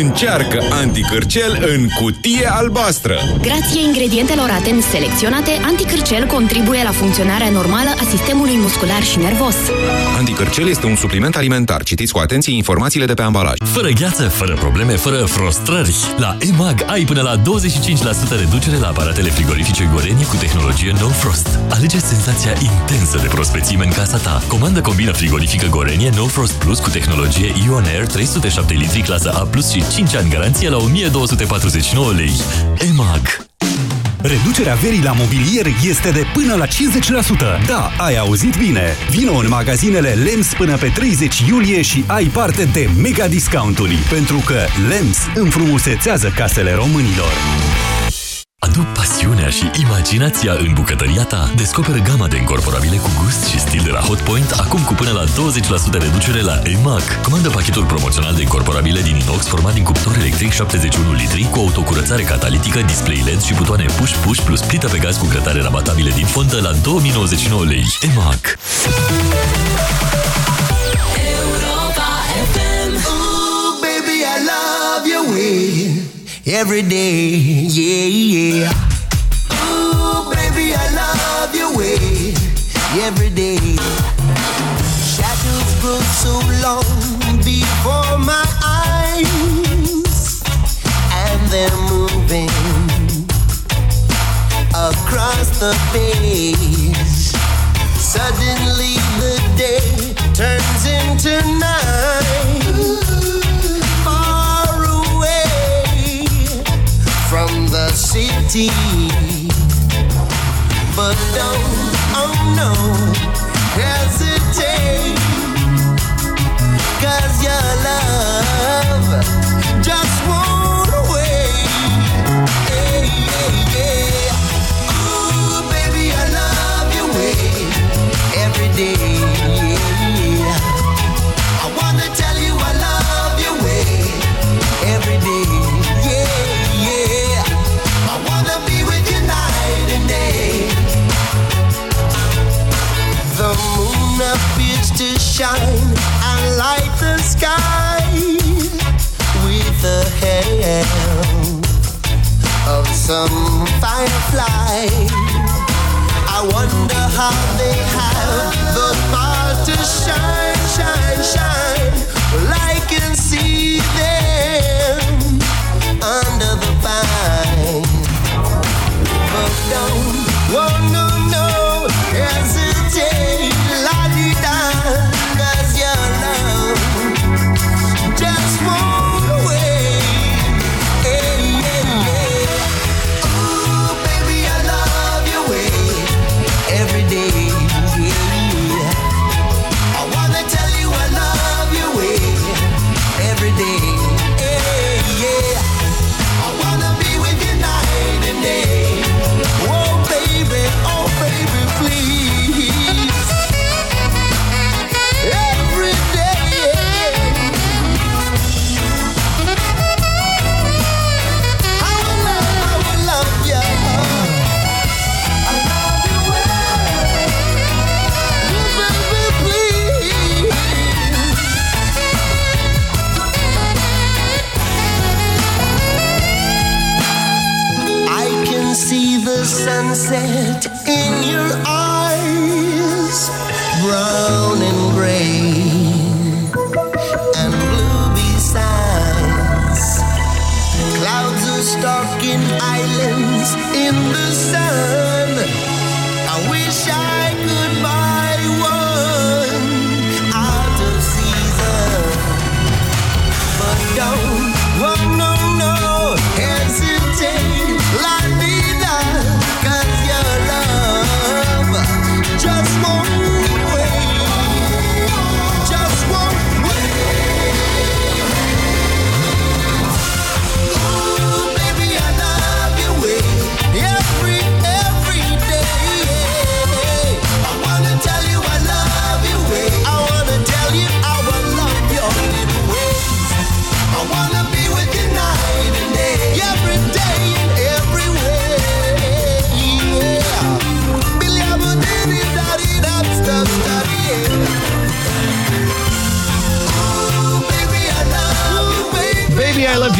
S79: Încearcă anticârcel în cutie albastră!
S11: Grație ingredientelor atent selecționate, anticârcel contribuie la funcționarea normală a sistemului muscular și nervos.
S79: Anticârcel este un supliment alimentar. Citiți cu atenție informațiile de pe ambalaj.
S10: Fără gheață, fără probleme, fără frustrări. La EMAG ai până la 25% reducere la aparatele frigorifice Gorenie cu tehnologie No Frost. Alege senzația intensă de prospețime în casa ta. Comandă combina frigorifică Gorenie No Frost Plus cu tehnologie Ion Air 307 litri clasă A+, și 5 ani garanție la 1249 lei. EMAG
S78: Reducerea verii la mobilier este de până la 50%. Da, ai auzit bine! Vino în magazinele LEMS până pe 30 iulie și ai parte de mega discounturi, pentru că LEMS înfrumusețează casele românilor.
S10: Adu pasiunea și imaginația în bucătăria ta. Descoperă gama de incorporabile cu gust și stil de la Hotpoint, acum cu până la 20% reducere la EMAG. Comandă pachetul promoțional de incorporabile din inox format din cuptor electric 71 litri cu autocurățare catalitică, display LED și butoane push-push plus plită pe gaz cu grătare rabatabile din fontă la 2099 lei. EMAG.
S80: Ooh, baby, I love your way every day, yeah, yeah. Ooh, baby, I love your way every day. Shadows grow so long before my eyes, and they're moving across the page. Suddenly the day turns into night. City. But don't, oh no, hesitate. Cause your love just won't wait. Hey, hey, yeah. Ooh, baby, I love your way every day. Shine and light the sky with the help of some firefly. I wonder how they have the power to shine, shine, shine.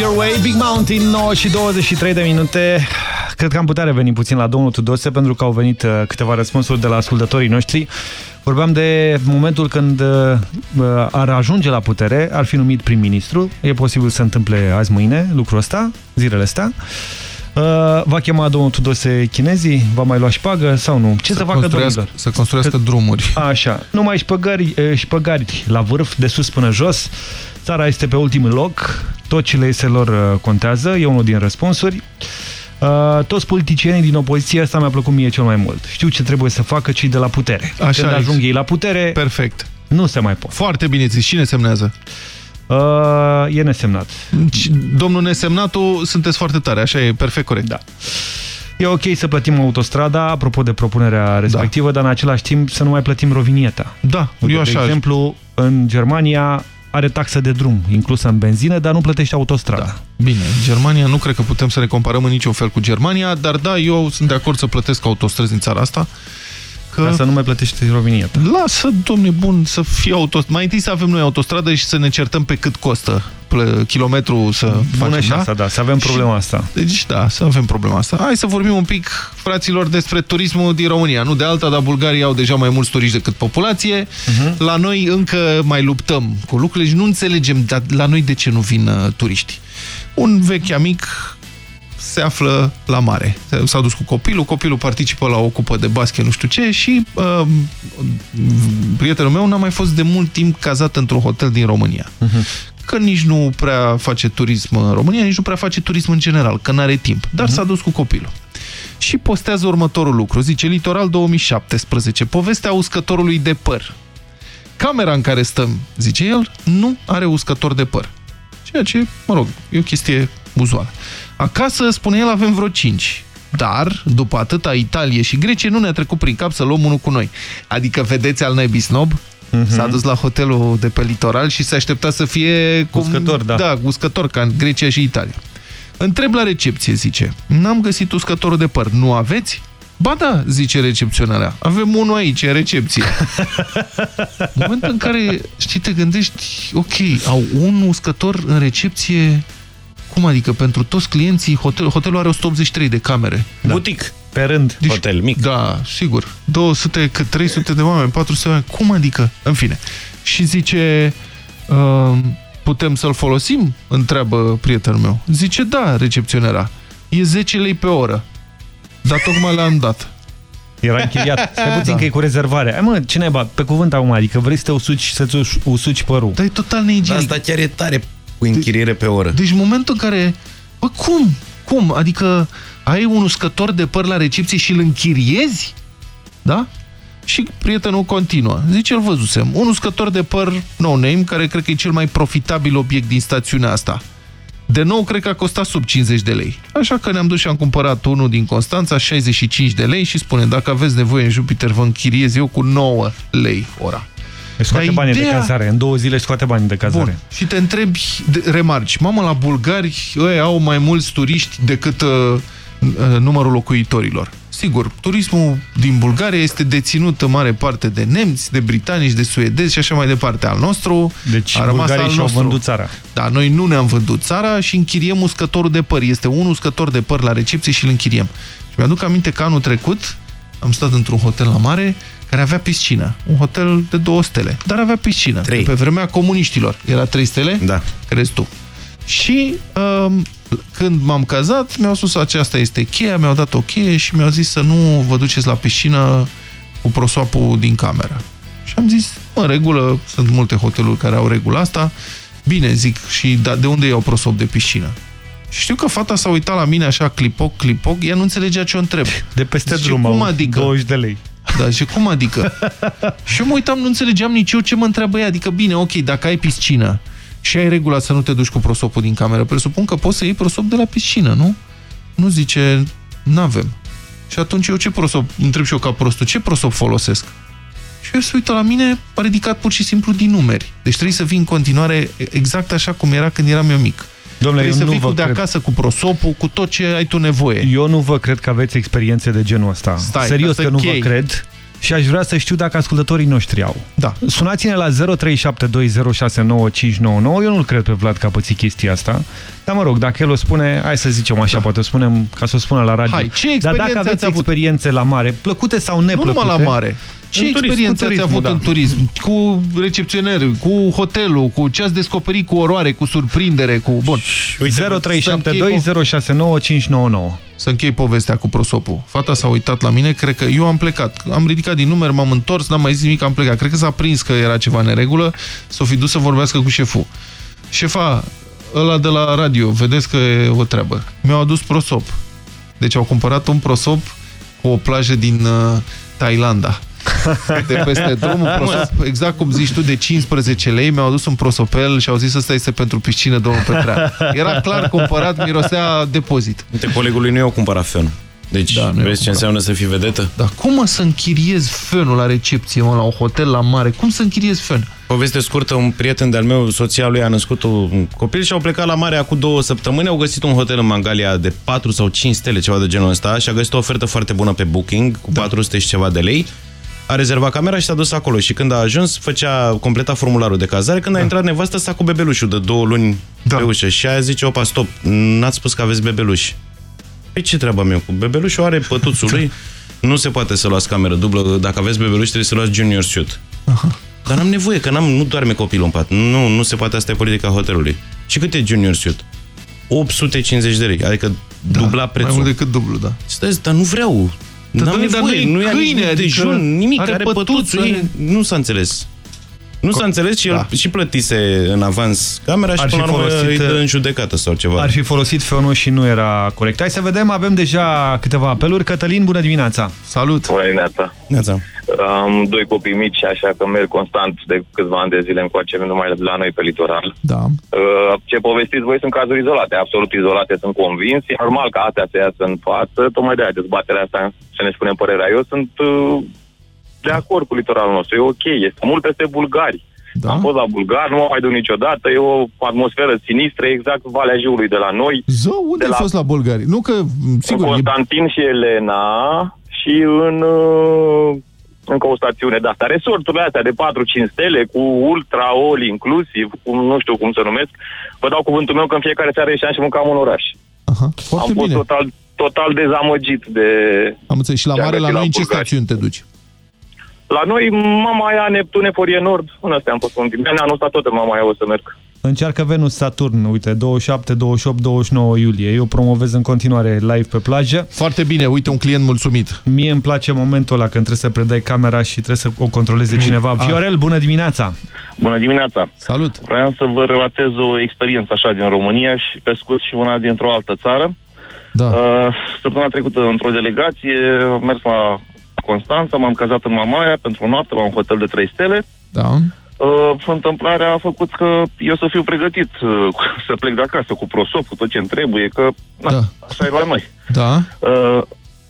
S1: Your Way, Big Mountain, 9 și 23 de minute. Cred că am putea reveni puțin la domnul Tudose, pentru că au venit uh, câteva răspunsuri de la ascultătorii noștri. Vorbeam de momentul când uh, ar ajunge la putere, ar fi numit prim-ministru. E posibil să se întâmple azi, mâine, lucrul ăsta, zilele astea. Uh, va chema domnul Tudose chinezii? Va mai lua șpagă sau nu? Ce să, să facă domnilor?
S2: Să construiască drumuri.
S1: Așa. Numai șpăgări, eh, șpăgari la vârf, de sus până jos. Țara este pe ultimul loc. Tot ce le iese lor eh, contează. E unul din răspunsuri. Uh, toți politicienii din opoziție, asta mi-a plăcut mie cel mai mult. Știu ce trebuie să facă cei de la putere.
S2: Așa
S1: Când
S2: ex.
S1: ajung ei la putere,
S2: Perfect.
S1: nu se mai pot.
S2: Foarte bine zis. Cine semnează?
S1: Uh, e nesemnat.
S2: Domnul nesemnatul, sunteți foarte tare, așa e perfect corect.
S1: Da. E ok să plătim autostrada, apropo de propunerea respectivă, da. dar în același timp să nu mai plătim rovinieta.
S2: Da,
S1: Uite,
S2: eu așa
S1: De
S2: aș-
S1: exemplu, în Germania are taxă de drum inclusă în benzină, dar nu plătește autostrada. Da.
S2: Bine, Germania nu cred că putem să ne comparăm în niciun fel cu Germania, dar da, eu sunt de acord să plătesc autostrăzi în țara asta. Că...
S1: Ca să nu mai plătești rovinieta.
S2: Lasă, domne, bun, să fie autostradă. Mai întâi să avem noi autostradă și să ne certăm pe cât costă plă- kilometru să
S1: Bună
S2: facem,
S1: și
S2: da?
S1: asta, da, să avem problema asta.
S2: Deci da, să avem problema asta. Hai să vorbim un pic, fraților, despre turismul din România. Nu de alta, dar bulgarii au deja mai mulți turiști decât populație.
S1: Mhm.
S2: La noi încă mai luptăm cu lucrurile și nu înțelegem dar la noi de ce nu vin uh, turiști. Un vechi amic se află la mare. S-a dus cu copilul, copilul participă la o cupă de basket, nu știu ce, și uh, prietenul meu n-a mai fost de mult timp cazat într-un hotel din România. Că nici nu prea face turism în România, nici nu prea face turism în general, că n-are timp. Dar s-a dus cu copilul. Și postează următorul lucru. Zice, Litoral 2017, povestea uscătorului de păr. Camera în care stăm, zice el, nu are uscător de păr. Ceea ce, mă rog, e o chestie uzuală. Acasă, spune el, avem vreo 5. Dar, după atâta Italie și Grecie, nu ne-a trecut prin cap să luăm unul cu noi. Adică, vedeți al naibii snob? S-a dus la hotelul de pe litoral și se aștepta să fie... Cum,
S1: Uscător, da.
S2: Da, uscător, ca în Grecia și Italia. Întreb la recepție, zice. N-am găsit uscătorul de păr. Nu aveți? Ba da, zice recepționarea. Avem unul aici, în recepție. În momentul în care, știi, te gândești, ok, au un uscător în recepție, cum adică, pentru toți clienții, hotel, hotelul are 183 de camere.
S1: Da. Butic, pe rând.
S2: Deci, hotel mic. Da, sigur. 200, cât 300 de oameni, 400 de oameni. Cum adică? În fine. Și zice, uh, putem să-l folosim? Întreabă prietenul meu. Zice, da, recepționera. E 10 lei pe oră. Dar tocmai l-am dat.
S1: Era închiriat. Stai puțin
S2: Da.
S1: că e cu rezervare. Hai mă, ce naiba, pe cuvânt acum, adică vrei să te usuci, să-ți uși- usuci părul.
S2: Dar e total neigienic.
S81: Asta chiar e tare cu închiriere pe oră.
S2: Deci în momentul în care... Bă, cum? Cum? Adică ai un uscător de păr la recepție și îl închiriezi? Da? Și prietenul continuă. Zice, îl văzusem. Un uscător de păr no-name, care cred că e cel mai profitabil obiect din stațiunea asta. De nou, cred că a costat sub 50 de lei. Așa că ne-am dus și am cumpărat unul din Constanța, 65 de lei și spune, dacă aveți nevoie în Jupiter, vă închiriez eu cu 9 lei ora.
S1: Își scoate
S2: Dar
S1: banii de
S2: ideea-
S1: cazare. În două zile își scoate banii de cazare.
S2: Bun. Și te întrebi, de, remarci, mamă, la bulgari ei au mai mulți turiști decât uh, uh, numărul locuitorilor. Sigur, turismul din Bulgaria este deținut în mare parte de nemți, de britanici, de suedezi și așa mai departe. Al nostru
S1: Deci
S2: a rămas
S1: bulgarii
S2: al
S1: și-au
S2: nostru.
S1: vândut țara.
S2: Da, noi nu ne-am vândut țara și închiriem uscătorul de păr. Este un uscător de păr la recepție și îl închiriem. Și mi-aduc aminte că anul trecut am stat într-un hotel la mare care avea piscină. Un hotel de două stele, dar avea piscină.
S81: Trei.
S2: Pe vremea comuniștilor. Era trei stele?
S81: Da.
S2: Crezi tu. Și um, când m-am cazat, mi-au spus aceasta este cheia, mi-au dat o cheie și mi-au zis să nu vă duceți la piscină cu prosoapul din cameră. Și am zis, în regulă, sunt multe hoteluri care au regula asta, bine, zic, și da, de unde iau prosop de piscină? Și știu că fata s-a uitat la mine așa, clipoc, clipoc, ea nu înțelegea ce o întreb.
S1: De peste
S2: Zice,
S1: drum,
S2: cum
S1: au
S2: adică?
S1: 20 de lei.
S2: Da, și cum adică? și eu mă uitam, nu înțelegeam nici eu ce mă întreabă ea. Adică, bine, ok, dacă ai piscină și ai regula să nu te duci cu prosopul din cameră, presupun că poți să iei prosop de la piscină, nu? Nu zice, n-avem. Și atunci eu ce prosop, întreb și eu ca prostul, ce prosop folosesc? Și el se uită la mine, a ridicat pur și simplu din numeri. Deci trebuie să vii în continuare exact așa cum era când eram eu mic.
S1: Domnule,
S2: trebuie
S1: eu
S2: să
S1: nu
S2: vii
S1: vă
S2: cu de
S1: cred.
S2: acasă, cu prosopul, cu tot ce ai tu nevoie.
S1: Eu nu vă cred că aveți experiențe de genul ăsta.
S2: Stai,
S1: Serios
S2: ca
S1: că
S2: să
S1: nu
S2: chei.
S1: vă cred. și aș vrea să știu dacă ascultătorii noștri au.
S2: Da.
S1: Sunați-ne la 0372069599. Eu nu-l cred pe Vlad că a pățit chestia asta. Dar mă rog, dacă el o spune, hai să zicem așa, da. poate o spunem ca să o spună la radio.
S2: Hai, ce
S1: Dar
S2: experiențe
S1: dacă aveți
S2: ați avut?
S1: experiențe la mare, plăcute sau
S2: Nu
S1: neplăcute...
S2: numai la mare. Ce
S1: În turism,
S2: experiență
S1: cu
S2: ați
S1: turismul,
S2: avut
S1: da.
S2: în turism? Cu recepționeri, cu hotelul, cu ce ați descoperit cu oroare, cu surprindere, cu... Bun.
S1: 0372069599.
S2: Să închei povestea cu prosopul. Fata s-a uitat la mine, cred că eu am plecat. Am ridicat din număr, m-am întors, n-am mai zis nimic, am plecat. Cred că s-a prins că era ceva neregulă, s-o fi dus să vorbească cu șeful. Șefa, ăla de la radio, vedeți că e o treabă. Mi-au adus prosop. Deci au cumpărat un prosop cu o plajă din uh, Thailanda. De peste drum, un prosop, exact cum zici tu, de 15 lei, mi-au adus un prosopel și au zis ăsta este pentru piscină, domnul Petrean. Era clar cumpărat, mirosea depozit.
S81: Uite, colegului nu i-au cumpărat fen. Deci, da, vezi ce înseamnă să fii vedetă?
S2: Dar cum mă să închiriezi fenul la recepție, mă, la un hotel la mare? Cum să închiriezi fen?
S81: Poveste scurtă, un prieten de-al meu, soția lui a născut un copil și au plecat la mare acum două săptămâni, au găsit un hotel în Mangalia de 4 sau 5 stele, ceva de genul ăsta, și a găsit o ofertă foarte bună pe Booking, cu da. 400 și ceva de lei. A rezervat camera și s-a dus acolo și când a ajuns, făcea, completa formularul de cazare. Când a intrat nevastă, s-a cu bebelușul de două luni da. pe ușă și aia zice, opa, stop, n-ați spus că aveți bebeluș. Păi ce treaba am eu cu bebelușul? Are pătuțul lui, nu se poate să luați cameră dublă, dacă aveți bebeluș trebuie să luați junior suit. Dar n-am nevoie, că n-am, nu doarme copilul în pat. Nu, nu se poate, asta e politica hotelului. Și cât e junior suit? 850 de lei, adică da, dubla prețul.
S2: Mai mult decât dublu, da.
S81: Stai, dar nu vreau.
S2: Dar
S81: N-am
S2: doamne, dar
S81: nevoie,
S2: nu e
S81: nu e
S2: câine,
S81: nici
S2: adică
S81: dejun, nimic,
S2: are
S81: are,
S2: pătuț,
S81: pătuțul,
S2: are-
S81: ei, nu s-a înțeles. Nu s-a înțeles și el
S2: Da.
S81: și plătise în avans camera și
S1: Ar
S81: până
S1: fi
S81: la urmă
S1: folosit,
S81: îi dă în judecată sau ceva.
S1: Ar fi folosit fenul și nu era corect. Hai să vedem, avem deja câteva apeluri. Cătălin, bună dimineața!
S2: Salut!
S73: Bună dimineața!
S81: Neața.
S73: Am doi copii mici, așa că merg constant de câțiva ani de zile încoace, nu numai la noi pe litoral.
S2: Da.
S73: Uh, Ce povestiți voi sunt cazuri izolate, absolut izolate, sunt convins. E normal că astea se iasă în față, tocmai de aia dezbaterea asta, să ne spunem părerea. Eu sunt uh, de acord cu litoralul nostru, e ok, este mult peste bulgari.
S2: Da?
S73: Am fost la bulgar, nu mă mai duc niciodată, e o atmosferă sinistră, exact Valea Jiului de la noi.
S2: Zău, unde
S73: de
S2: ai
S73: la...
S2: fost la Bulgari? Nu că, sigur,
S73: în
S2: e...
S73: Constantin și Elena și în uh, încă o stațiune de asta. Resorturile astea de 4-5 stele cu ultra all inclusiv, cum, nu știu cum să numesc, vă dau cuvântul meu că în fiecare seară ieșeam și mâncam în oraș.
S2: Aha, foarte
S73: Am fost
S2: bine.
S73: total, total dezamăgit de...
S2: Am înțeles. Și la
S73: ce am
S2: mare, la
S73: găsit
S2: noi, în ce
S73: Bulgari.
S2: stațiuni te duci?
S73: La noi, Mama aia, Neptune, Forie Nord, în astea am fost un timp. Anul ăsta tot în Mama aia o să merg.
S1: Încearcă Venus Saturn, uite, 27, 28, 29 iulie. Eu promovez în continuare live pe plajă.
S2: Foarte bine, uite un client mulțumit.
S1: Mie îmi place momentul ăla când trebuie să predai camera și trebuie să o controleze cineva.
S73: Ah.
S1: Viorel, bună dimineața!
S73: Bună dimineața!
S2: Salut!
S73: Vreau să vă relatez o experiență așa din România și pe scurt și una dintr-o altă țară.
S2: Da.
S73: Uh, săptămâna trecută, într-o delegație, am mers la Constanța, m-am cazat în Mamaia pentru o noapte la un hotel de 3 stele.
S2: Da.
S73: Uh, întâmplarea a făcut că eu să fiu pregătit uh, să plec de acasă cu prosop, cu tot ce îmi trebuie, că na,
S2: Da.
S73: așa e la noi.
S2: Da.
S73: Uh,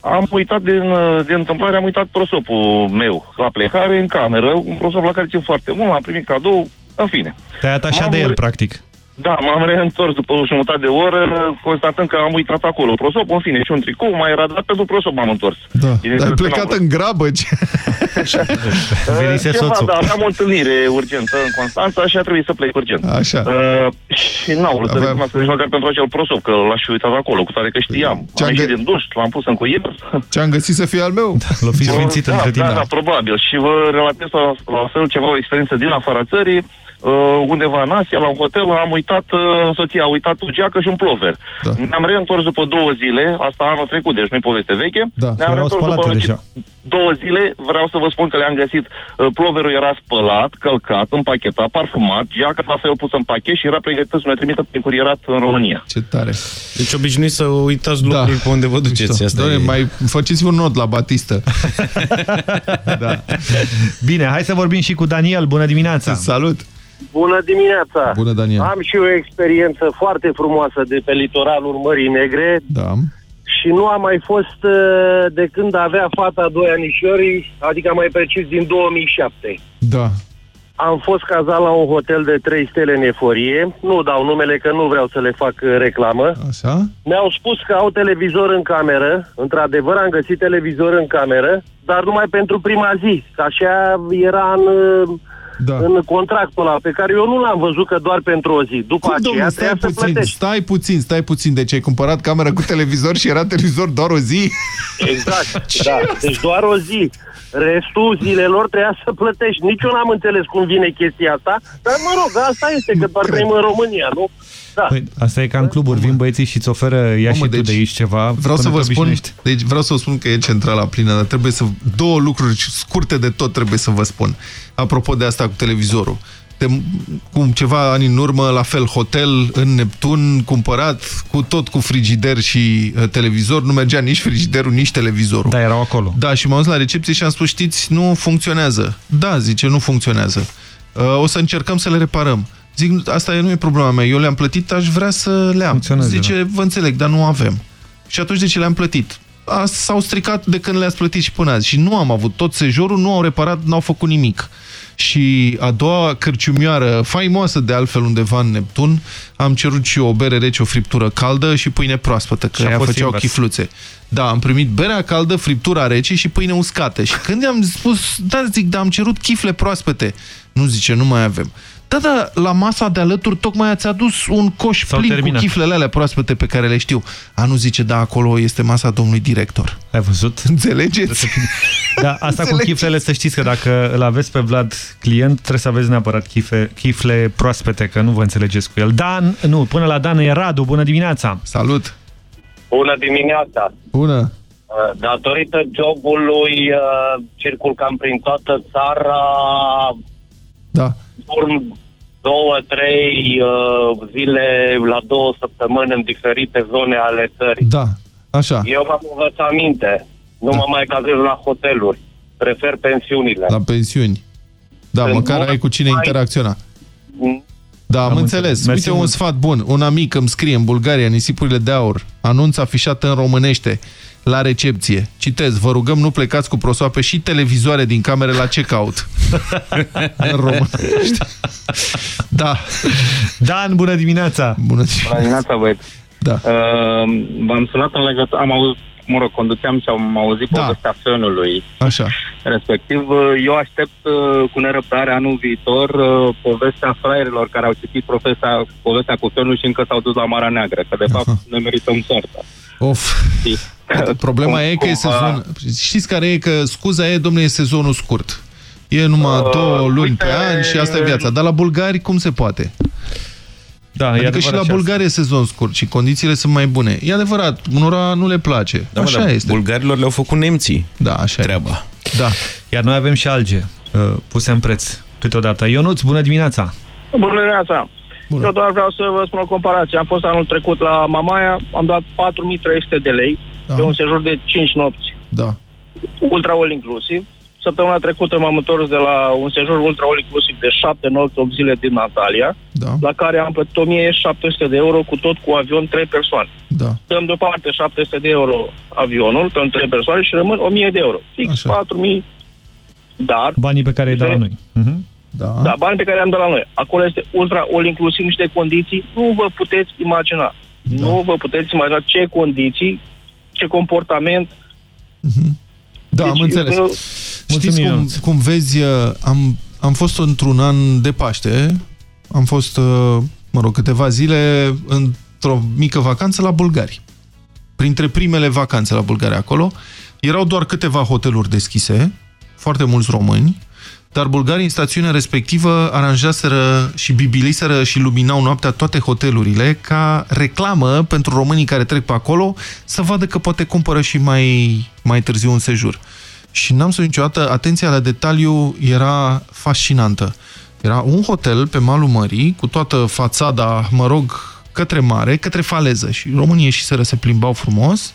S73: am uitat din, uh, din întâmplare, am uitat prosopul meu la plecare în cameră, un prosop la care țin foarte mult, l-am primit cadou, în fine.
S1: Te-ai atașat
S73: M-am
S1: de el,
S73: re-
S1: practic.
S73: Da, m-am reîntors după o jumătate de oră, constatând că am uitat acolo prosop, în fine, și un tricou, mai era dat pentru prosop m-am întors.
S2: Da.
S73: Bine,
S2: Dar ai
S73: că
S2: plecat
S73: n-am-
S2: în grabă. Ce...
S1: Venise
S73: Uh, ceva,
S1: soțul.
S73: Da, aveam o întâlnire urgentă în Constanța și a trebuit să plec urgent.
S2: Așa.
S73: Uh, și n-au vrut să
S2: Aveam-
S73: recunoască nici măcar pentru acel prosop, că l-aș fi uitat acolo, cu toate că știam.
S2: Ce-am
S73: Am ieșit
S2: gă-
S73: din duș, l-am pus în cuier.
S2: Ce-am găsit să fie al meu?
S1: L-o fi sfințit
S73: da,
S1: între timp,
S73: da,
S1: da.
S73: da, probabil. Și vă relatez la, la fel ceva, o experiență din afara țării. Uh, undeva în Asia, la un hotel, am uitat, uh, soția a uitat o geacă și un plover.
S2: Da.
S73: Ne-am reîntors după două zile, asta anul trecut, deci nu e poveste veche.
S2: Da,
S73: ne-am
S1: erau
S73: reîntors
S1: spălate
S73: după
S1: deja.
S73: două zile, vreau să vă spun că le-am găsit. Uh, ploverul era spălat, călcat, împachetat, parfumat, geaca la fel pusă în pachet și era pregătită să ne trimită prin curierat în România.
S2: Ce tare.
S81: Deci obișnuiți să uitați lucruri pe unde vă duceți. Asta
S2: Doamne,
S81: e...
S2: mai faceți un not la Batistă.
S1: da. Bine, hai să vorbim și cu Daniel. Bună dimineața!
S2: Salut!
S82: Bună dimineața!
S2: Bună, Daniel!
S82: Am și o experiență foarte frumoasă de pe litoralul Mării Negre
S2: Da.
S82: și nu am mai fost uh, de când avea fata doi anișori, adică mai precis din 2007.
S2: Da.
S83: Am fost cazat la un hotel de 3 stele în eforie. Nu dau numele că nu vreau să le fac uh, reclamă.
S2: Așa?
S83: Mi-au spus că au televizor în cameră. Într-adevăr, am găsit televizor în cameră, dar numai pentru prima zi. Că așa era în, uh,
S2: da.
S83: în contractul ăla, pe care eu nu l-am văzut că doar pentru o zi. După
S2: Cum,
S83: aceea
S2: domnule, stai
S83: trebuia să
S2: puțin,
S83: plătești.
S2: stai puțin, stai puțin. Deci ai cumpărat cameră cu televizor și era televizor doar o zi?
S83: Exact, da. Deci doar o zi. Restul zilelor trebuia să plătești. Nici eu n-am înțeles cum vine chestia asta, dar mă rog, asta este, că doar trăim în România, nu? Da.
S1: Păi, asta e ca în cluburi, vin băieții și îți oferă, ia
S2: Mamă,
S1: și tu
S2: deci
S1: de aici ceva.
S2: Vreau să
S1: până
S2: vă
S1: te
S2: spun,
S1: obișnuiești.
S2: deci vreau să vă spun că e centrala plină, dar trebuie să două lucruri scurte de tot trebuie să vă spun. Apropo de asta cu televizorul. De, cum ceva ani în urmă, la fel, hotel în Neptun, cumpărat, cu tot cu frigider și uh, televizor, nu mergea nici frigiderul, nici televizorul.
S1: Da, erau acolo.
S2: Da, și m-am dus la recepție și am spus, știți, nu funcționează. Da, zice, nu funcționează. Uh, o să încercăm să le reparăm. Zic, asta nu e problema mea, eu le-am plătit, aș vrea să le am. Zice, vă înțeleg, dar nu avem. Și atunci de ce le-am plătit? A- S-au stricat de când le-ați plătit și până azi. Și nu am avut tot sejurul, nu au reparat, n-au făcut nimic. Și a doua cărciumioară, faimoasă de altfel undeva în Neptun, am cerut și eu o bere rece, o friptură caldă și pâine proaspătă, că
S1: Și a
S2: ea
S1: fost
S2: făceau
S1: invers.
S2: chifluțe. Da, am primit berea caldă, friptura rece și pâine uscată. Și când i-am spus, da, zic, dar am cerut chifle proaspete. Nu zice, nu mai avem. Da, da, la masa de alături tocmai ați adus un coș
S1: S-au
S2: plin
S1: terminat.
S2: cu chiflele alea proaspete pe care le știu. A, nu zice, da, acolo este masa domnului director.
S1: Ai văzut?
S2: Înțelegeți?
S1: Da, asta cu
S2: Înțelegeți?
S1: chiflele, să știți că dacă îl aveți pe Vlad client, trebuie să aveți neapărat chife, chifle proaspete, că nu vă înțelegeți cu el. Dan, nu, până la Dan e Radu, bună dimineața!
S2: Salut!
S84: Bună dimineața!
S2: Bună!
S84: Uh, Datorită jobului uh, circul cam prin toată țara,
S2: Da.
S84: Urm două, trei uh, zile la două săptămâni în diferite zone ale țării.
S2: Da, așa.
S84: Eu m-am învățat minte, nu mă mai cazez la hoteluri, prefer pensiunile.
S2: La pensiuni. Da,
S84: Sunt
S2: măcar
S84: mult
S2: ai cu cine
S84: mai-
S2: interacționa. Da, am,
S1: Am
S2: înțeles.
S1: înțeles. Mersi
S2: Uite un
S1: mult.
S2: sfat bun. Un amic îmi scrie în Bulgaria, nisipurile de aur, anunț afișat în românește la recepție. Citez, vă rugăm nu plecați cu prosoape și televizoare din camere la check-out. în românește. Da.
S1: Dan, bună dimineața!
S2: Bună
S85: Bună dimineața, băieți.
S2: Da.
S85: Uh, V-am sunat în legătură, am auzit, mă rog, conduceam și am auzit
S2: Da.
S85: povestea fenului.
S2: Așa.
S85: Respectiv, uh, eu aștept uh, cu nerăbdare anul viitor uh, povestea fraierilor care au citit profesia, povestea cu fenul și încă s-au dus la Marea Neagră, că de fapt ne merităm soarta.
S2: Of. Problema e că e sezon... Știți care e? Că scuza e, domnule, e sezonul scurt. E numai
S85: Uh,
S2: două luni
S85: uite-
S2: pe an și asta e viața. Dar la bulgari cum se poate?
S1: Da,
S2: adică
S1: adevărat
S2: și la
S1: și asta.
S2: bulgari e sezon scurt și condițiile sunt mai bune. E adevărat, unora nu le place.
S81: Da, mă,
S2: așa
S81: dar
S2: este.
S81: Bulgarilor le-au făcut nemții.
S2: Da, așa
S81: treaba.
S2: Da.
S1: Iar noi avem și alge uh, puse în preț câteodată. Ionuț, bună dimineața!
S82: Bună dimineața! Eu doar vreau să vă spun o comparație. Am fost anul trecut la Mamaia, am dat 4300 de lei
S2: Da.
S82: pe un sejur de 5 nopți,
S2: Da.
S82: ultra all inclusiv. Săptămâna trecută m-am întors de la un sejur ultra all inclusiv de 7 nopți, 8 zile din Natalia,
S2: da.
S82: la care am plătit 1700 de euro cu tot cu avion 3 persoane.
S2: Da.
S82: Dăm deoparte 700 de euro avionul pentru 3 persoane și rămân 1000 de euro. Fix 4000 dar
S1: Banii pe care îi dau la noi. Mhm.
S2: Da.
S82: da, banii pe care i-am dat la noi. Acolo este ultra all inclusiv niște condiții, nu vă puteți imagina. Da. Nu vă puteți imagina ce condiții, ce comportament.
S2: Da, am
S82: Deci,
S2: înțeles.
S82: eu-
S2: Știți cum, cum vezi, uh, am, am fost într-un an de Paște, am fost, uh, mă rog, câteva zile într-o mică vacanță la bulgari. Printre primele vacanțe la Bulgaria acolo, erau doar câteva hoteluri deschise, foarte mulți români, dar bulgarii în stațiunea respectivă aranjaseră și bibiliseră și luminau noaptea toate hotelurile ca reclamă pentru românii care trec pe acolo să vadă că poate cumpără și mai, mai târziu un sejur. Și n-am spus niciodată, atenția la detaliu era fascinantă. Era un hotel pe malul mării, cu toată fațada, mă rog, către mare, către faleză. Și românii ieșiseră, se plimbau frumos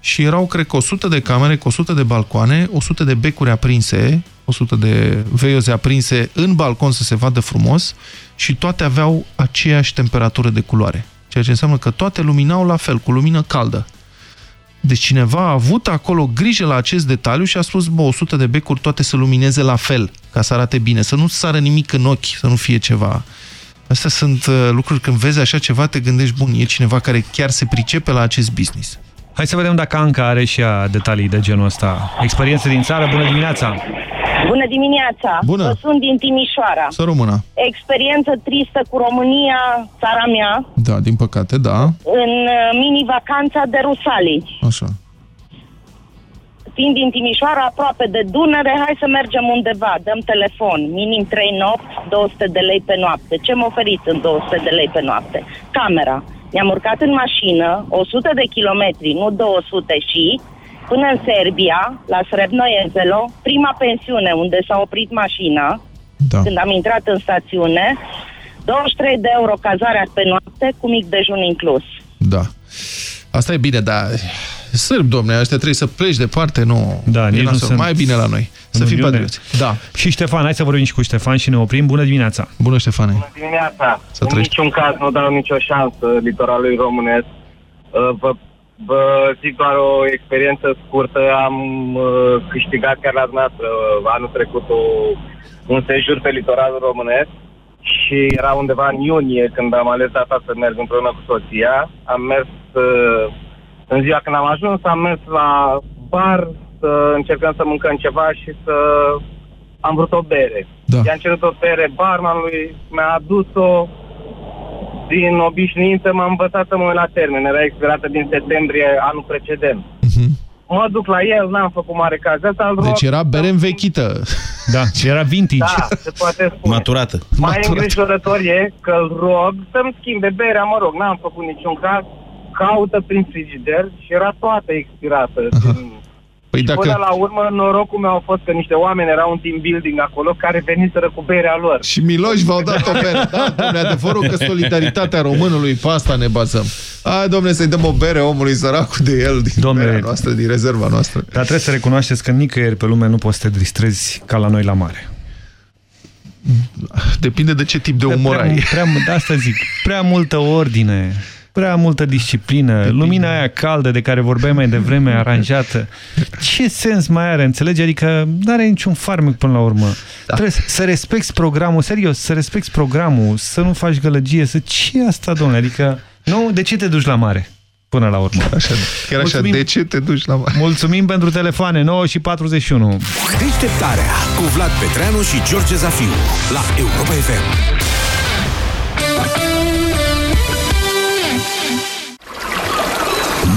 S2: și erau, cred că, 100 de camere, cu 100 de balcoane, 100 de becuri aprinse, 100 de veioze aprinse în balcon să se vadă frumos și toate aveau aceeași temperatură de culoare. Ceea ce înseamnă că toate luminau la fel, cu lumină caldă. Deci cineva a avut acolo grijă la acest detaliu și a spus, bă, 100 de becuri toate să lumineze la fel, ca să arate bine, să nu sară nimic în ochi, să nu fie ceva... Astea sunt uh, lucruri, când vezi așa ceva, te gândești, bun, e cineva care chiar se pricepe la acest business.
S1: Hai să vedem dacă Anca are și ea detalii de genul ăsta. Experiență din țară, bună dimineața!
S86: Bună dimineața!
S1: Bună.
S86: Vă sunt din Timișoara.
S2: Să rămână.
S86: Experiență tristă cu România, țara mea,
S2: Da, din păcate, da.
S86: în uh, mini-vacanța de Rusalii.
S2: Așa.
S86: Fiind din Timișoara, aproape de Dunăre, hai să mergem undeva, dăm telefon, minim 3 nopți, 200 de lei pe noapte. Ce mă oferiți în 200 de lei pe noapte? Camera. Ne-am urcat în mașină, 100 de kilometri, nu 200 și, până în Serbia, la Srebnoiezelo, prima pensiune unde s-a oprit mașina,
S2: da.
S86: când am intrat în stațiune, 23 de euro cazarea pe noapte cu mic dejun inclus.
S2: Da. Asta e bine, dar sârb, domne, ăștia trebuie să pleci departe, nu.
S1: Da,
S2: E
S1: nici nu
S2: nasol.
S1: sunt
S2: Mai bine la noi. Să
S1: în
S2: fim
S1: Uniune.
S2: patrioți. Da.
S1: Și Ștefan, hai să vorbim și cu Ștefan și ne oprim. Bună dimineața!
S2: Bună, Ștefane!
S83: dimineața.
S2: Să
S83: în
S2: trăiești.
S83: niciun caz nu dau nicio șansă litoralului românesc. Uh, Vă, vă zic doar o experiență scurtă. Am uh, câștigat chiar la dumneavoastră uh, anul trecut o, un sejur pe litoralul românesc și era undeva în iunie când am ales data să merg împreună cu soția. Am mers uh, în ziua când am ajuns, am mers la bar să încercăm să mâncăm ceva și să am vrut o bere.
S2: Da.
S83: I-am cerut o bere barmanului, mi-a adus-o din obișnuință, m-am învățat să mă uit la termen. Era expirată din septembrie anul precedent. Mă duc la el, n-am făcut mare caz. De asta îl rog
S2: Deci era bere învechită.
S1: Da, era vintage.
S83: Da, se poate spune.
S81: Maturată.
S83: Mai îngrijorător e că îl rog să-mi schimbe berea, mă rog, n-am făcut niciun caz, caută prin frigider și era toată expirată. Din...
S2: Păi
S83: Și
S2: dacă...
S83: Până la urmă, norocul meu a fost că niște oameni erau un team building acolo care veniseră cu berea lor.
S2: Și Miloși v-au dat o bere. Da, domnule, adevărul că solidaritatea românului, pe asta ne bazăm. Hai, domnule, să-i dăm o bere omului săracul de el din
S1: Domnule,
S2: berea noastră, din rezerva noastră.
S1: Dar trebuie să recunoașteți că nicăieri pe lume nu poți să te distrezi ca la noi la mare.
S2: Depinde de ce tip de umor
S1: prea,
S2: ai.
S1: Prea, de asta zic, prea multă ordine, prea multă disciplină, Depinde. lumina aia caldă de care vorbeai mai devreme, aranjată. Ce sens mai are, înțelegi? Adică nu are niciun farmec până la urmă. Da. Trebuie să- să respecti programul, serios, să respecti programul, să nu faci gălăgie, să... Ce e asta, domnule? Adică, nu, de ce te duci la mare? Până la urmă.
S2: Așa, chiar așa, de ce te duci la mare?
S1: Mulțumim pentru telefoane, 9 și 41.
S19: Deșteptarea cu Vlad Petreanu și George Zafiu la Europa FM.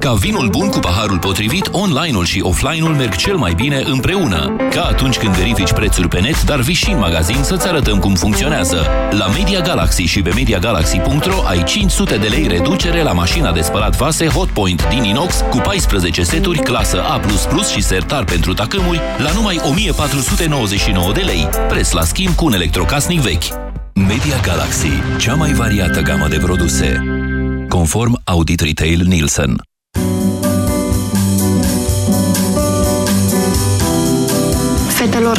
S10: Ca vinul bun cu paharul potrivit, online-ul și offline-ul merg cel mai bine împreună. Ca atunci când verifici prețuri pe net, dar vii și în magazin să-ți arătăm cum funcționează. La Media Galaxy și pe MediaGalaxy.ro ai 500 de lei reducere la mașina de spălat vase Hotpoint din inox cu 14 seturi clasă A++ și sertar pentru tacâmuri la numai 1499 de lei. Preț la schimb cu un electrocasnic vechi. Media Galaxy, cea mai variată gamă de produse. Conform Audit Retail Nielsen.
S87: Fetelor,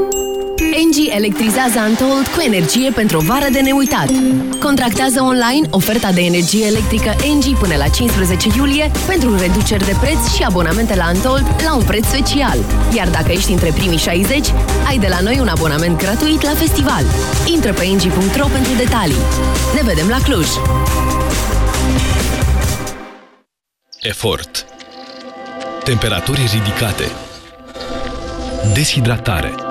S11: Engie electrizează Antold cu energie pentru o vară de neuitat. Contractează online oferta de energie electrică Engie până la 15 iulie pentru reduceri de preț și abonamente la Antold la un preț special. Iar dacă ești între primii 60, ai de la noi un abonament gratuit la festival. Intră pe engie.ro pentru detalii. Ne vedem la Cluj!
S88: Efort. Temperaturi ridicate. Deshidratare.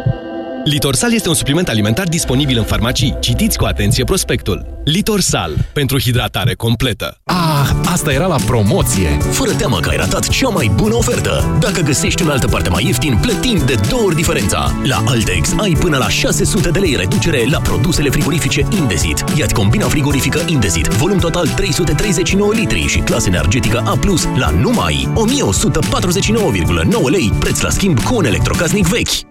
S89: Litorsal este un supliment alimentar disponibil în farmacii. Citiți cu atenție prospectul. Litorsal. Pentru hidratare completă.
S90: Ah, asta era la promoție!
S8: Fără teamă că ai ratat cea mai bună ofertă. Dacă găsești în altă parte mai ieftin, plătim de două ori diferența. La Altex ai până la 600 de lei reducere la produsele frigorifice Indesit. Iați combina frigorifică Indesit, volum total 339 litri și clasă energetică A+, la numai 1149,9 lei, preț la schimb cu un electrocasnic vechi.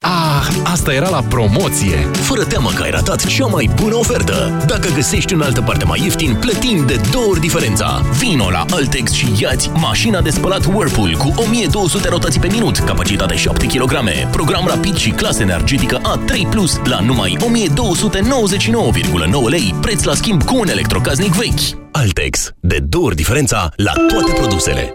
S90: Ah, asta era la promoție!
S8: Fără teamă că ai ratat cea mai bună ofertă. Dacă găsești în altă parte mai ieftin, plătim de două ori diferența. Vino la Altex și iați mașina de spălat Whirlpool cu 1200 rotații pe minut, capacitate 7 kg, program rapid și clasă energetică A3+, la numai 1299,9 lei, preț la schimb cu un electrocaznic vechi. Altex. De două ori diferența la toate produsele.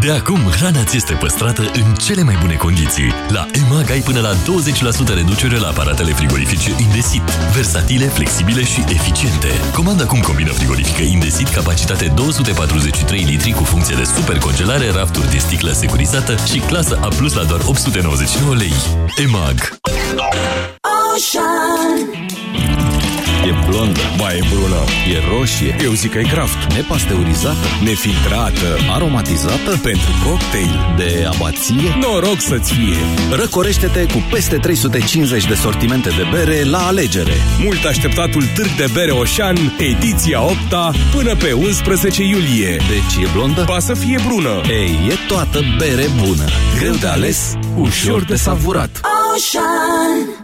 S8: De acum, hrana ți este păstrată în cele mai bune condiții. La EMAG ai până la 20% reducere la aparatele frigorifice Indesit. Versatile, flexibile și eficiente. Comanda acum combina frigorifică Indesit, capacitate 243 litri cu funcție de super congelare, rafturi de sticlă securizată și clasă A+, la doar 899 lei. EMAG.
S91: E blondă, ba e brună, e roșie, eu zic că e craft. Nepasteurizată, nefiltrată, aromatizată pentru cocktail de abație. Noroc să-ți fie! Răcorește-te cu peste 350 de sortimente de bere la alegere. Mult așteptatul Târg de Bere Oșan, ediția 8 până pe 11 iulie. Deci e blondă? Ba să fie brună. Ei, e toată bere bună. Greu de ales, ușor de savurat.
S22: Ocean.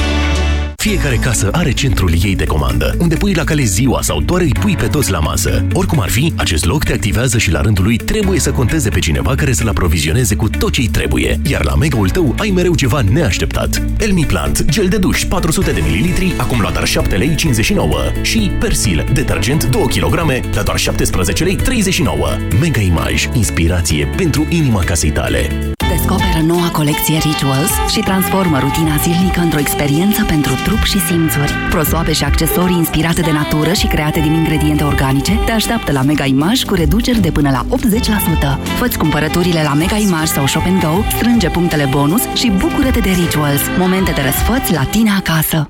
S8: Fiecare casă are centrul ei de comandă, unde pui la cale ziua sau doar îi pui pe toți la masă. Oricum ar fi, acest loc te activează și la rândul lui trebuie să conteze pe cineva care să-l aprovizioneze cu tot ce-i trebuie. Iar la mega-ul tău ai mereu ceva neașteptat. Elmi Plant, gel de duș 400 de ml, acum la doar 7 lei 59 și Persil, detergent 2 kg la doar 17 lei 39. Mega Image, inspirație pentru inima casei tale.
S25: Descoperă noua colecție Rituals și transformă rutina zilnică într-o experiență pentru trup și simțuri. Prosoape și accesorii inspirate de natură și create din ingrediente organice te așteaptă la Mega Image cu reduceri de până la 80%. Fă-ți cumpărăturile la Mega Image sau Shop Go, strânge punctele bonus și bucură-te de Rituals, momente de răsfăț la tine acasă.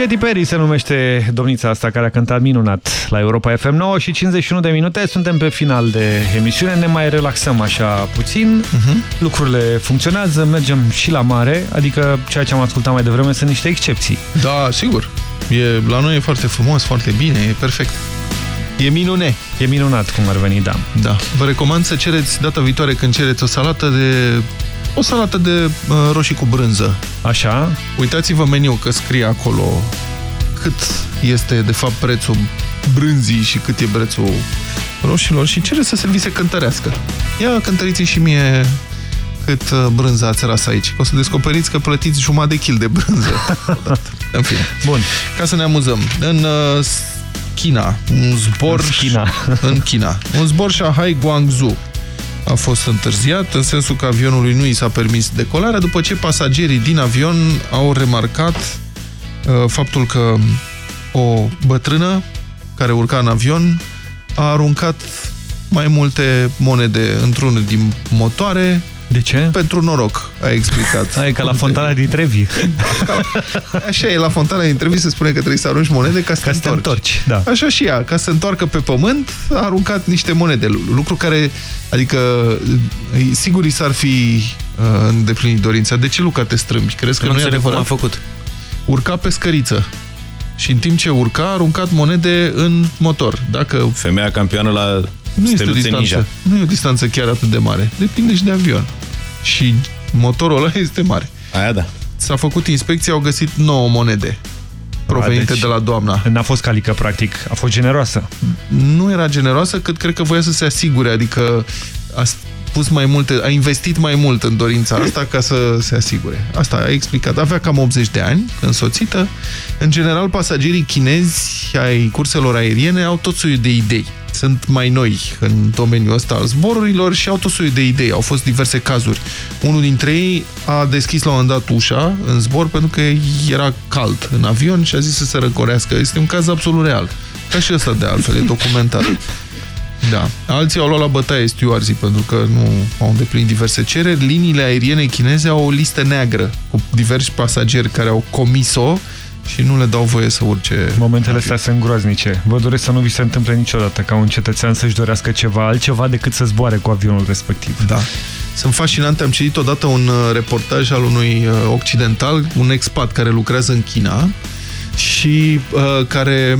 S1: Katy Perry se numește domnița asta care a cântat minunat la Europa FM 9 și 51 de minute. Suntem pe final de emisiune, ne mai relaxăm așa puțin.
S2: Mhm.
S1: Lucrurile funcționează, mergem și la mare, adică ceea ce am ascultat mai devreme sunt niște excepții.
S2: Da, sigur. E, la noi e foarte frumos, foarte bine, e perfect. E minune.
S1: E minunat cum ar veni, da.
S2: Da. Vă recomand să cereți data viitoare când cereți o salată de o salată de uh, roșii cu brânză.
S1: Așa.
S2: Uitați-vă meniu că scrie acolo cât este de fapt prețul brânzii și cât e prețul roșilor și cere să servise cântărească. Ia cântăriți și mie cât uh, brânză ați ras aici. Că o să descoperiți că plătiți jumătate de kil de brânză. odată. în fine.
S1: Bun.
S2: Ca să ne amuzăm. În uh, China, un zbor...
S1: În China.
S2: în China. Un zbor Shanghai Guangzhou a fost întârziat, în sensul că avionului nu i s-a permis decolarea, după ce pasagerii din avion au remarcat uh, faptul că o bătrână care urca în avion a aruncat mai multe monede într-unul din motoare.
S1: De ce?
S2: Pentru noroc, a explicat.
S1: Ai ca la fontana din Trevi.
S2: Așa e, la fontana din Trevi se spune că trebuie să arunci monede ca să,
S1: ca
S2: te,
S1: să te întorci. Da.
S2: Așa și ea, ca să se întoarcă pe pământ, a aruncat niște monede. Lucru care, adică, sigur i s-ar fi uh, îndeplinit dorința. De ce, Luca, te strâmbi? Crezi că
S81: nu,
S2: nu e
S81: cum
S2: adevărat?
S81: a făcut.
S2: Urca pe scăriță. Și în timp ce urca, a aruncat monede în motor. Dacă
S81: Femeia campioană la
S2: nu este o
S81: steluțe
S2: distanță,
S81: ninja.
S2: nu e o distanță chiar atât de mare. Depinde și de avion. Și motorul ăla este mare.
S81: Aia da.
S2: S-a făcut inspecție, au găsit 9 monede provenite
S1: deci
S2: de la doamna.
S1: N-a fost calică, practic. A fost generoasă.
S2: Nu era generoasă, cât cred că voia să se asigure, adică a pus mai multe, a investit mai mult în dorința asta ca să se asigure. Asta a explicat. Avea cam 80 de ani, însoțită. În general, pasagerii chinezi ai curselor aeriene au tot soiul de idei. Sunt mai noi în domeniul ăsta al zborurilor și au tot soiul de idei. Au fost diverse cazuri. Unul dintre ei a deschis la un moment dat ușa în zbor pentru că era cald în avion și a zis să se răcorească. Este un caz absolut real. Ca și ăsta de altfel, e documentat. Da. Alții au luat la bătaie stewardii pentru că nu au îndeplinit diverse cereri. Liniile aeriene chineze au o listă neagră cu diversi pasageri care au comis-o și nu le dau voie să urce.
S1: Momentele astea sunt groaznice. Vă doresc să nu vi se întâmple niciodată ca un cetățean să-și dorească ceva altceva decât să zboare cu avionul respectiv.
S2: Da. Sunt fascinante. Am citit odată un uh, reportaj al unui uh, occidental, un expat care lucrează în China și uh, care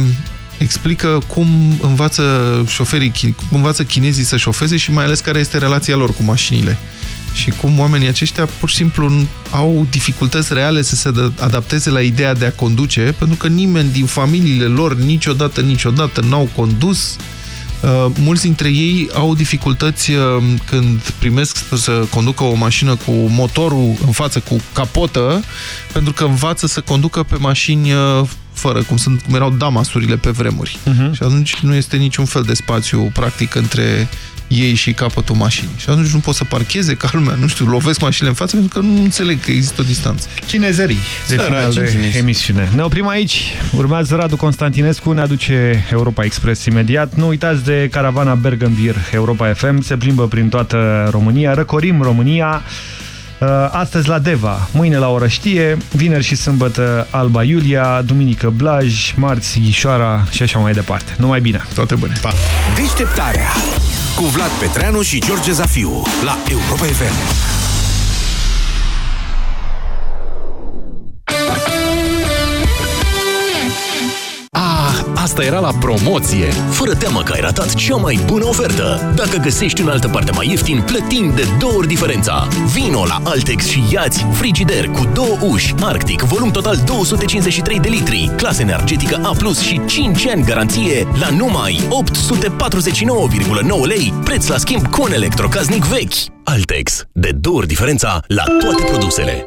S2: explică cum învață șoferii, chi- cum învață chinezii să șofeze și mai ales care este relația lor cu mașinile. Și cum oamenii aceștia pur și simplu au dificultăți reale să se ad- adapteze la ideea de a conduce, pentru că nimeni din familiile lor niciodată, niciodată n-au condus. Uh, mulți dintre ei au dificultăți uh, când primesc să conducă o mașină cu motorul în față, cu capotă, pentru că învață să conducă pe mașini uh, fără, cum, sunt, cum erau damasurile pe vremuri.
S1: Mhm.
S2: Și atunci nu este niciun fel de spațiu practic între ei și capătul mașinii. Și atunci nu pot să parcheze ca lumea, nu știu, lovesc mașinile în față pentru că nu înțeleg că există o distanță.
S1: Cinezării de
S2: Săraci,
S1: final de
S2: chinezi.
S1: emisiune. Ne oprim aici. Urmează Radu Constantinescu, ne aduce Europa Express imediat. Nu uitați de caravana Bergambir Europa FM. Se plimbă prin toată România. Răcorim România. Uh, Astăzi la Deva, mâine la Orăștie, vineri și sâmbătă Alba Iulia, duminică Blaj, marți Ghișoara și așa mai departe. Numai bine!
S2: Toate bune!
S1: Pa!
S19: Deșteptarea cu Vlad Petreanu și George Zafiu la Europa FM.
S91: Asta era la promoție!
S8: Fără teamă că ai ratat cea mai bună ofertă. Dacă găsești în altă parte mai ieftin, plătim de două ori diferența. Vino la Altex și iați frigider cu două uși, Arctic, volum total 253 de litri, clasă energetică A+, și 5 ani garanție la numai 849,9 lei, preț la schimb cu un electrocaznic vechi. Altex, de două ori diferența la toate produsele.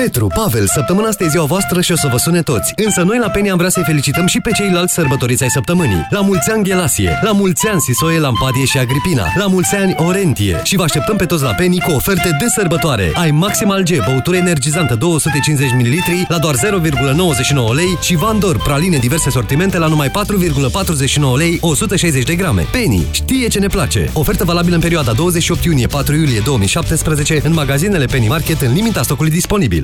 S41: Petru, Pavel, săptămâna asta e ziua voastră și o să vă sune toți. Însă noi la Penny am vrea să-i felicităm și pe ceilalți sărbătoriți ai săptămânii. La mulți ani Ghelasie, la mulți ani Sisoie, Lampadie și Agripina, la mulți ani Orentie și vă așteptăm pe toți la Penny cu oferte de sărbătoare. Ai Maximal G, băutură energizantă 250 ml la doar 0,99 lei și Vandor, praline diverse sortimente la numai 4,49 lei 160 de grame. Penny știe ce ne place. Ofertă valabilă în perioada 28 iunie-4 iulie 2017 în magazinele Penny Market în limita stocului disponibil.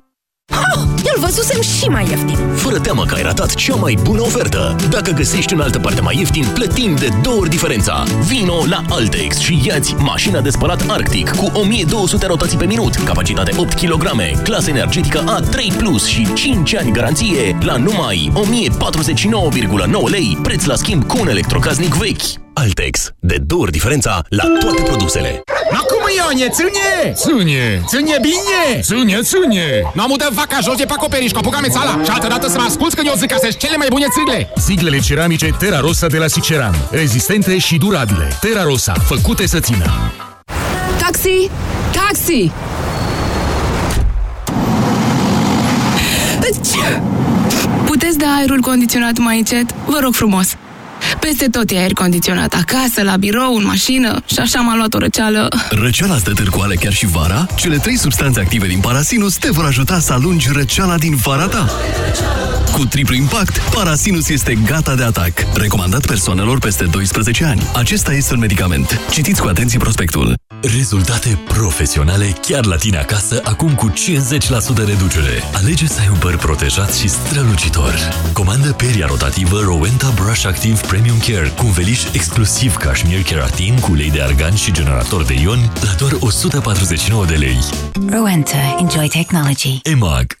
S25: Eu-l văzusem și mai ieftin.
S8: Fără teamă că ai ratat cea mai bună ofertă. Dacă găsești în altă parte mai ieftin, plătim de două ori diferența. Vino la Altex și iați mașina de spălat Arctic cu 1200 rotații pe minut, capacitate 8 kg, clasă energetică A3+, și 5 ani garanție la numai 1049,9 lei, preț la schimb cu un electrocaznic vechi. Altex. De două ori diferența la toate produsele.
S62: Acum Ionie, ține! Ține, ține bine! Ține, ține! Nu am udat vaca jos de pe acoperiș, copucame țala și altă dată să mă asculți când eu zic că sunt cele mai bune țigle!
S92: Siglele ceramice Terra Rosa de la Siceran. Rezistente și durabile. Terra Rosa. Făcute să țină.
S93: Taxi! Taxi! Puteți da aerul condiționat mai încet? Vă rog frumos! Peste tot e aer condiționat, acasă, la birou, în mașină și așa m-a luat o răceală.
S8: Răceala stă târcoale chiar și vara? Cele trei substanțe active din Parasinus te vor ajuta să alungi răceala din vara ta. Cu triplu impact, Parasinus este gata de atac. Recomandat persoanelor peste 12 ani. Acesta este un medicament. Citiți cu atenție prospectul.
S10: Rezultate profesionale chiar la tine acasă, acum cu 50% reducere. Alege să ai un păr protejat și strălucitor. Comandă peria rotativă Rowenta Brush Active Premium Care cu un veliș exclusiv Cashmere Keratin cu ulei de argan și generator de ion la doar 149 de lei.
S51: Rowenta. Enjoy technology.
S10: EMAG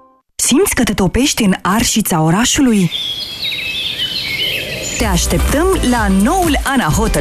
S94: Simți că te topești în arșița orașului? Te așteptăm la noul Ana Hotels